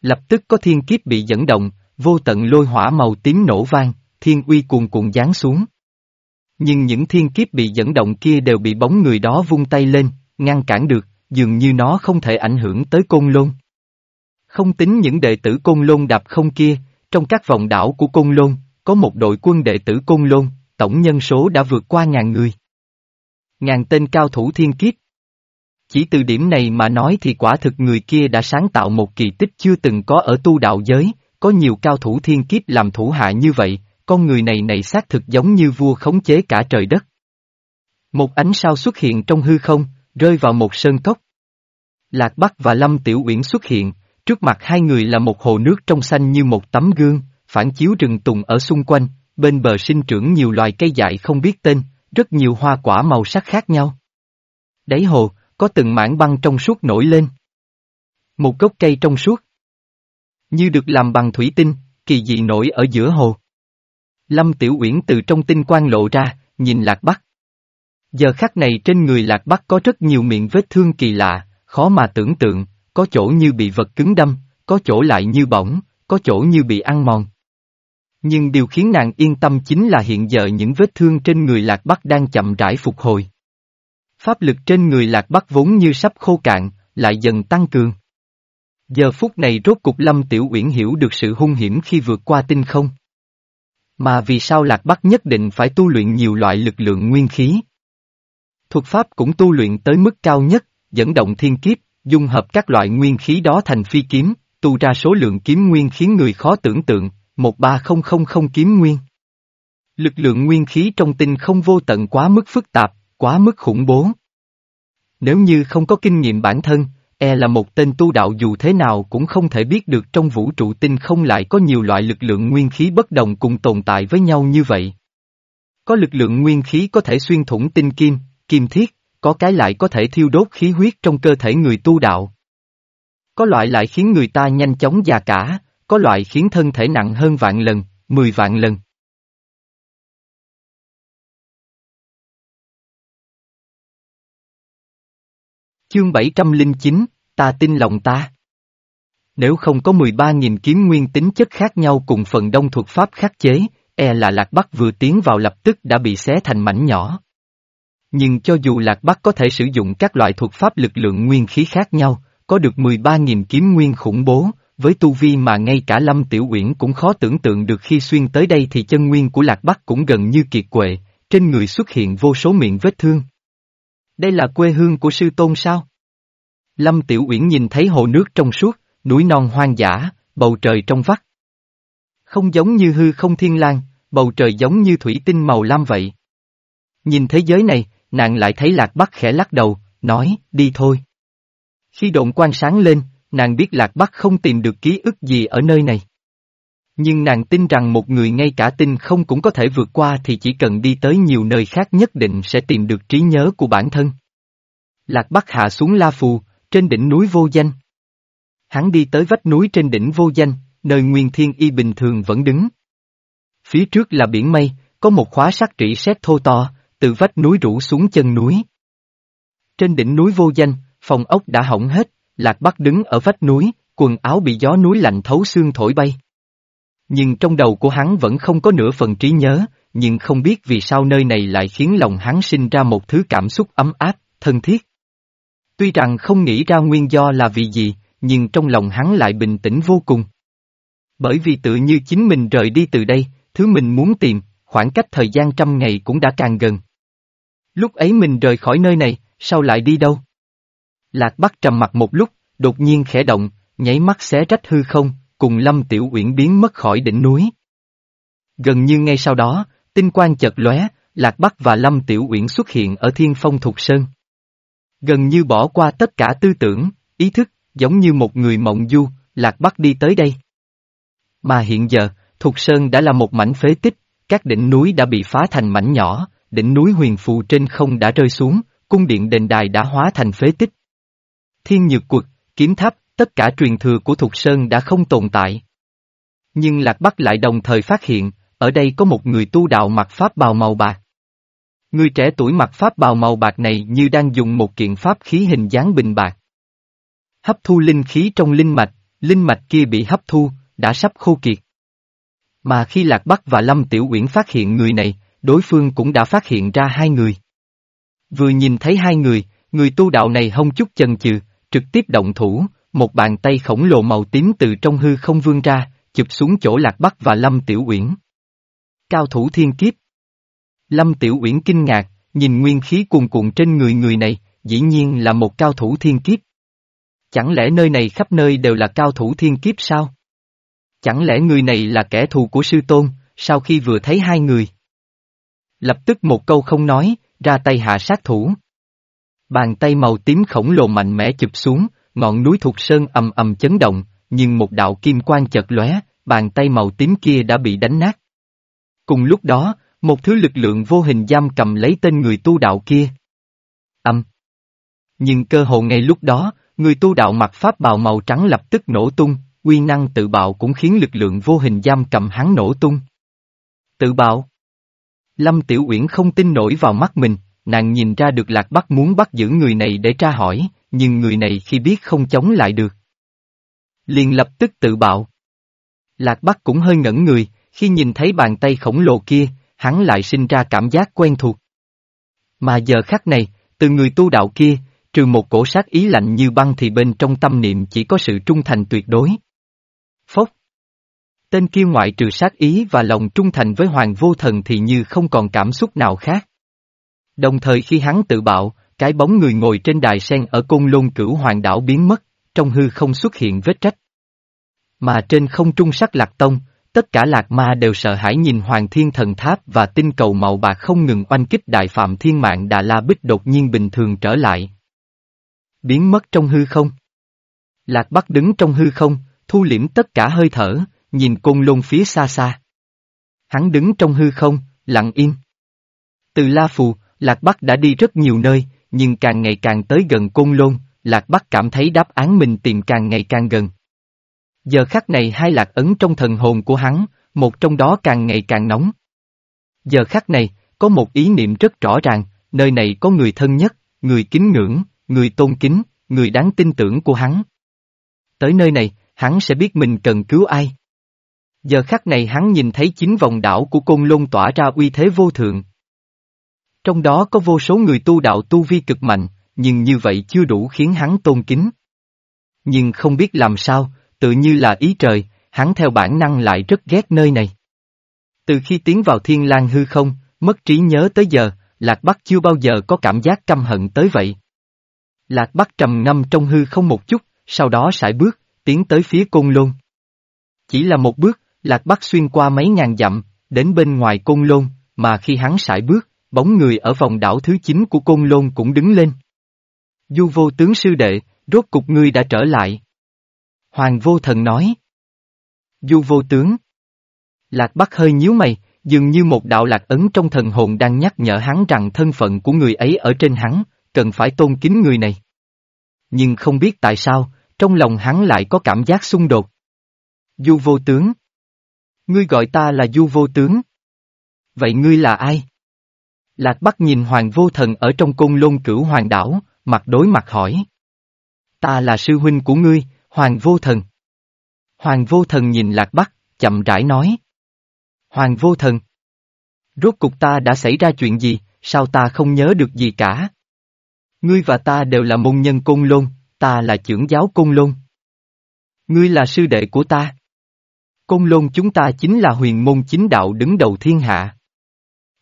Lập tức có thiên kiếp bị dẫn động, vô tận lôi hỏa màu tím nổ vang, thiên uy cuồn cuộn giáng xuống. Nhưng những thiên kiếp bị dẫn động kia đều bị bóng người đó vung tay lên, ngăn cản được, dường như nó không thể ảnh hưởng tới côn lôn. Không tính những đệ tử côn lôn đạp không kia, trong các vòng đảo của Côn Lôn, có một đội quân đệ tử Côn Lôn, tổng nhân số đã vượt qua ngàn người. Ngàn tên cao thủ thiên kiếp. Chỉ từ điểm này mà nói thì quả thực người kia đã sáng tạo một kỳ tích chưa từng có ở tu đạo giới, có nhiều cao thủ thiên kiếp làm thủ hạ như vậy, con người này này xác thực giống như vua khống chế cả trời đất. Một ánh sao xuất hiện trong hư không, rơi vào một sơn cốc. Lạc Bắc và Lâm Tiểu Uyển xuất hiện, trước mặt hai người là một hồ nước trong xanh như một tấm gương, phản chiếu rừng tùng ở xung quanh, bên bờ sinh trưởng nhiều loài cây dại không biết tên, rất nhiều hoa quả màu sắc khác nhau. Đáy hồ, có từng mảng băng trong suốt nổi lên. Một gốc cây trong suốt. Như được làm bằng thủy tinh, kỳ dị nổi ở giữa hồ. Lâm Tiểu Uyển từ trong tinh quang lộ ra, nhìn Lạc Bắc. Giờ khắc này trên người Lạc Bắc có rất nhiều miệng vết thương kỳ lạ, khó mà tưởng tượng, có chỗ như bị vật cứng đâm, có chỗ lại như bỏng, có chỗ như bị ăn mòn. Nhưng điều khiến nàng yên tâm chính là hiện giờ những vết thương trên người Lạc Bắc đang chậm rãi phục hồi. Pháp lực trên người Lạc Bắc vốn như sắp khô cạn, lại dần tăng cường. Giờ phút này rốt cục Lâm Tiểu Uyển hiểu được sự hung hiểm khi vượt qua tinh không. Mà vì sao Lạc Bắc nhất định phải tu luyện nhiều loại lực lượng nguyên khí? Thuật pháp cũng tu luyện tới mức cao nhất, dẫn động thiên kiếp, dung hợp các loại nguyên khí đó thành phi kiếm, tu ra số lượng kiếm nguyên khiến người khó tưởng tượng, 13000 kiếm nguyên. Lực lượng nguyên khí trong tinh không vô tận quá mức phức tạp, quá mức khủng bố. Nếu như không có kinh nghiệm bản thân, e là một tên tu đạo dù thế nào cũng không thể biết được trong vũ trụ tinh không lại có nhiều loại lực lượng nguyên khí bất đồng cùng tồn tại với nhau như vậy. Có lực lượng nguyên khí có thể xuyên thủng tinh kim, kim thiết, có cái lại có thể thiêu đốt khí huyết trong cơ thể người tu đạo. Có loại lại khiến người ta nhanh chóng già cả, có loại khiến thân thể nặng hơn vạn lần, mười vạn lần. Chương 709, ta tin lòng ta. Nếu không có 13.000 kiếm nguyên tính chất khác nhau cùng phần đông thuật pháp khắc chế, e là Lạc Bắc vừa tiến vào lập tức đã bị xé thành mảnh nhỏ. Nhưng cho dù Lạc Bắc có thể sử dụng các loại thuật pháp lực lượng nguyên khí khác nhau, có được 13.000 kiếm nguyên khủng bố, với tu vi mà ngay cả Lâm Tiểu Uyển cũng khó tưởng tượng được khi xuyên tới đây thì chân nguyên của Lạc Bắc cũng gần như kiệt quệ, trên người xuất hiện vô số miệng vết thương. Đây là quê hương của sư tôn sao? Lâm Tiểu Uyển nhìn thấy hồ nước trong suốt, núi non hoang dã, bầu trời trong vắt. Không giống như hư không thiên lang, bầu trời giống như thủy tinh màu lam vậy. Nhìn thế giới này, nàng lại thấy Lạc Bắc khẽ lắc đầu, nói, đi thôi. Khi độn quan sáng lên, nàng biết Lạc Bắc không tìm được ký ức gì ở nơi này. Nhưng nàng tin rằng một người ngay cả tin không cũng có thể vượt qua thì chỉ cần đi tới nhiều nơi khác nhất định sẽ tìm được trí nhớ của bản thân. Lạc Bắc hạ xuống La Phù, trên đỉnh núi vô danh. Hắn đi tới vách núi trên đỉnh vô danh, nơi Nguyên Thiên Y bình thường vẫn đứng. Phía trước là biển mây, có một khóa sắt rỉ sét thô to, từ vách núi rủ xuống chân núi. Trên đỉnh núi vô danh, phòng ốc đã hỏng hết, Lạc Bắc đứng ở vách núi, quần áo bị gió núi lạnh thấu xương thổi bay. Nhưng trong đầu của hắn vẫn không có nửa phần trí nhớ, nhưng không biết vì sao nơi này lại khiến lòng hắn sinh ra một thứ cảm xúc ấm áp, thân thiết. Tuy rằng không nghĩ ra nguyên do là vì gì, nhưng trong lòng hắn lại bình tĩnh vô cùng. Bởi vì tự như chính mình rời đi từ đây, thứ mình muốn tìm, khoảng cách thời gian trăm ngày cũng đã càng gần. Lúc ấy mình rời khỏi nơi này, sao lại đi đâu? Lạc Bắc trầm mặt một lúc, đột nhiên khẽ động, nháy mắt xé rách hư không, cùng Lâm Tiểu Uyển biến mất khỏi đỉnh núi. Gần như ngay sau đó, tinh quang chợt lóe, Lạc Bắc và Lâm Tiểu Uyển xuất hiện ở thiên phong thục sơn. Gần như bỏ qua tất cả tư tưởng, ý thức, giống như một người mộng du, Lạc Bắc đi tới đây. Mà hiện giờ, Thục Sơn đã là một mảnh phế tích, các đỉnh núi đã bị phá thành mảnh nhỏ, đỉnh núi huyền phù trên không đã rơi xuống, cung điện đền đài đã hóa thành phế tích. Thiên nhược quật, kiếm tháp, tất cả truyền thừa của Thục Sơn đã không tồn tại. Nhưng Lạc Bắc lại đồng thời phát hiện, ở đây có một người tu đạo mặc pháp bào màu bạc. Người trẻ tuổi mặc pháp bào màu bạc này như đang dùng một kiện pháp khí hình dáng bình bạc. Hấp thu linh khí trong linh mạch, linh mạch kia bị hấp thu, đã sắp khô kiệt. Mà khi Lạc Bắc và Lâm Tiểu Uyển phát hiện người này, đối phương cũng đã phát hiện ra hai người. Vừa nhìn thấy hai người, người tu đạo này không chút chần chừ, trực tiếp động thủ, một bàn tay khổng lồ màu tím từ trong hư không vươn ra, chụp xuống chỗ Lạc Bắc và Lâm Tiểu Uyển. Cao thủ thiên kiếp. Lâm Tiểu Uyển kinh ngạc, nhìn nguyên khí cuồn cuộn trên người người này, dĩ nhiên là một cao thủ thiên kiếp. Chẳng lẽ nơi này khắp nơi đều là cao thủ thiên kiếp sao? Chẳng lẽ người này là kẻ thù của sư tôn, sau khi vừa thấy hai người? Lập tức một câu không nói, ra tay hạ sát thủ. Bàn tay màu tím khổng lồ mạnh mẽ chụp xuống, ngọn núi thuộc sơn ầm ầm chấn động, nhưng một đạo kim quang chợt lóe, bàn tay màu tím kia đã bị đánh nát. Cùng lúc đó, một thứ lực lượng vô hình giam cầm lấy tên người tu đạo kia. Âm. Nhưng cơ hồ ngay lúc đó, người tu đạo mặc pháp bào màu trắng lập tức nổ tung, uy năng tự bạo cũng khiến lực lượng vô hình giam cầm hắn nổ tung. Tự bạo. Lâm Tiểu Uyển không tin nổi vào mắt mình, nàng nhìn ra được Lạc Bắc muốn bắt giữ người này để tra hỏi, nhưng người này khi biết không chống lại được. Liền lập tức tự bạo. Lạc Bắc cũng hơi ngẩn người, khi nhìn thấy bàn tay khổng lồ kia, hắn lại sinh ra cảm giác quen thuộc. Mà giờ khắc này, từ người tu đạo kia, trừ một cổ sát ý lạnh như băng thì bên trong tâm niệm chỉ có sự trung thành tuyệt đối. Phốc. Tên kia ngoại trừ sát ý và lòng trung thành với Hoàng Vô Thần thì như không còn cảm xúc nào khác. Đồng thời khi hắn tự bạo, cái bóng người ngồi trên đài sen ở côn lôn cửu hoàng đảo biến mất, trong hư không xuất hiện vết trách. Mà trên không trung sắc lạc tông, tất cả lạc ma đều sợ hãi nhìn hoàng thiên thần tháp và tinh cầu màu bạc không ngừng oanh kích đại phạm thiên mạng Đà La Bích đột nhiên bình thường trở lại. Biến mất trong hư không. Lạc Bắc đứng trong hư không, thu liễm tất cả hơi thở, nhìn côn lôn phía xa xa. Hắn đứng trong hư không, lặng im. Từ La Phù, Lạc Bắc đã đi rất nhiều nơi, nhưng càng ngày càng tới gần côn lôn, Lạc Bắc cảm thấy đáp án mình tìm càng ngày càng gần. Giờ khắc này hai lạc ấn trong thần hồn của hắn, một trong đó càng ngày càng nóng. Giờ khắc này, có một ý niệm rất rõ ràng, nơi này có người thân nhất, người kính ngưỡng, người tôn kính, người đáng tin tưởng của hắn. Tới nơi này, hắn sẽ biết mình cần cứu ai. Giờ khắc này hắn nhìn thấy chính vòng đảo của côn lôn tỏa ra uy thế vô thượng. Trong đó có vô số người tu đạo tu vi cực mạnh, nhưng như vậy chưa đủ khiến hắn tôn kính. Nhưng không biết làm sao, tự như là ý trời, hắn theo bản năng lại rất ghét nơi này. Từ khi tiến vào thiên lang hư không, mất trí nhớ tới giờ, Lạc Bắc chưa bao giờ có cảm giác căm hận tới vậy. Lạc Bắc trầm ngâm trong hư không một chút, sau đó sải bước, tiến tới phía côn lôn. Chỉ là một bước, Lạc Bắc xuyên qua mấy ngàn dặm, đến bên ngoài côn lôn, mà khi hắn sải bước, bóng người ở vòng đảo thứ 9 của côn lôn cũng đứng lên. Du vô tướng sư đệ, rốt cục ngươi đã trở lại. Hoàng vô thần nói. Du vô tướng. Lạc Bắc hơi nhíu mày, dường như một đạo lạc ấn trong thần hồn đang nhắc nhở hắn rằng thân phận của người ấy ở trên hắn, cần phải tôn kính người này. Nhưng không biết tại sao, trong lòng hắn lại có cảm giác xung đột. Du vô tướng. Ngươi gọi ta là Du vô tướng. Vậy ngươi là ai? Lạc Bắc nhìn Hoàng vô thần ở trong cung lôn cửu hoàng đảo, mặt đối mặt hỏi. Ta là sư huynh của ngươi, Hoàng vô thần. Hoàng vô thần nhìn Lạc Bắc, chậm rãi nói. Hoàng vô thần. Rốt cục ta đã xảy ra chuyện gì, sao ta không nhớ được gì cả? Ngươi và ta đều là môn nhân côn lôn, ta là trưởng giáo côn lôn. Ngươi là sư đệ của ta. Côn lôn chúng ta chính là huyền môn chính đạo đứng đầu thiên hạ.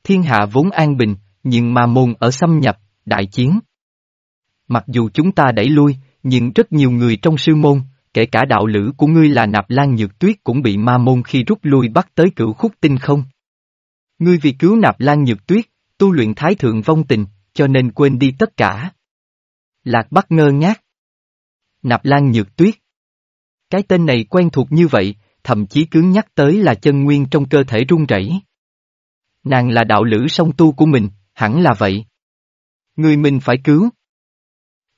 Thiên hạ vốn an bình, nhưng ma môn ở xâm nhập, đại chiến. Mặc dù chúng ta đẩy lui, nhưng rất nhiều người trong sư môn, kể cả đạo lữ của ngươi là nạp lan nhược tuyết cũng bị ma môn khi rút lui bắt tới cửu khúc tinh không. Ngươi vì cứu nạp lan nhược tuyết, tu luyện thái thượng vong tình, cho nên quên đi tất cả. Lạc Bắc ngơ ngác. Nạp Lan Nhược Tuyết. Cái tên này quen thuộc như vậy, thậm chí cứ nhắc tới là chân nguyên trong cơ thể run rẩy. Nàng là đạo lữ song tu của mình, hẳn là vậy. Người mình phải cứu.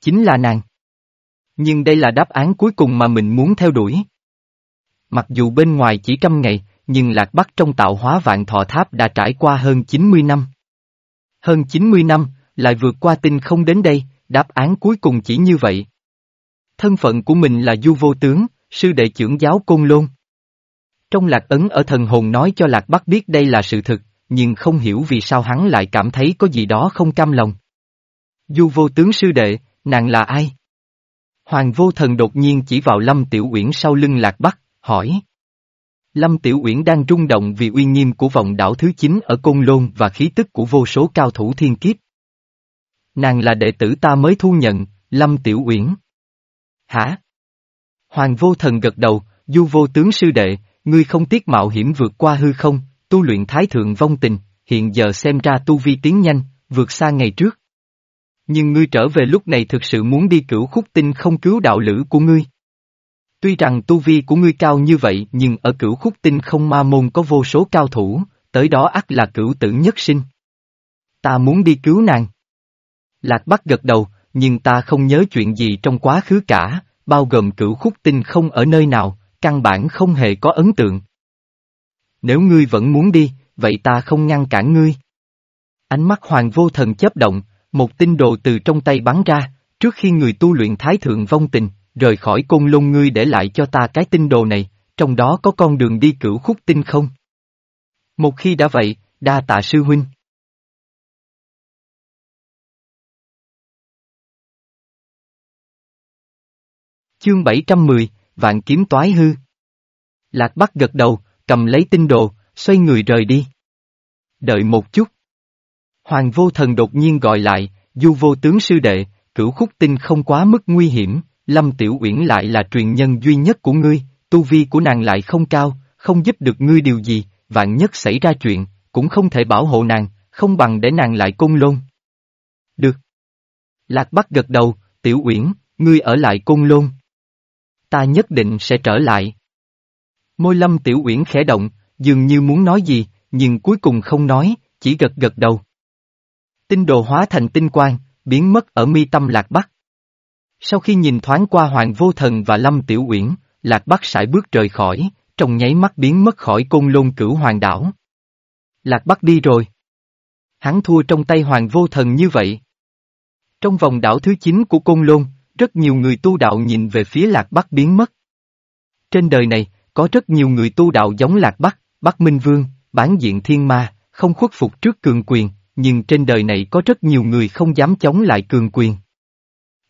Chính là nàng. Nhưng đây là đáp án cuối cùng mà mình muốn theo đuổi. Mặc dù bên ngoài chỉ trăm ngày, nhưng Lạc Bắc trong tạo hóa vạn thọ tháp đã trải qua hơn 90 năm. Hơn 90 năm, lại vượt qua tinh không đến đây, đáp án cuối cùng chỉ như vậy. Thân phận của mình là du vô tướng, sư đệ trưởng giáo côn lôn. Trong lạc ấn ở thần hồn nói cho lạc bắc biết đây là sự thực, nhưng không hiểu vì sao hắn lại cảm thấy có gì đó không cam lòng. Du vô tướng sư đệ, nàng là ai? Hoàng vô thần đột nhiên chỉ vào lâm tiểu uyển sau lưng lạc bắc, hỏi. Lâm Tiểu Uyển đang rung động vì uy nghiêm của vòng đảo thứ 9 ở Côn Lôn và khí tức của vô số cao thủ thiên kiếp. Nàng là đệ tử ta mới thu nhận, Lâm Tiểu Uyển. Hả? Hoàng vô thần gật đầu, du vô tướng sư đệ, ngươi không tiếc mạo hiểm vượt qua hư không, tu luyện thái thượng vong tình, hiện giờ xem ra tu vi tiến nhanh, vượt xa ngày trước. Nhưng ngươi trở về lúc này thực sự muốn đi cửu khúc tinh không cứu đạo lữ của ngươi. Tuy rằng tu vi của ngươi cao như vậy nhưng ở cửu khúc tinh không ma môn có vô số cao thủ, tới đó ắt là cửu tử nhất sinh. Ta muốn đi cứu nàng. Lạc Bắc gật đầu, nhưng ta không nhớ chuyện gì trong quá khứ cả, bao gồm cửu khúc tinh không ở nơi nào, căn bản không hề có ấn tượng. Nếu ngươi vẫn muốn đi, vậy ta không ngăn cản ngươi. Ánh mắt hoàng vô thần chấp động, một tinh đồ từ trong tay bắn ra, trước khi người tu luyện thái thượng vong tình, rời khỏi côn lôn ngươi để lại cho ta cái tinh đồ này, trong đó có con đường đi cửu khúc tinh không? Một khi đã vậy, đa tạ sư huynh. Chương 710, Vạn kiếm toái hư. Lạc Bắc gật đầu, cầm lấy tinh đồ, xoay người rời đi. Đợi một chút. Hoàng vô thần đột nhiên gọi lại, du vô tướng sư đệ, cửu khúc tinh không quá mức nguy hiểm, Lâm Tiểu Uyển lại là truyền nhân duy nhất của ngươi, tu vi của nàng lại không cao, không giúp được ngươi điều gì, vạn nhất xảy ra chuyện, cũng không thể bảo hộ nàng, không bằng để nàng lại cung lôn. Được. Lạc Bắc gật đầu, Tiểu Uyển, ngươi ở lại cung lôn. Ta nhất định sẽ trở lại. Môi lâm Tiểu Uyển khẽ động, dường như muốn nói gì, nhưng cuối cùng không nói, chỉ gật gật đầu. Tinh đồ hóa thành tinh quang, biến mất ở mi tâm Lạc Bắc. Sau khi nhìn thoáng qua Hoàng Vô Thần và Lâm Tiểu Uyển, Lạc Bắc sải bước rời khỏi, trong nháy mắt biến mất khỏi côn lôn cửu hoàng đảo. Lạc Bắc đi rồi. Hắn thua trong tay Hoàng Vô Thần như vậy. Trong vòng đảo thứ 9 của côn lôn, rất nhiều người tu đạo nhìn về phía Lạc Bắc biến mất. Trên đời này, có rất nhiều người tu đạo giống Lạc Bắc, Bắc Minh Vương, bán diện thiên ma, không khuất phục trước cường quyền, nhưng trên đời này có rất nhiều người không dám chống lại cường quyền.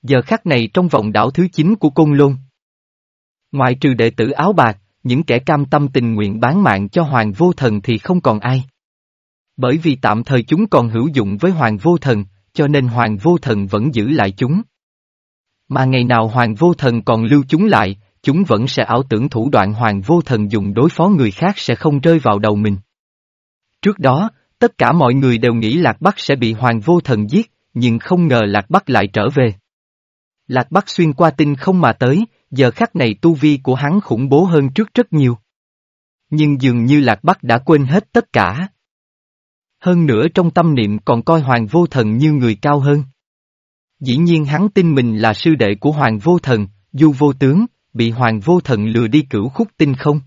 Giờ khắc này trong vòng đảo thứ 9 của Côn Lôn. Ngoại trừ đệ tử áo bạc, những kẻ cam tâm tình nguyện bán mạng cho Hoàng Vô Thần thì không còn ai. Bởi vì tạm thời chúng còn hữu dụng với Hoàng Vô Thần, cho nên Hoàng Vô Thần vẫn giữ lại chúng. Mà ngày nào Hoàng Vô Thần còn lưu chúng lại, chúng vẫn sẽ ảo tưởng thủ đoạn Hoàng Vô Thần dùng đối phó người khác sẽ không rơi vào đầu mình. Trước đó, tất cả mọi người đều nghĩ Lạc Bắc sẽ bị Hoàng Vô Thần giết, nhưng không ngờ Lạc Bắc lại trở về. Lạc Bắc xuyên qua tinh không mà tới, giờ khắc này tu vi của hắn khủng bố hơn trước rất nhiều. Nhưng dường như Lạc Bắc đã quên hết tất cả. Hơn nữa trong tâm niệm còn coi Hoàng Vô Thần như người cao hơn. Dĩ nhiên hắn tin mình là sư đệ của Hoàng Vô Thần, Du Vô Tướng, bị Hoàng Vô Thần lừa đi cửu khúc tinh không.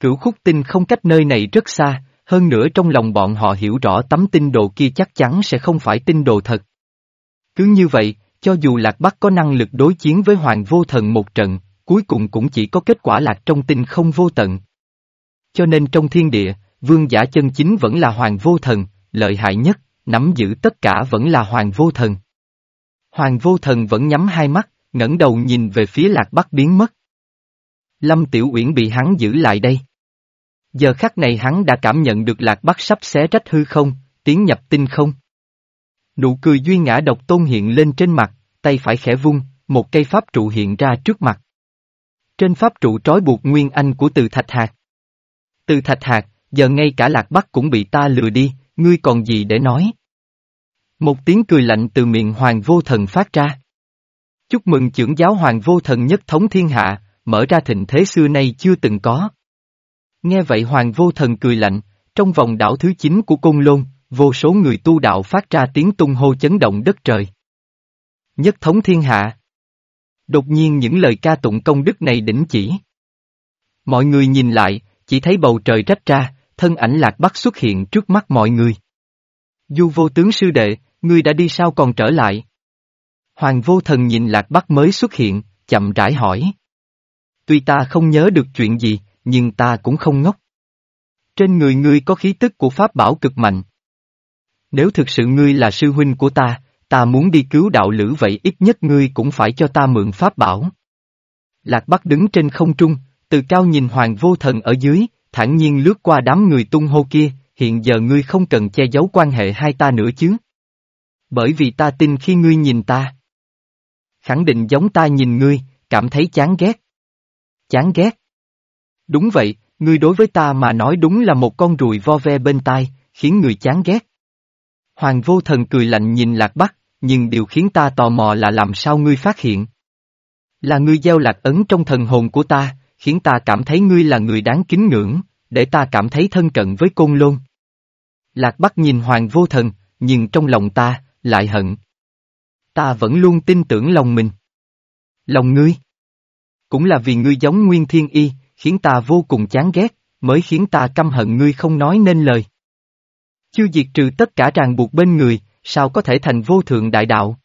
Cửu khúc tinh không cách nơi này rất xa, hơn nữa trong lòng bọn họ hiểu rõ tấm tinh đồ kia chắc chắn sẽ không phải tinh đồ thật. Cứ như vậy, cho dù Lạc Bắc có năng lực đối chiến với Hoàng Vô Thần một trận, cuối cùng cũng chỉ có kết quả lạc trong tinh không vô tận. Cho nên trong thiên địa, vương giả chân chính vẫn là Hoàng Vô Thần, lợi hại nhất, nắm giữ tất cả vẫn là Hoàng Vô Thần. Hoàng Vô Thần vẫn nhắm hai mắt, ngẩng đầu nhìn về phía Lạc Bắc biến mất. Lâm Tiểu Uyển bị hắn giữ lại đây. Giờ khắc này hắn đã cảm nhận được Lạc Bắc sắp xé rách hư không, tiến nhập tinh không. Nụ cười duy ngã độc tôn hiện lên trên mặt, tay phải khẽ vung, một cây pháp trụ hiện ra trước mặt. Trên pháp trụ trói buộc nguyên anh của từ thạch hạt. Từ thạch hạt, giờ ngay cả lạc bắc cũng bị ta lừa đi, ngươi còn gì để nói? Một tiếng cười lạnh từ miệng hoàng vô thần phát ra. Chúc mừng trưởng giáo hoàng vô thần nhất thống thiên hạ, mở ra thịnh thế xưa nay chưa từng có. Nghe vậy hoàng vô thần cười lạnh, trong vòng đảo thứ 9 của Côn Lôn, vô số người tu đạo phát ra tiếng tung hô chấn động đất trời. Nhất thống thiên hạ. Đột nhiên những lời ca tụng công đức này đỉnh chỉ. Mọi người nhìn lại, chỉ thấy bầu trời rách ra, thân ảnh lạc bắc xuất hiện trước mắt mọi người. Du vô tướng sư đệ, ngươi đã đi sao còn trở lại? Hoàng vô thần nhìn lạc bắc mới xuất hiện, chậm rãi hỏi. Tuy ta không nhớ được chuyện gì, nhưng ta cũng không ngốc. Trên người ngươi có khí tức của pháp bảo cực mạnh. Nếu thực sự ngươi là sư huynh của ta, ta muốn đi cứu đạo lữ vậy ít nhất ngươi cũng phải cho ta mượn pháp bảo. Lạc Bắc đứng trên không trung, Từ cao nhìn hoàng vô thần ở dưới, thản nhiên lướt qua đám người tung hô kia, hiện giờ ngươi không cần che giấu quan hệ hai ta nữa chứ. Bởi vì ta tin khi ngươi nhìn ta. Khẳng định giống ta nhìn ngươi, cảm thấy chán ghét. Chán ghét. Đúng vậy, ngươi đối với ta mà nói đúng là một con ruồi vo ve bên tai, khiến người chán ghét. Hoàng vô thần cười lạnh nhìn lạc bắc, nhưng điều khiến ta tò mò là làm sao ngươi phát hiện. Là ngươi gieo lạc ấn trong thần hồn của ta, khiến ta cảm thấy ngươi là người đáng kính ngưỡng, để ta cảm thấy thân cận với côn lôn. Lạc Bắc nhìn Hoàng vô thần, nhưng trong lòng ta, lại hận. Ta vẫn luôn tin tưởng lòng mình. Lòng ngươi. Cũng là vì ngươi giống Nguyên Thiên Y, khiến ta vô cùng chán ghét, mới khiến ta căm hận ngươi không nói nên lời. Chưa diệt trừ tất cả ràng buộc bên người, sao có thể thành vô thượng đại đạo?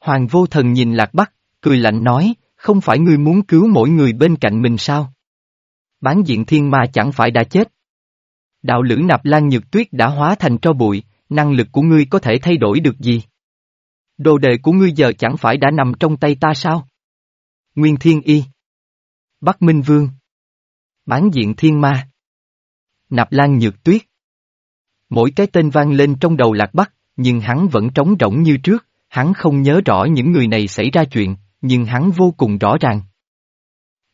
Hoàng vô thần nhìn Lạc Bắc, cười lạnh nói, không phải ngươi muốn cứu mỗi người bên cạnh mình sao? Bán diện thiên ma chẳng phải đã chết. Đạo lữ nạp lan nhược tuyết đã hóa thành tro bụi, năng lực của ngươi có thể thay đổi được gì? Đồ đệ của ngươi giờ chẳng phải đã nằm trong tay ta sao? Nguyên Thiên Y Bắc Minh Vương Bán diện thiên ma Nạp Lan Nhược Tuyết Mỗi cái tên vang lên trong đầu lạc bắc, nhưng hắn vẫn trống rỗng như trước, hắn không nhớ rõ những người này xảy ra chuyện, nhưng hắn vô cùng rõ ràng.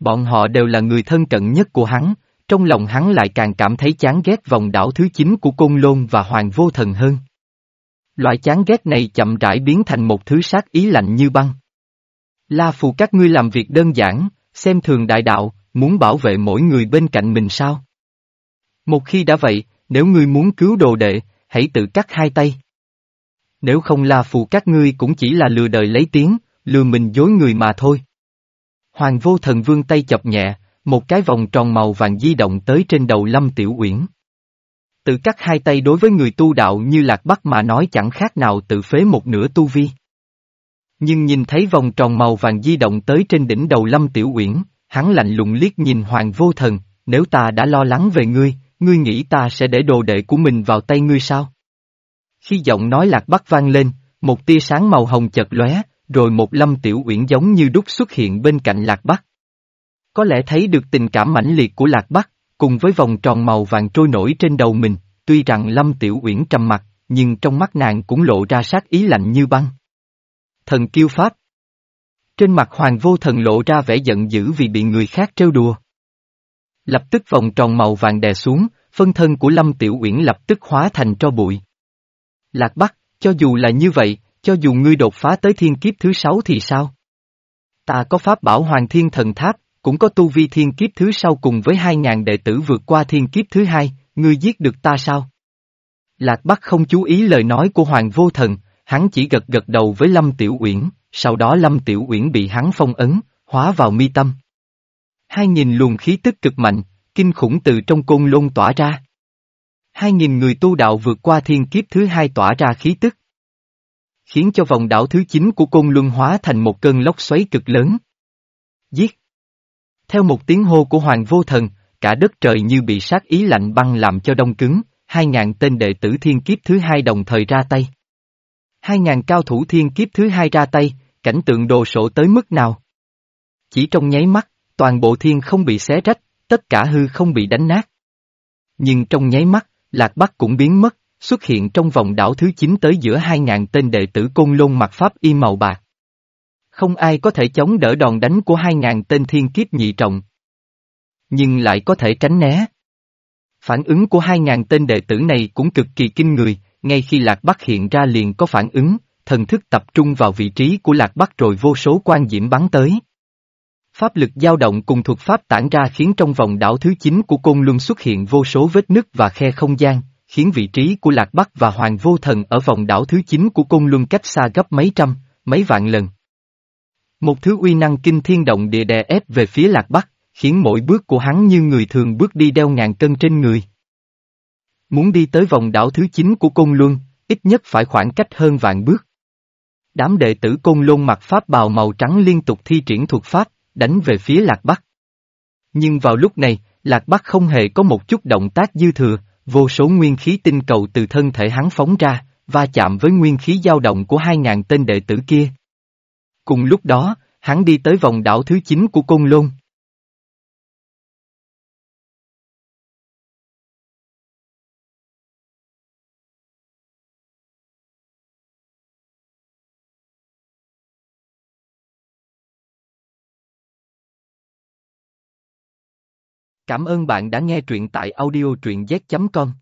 Bọn họ đều là người thân cận nhất của hắn, trong lòng hắn lại càng cảm thấy chán ghét vòng đảo thứ 9 của Côn Lôn và Hoàng Vô Thần hơn. Loại chán ghét này chậm rãi biến thành một thứ sát ý lạnh như băng. La phù các ngươi làm việc đơn giản, xem thường đại đạo, muốn bảo vệ mỗi người bên cạnh mình sao? Một khi đã vậy, nếu ngươi muốn cứu đồ đệ, hãy tự cắt hai tay. Nếu không la phù các ngươi cũng chỉ là lừa đời lấy tiếng, lừa mình dối người mà thôi. Hoàng vô thần vương tay chập nhẹ, một cái vòng tròn màu vàng di động tới trên đầu Lâm Tiểu Uyển. Tự cắt hai tay đối với người tu đạo như Lạc Bắc mà nói chẳng khác nào tự phế một nửa tu vi. Nhưng nhìn thấy vòng tròn màu vàng di động tới trên đỉnh đầu Lâm Tiểu Uyển, hắn lạnh lùng liếc nhìn Hoàng Vô Thần, nếu ta đã lo lắng về ngươi, ngươi nghĩ ta sẽ để đồ đệ của mình vào tay ngươi sao? Khi giọng nói Lạc Bắc vang lên, một tia sáng màu hồng chợt lóe, rồi một Lâm Tiểu Uyển giống như đúc xuất hiện bên cạnh Lạc Bắc. Có lẽ thấy được tình cảm mãnh liệt của Lạc Bắc, cùng với vòng tròn màu vàng trôi nổi trên đầu mình, tuy rằng Lâm Tiểu Uyển trầm mặt, nhưng trong mắt nàng cũng lộ ra sát ý lạnh như băng. Thần kiêu pháp Trên mặt Hoàng Vô Thần lộ ra vẻ giận dữ vì bị người khác trêu đùa. Lập tức vòng tròn màu vàng đè xuống, phân thân của Lâm Tiểu Uyển lập tức hóa thành tro bụi. Lạc Bắc, cho dù là như vậy, cho dù ngươi đột phá tới thiên kiếp thứ sáu thì sao? Ta có pháp bảo Hoàng Thiên Thần Tháp, cũng có tu vi thiên kiếp thứ sau cùng với hai ngàn đệ tử vượt qua thiên kiếp thứ hai, ngươi giết được ta sao? Lạc Bắc không chú ý lời nói của Hoàng Vô Thần, hắn chỉ gật gật đầu với Lâm Tiểu Uyển, sau đó Lâm Tiểu Uyển bị hắn phong ấn, hóa vào mi tâm. Hai nghìn luồng khí tức cực mạnh, kinh khủng từ trong côn lôn tỏa ra. Hai nghìn người tu đạo vượt qua thiên kiếp thứ hai tỏa ra khí tức. Khiến cho vòng đảo thứ chín của côn luân hóa thành một cơn lốc xoáy cực lớn. Giết! Theo một tiếng hô của Hoàng Vô Thần, cả đất trời như bị sát ý lạnh băng làm cho đông cứng, hai ngàn tên đệ tử thiên kiếp thứ hai đồng thời ra tay. Hai ngàn cao thủ thiên kiếp thứ hai ra tay, cảnh tượng đồ sộ tới mức nào? Chỉ trong nháy mắt, toàn bộ thiên không bị xé rách, tất cả hư không bị đánh nát. Nhưng trong nháy mắt, Lạc Bắc cũng biến mất, xuất hiện trong vòng đảo thứ 9 tới giữa hai ngàn tên đệ tử côn lôn mặc pháp y màu bạc. Không ai có thể chống đỡ đòn đánh của hai ngàn tên thiên kiếp nhị trọng. Nhưng lại có thể tránh né. Phản ứng của hai ngàn tên đệ tử này cũng cực kỳ kinh người, ngay khi Lạc Bắc hiện ra liền có phản ứng, thần thức tập trung vào vị trí của Lạc Bắc rồi vô số quan diễm bắn tới. Pháp lực dao động cùng thuật pháp tản ra khiến trong vòng đảo thứ 9 của Côn Luân xuất hiện vô số vết nứt và khe không gian, khiến vị trí của Lạc Bắc và Hoàng Vô Thần ở vòng đảo thứ 9 của Côn Luân cách xa gấp mấy trăm, mấy vạn lần. Một thứ uy năng kinh thiên động địa đè ép về phía Lạc Bắc, khiến mỗi bước của hắn như người thường bước đi đeo ngàn cân trên người. Muốn đi tới vòng đảo thứ 9 của Côn Luân, ít nhất phải khoảng cách hơn vạn bước. Đám đệ tử Côn Lôn mặc pháp bào màu trắng liên tục thi triển thuật pháp, đánh về phía Lạc Bắc. Nhưng vào lúc này, Lạc Bắc không hề có một chút động tác dư thừa, vô số nguyên khí tinh cầu từ thân thể hắn phóng ra, va chạm với nguyên khí dao động của hai ngàn tên đệ tử kia. Cùng lúc đó, hắn đi tới vòng đảo thứ 9 của Côn Lôn. Cảm ơn bạn đã nghe truyện tại audiotruyenz.com.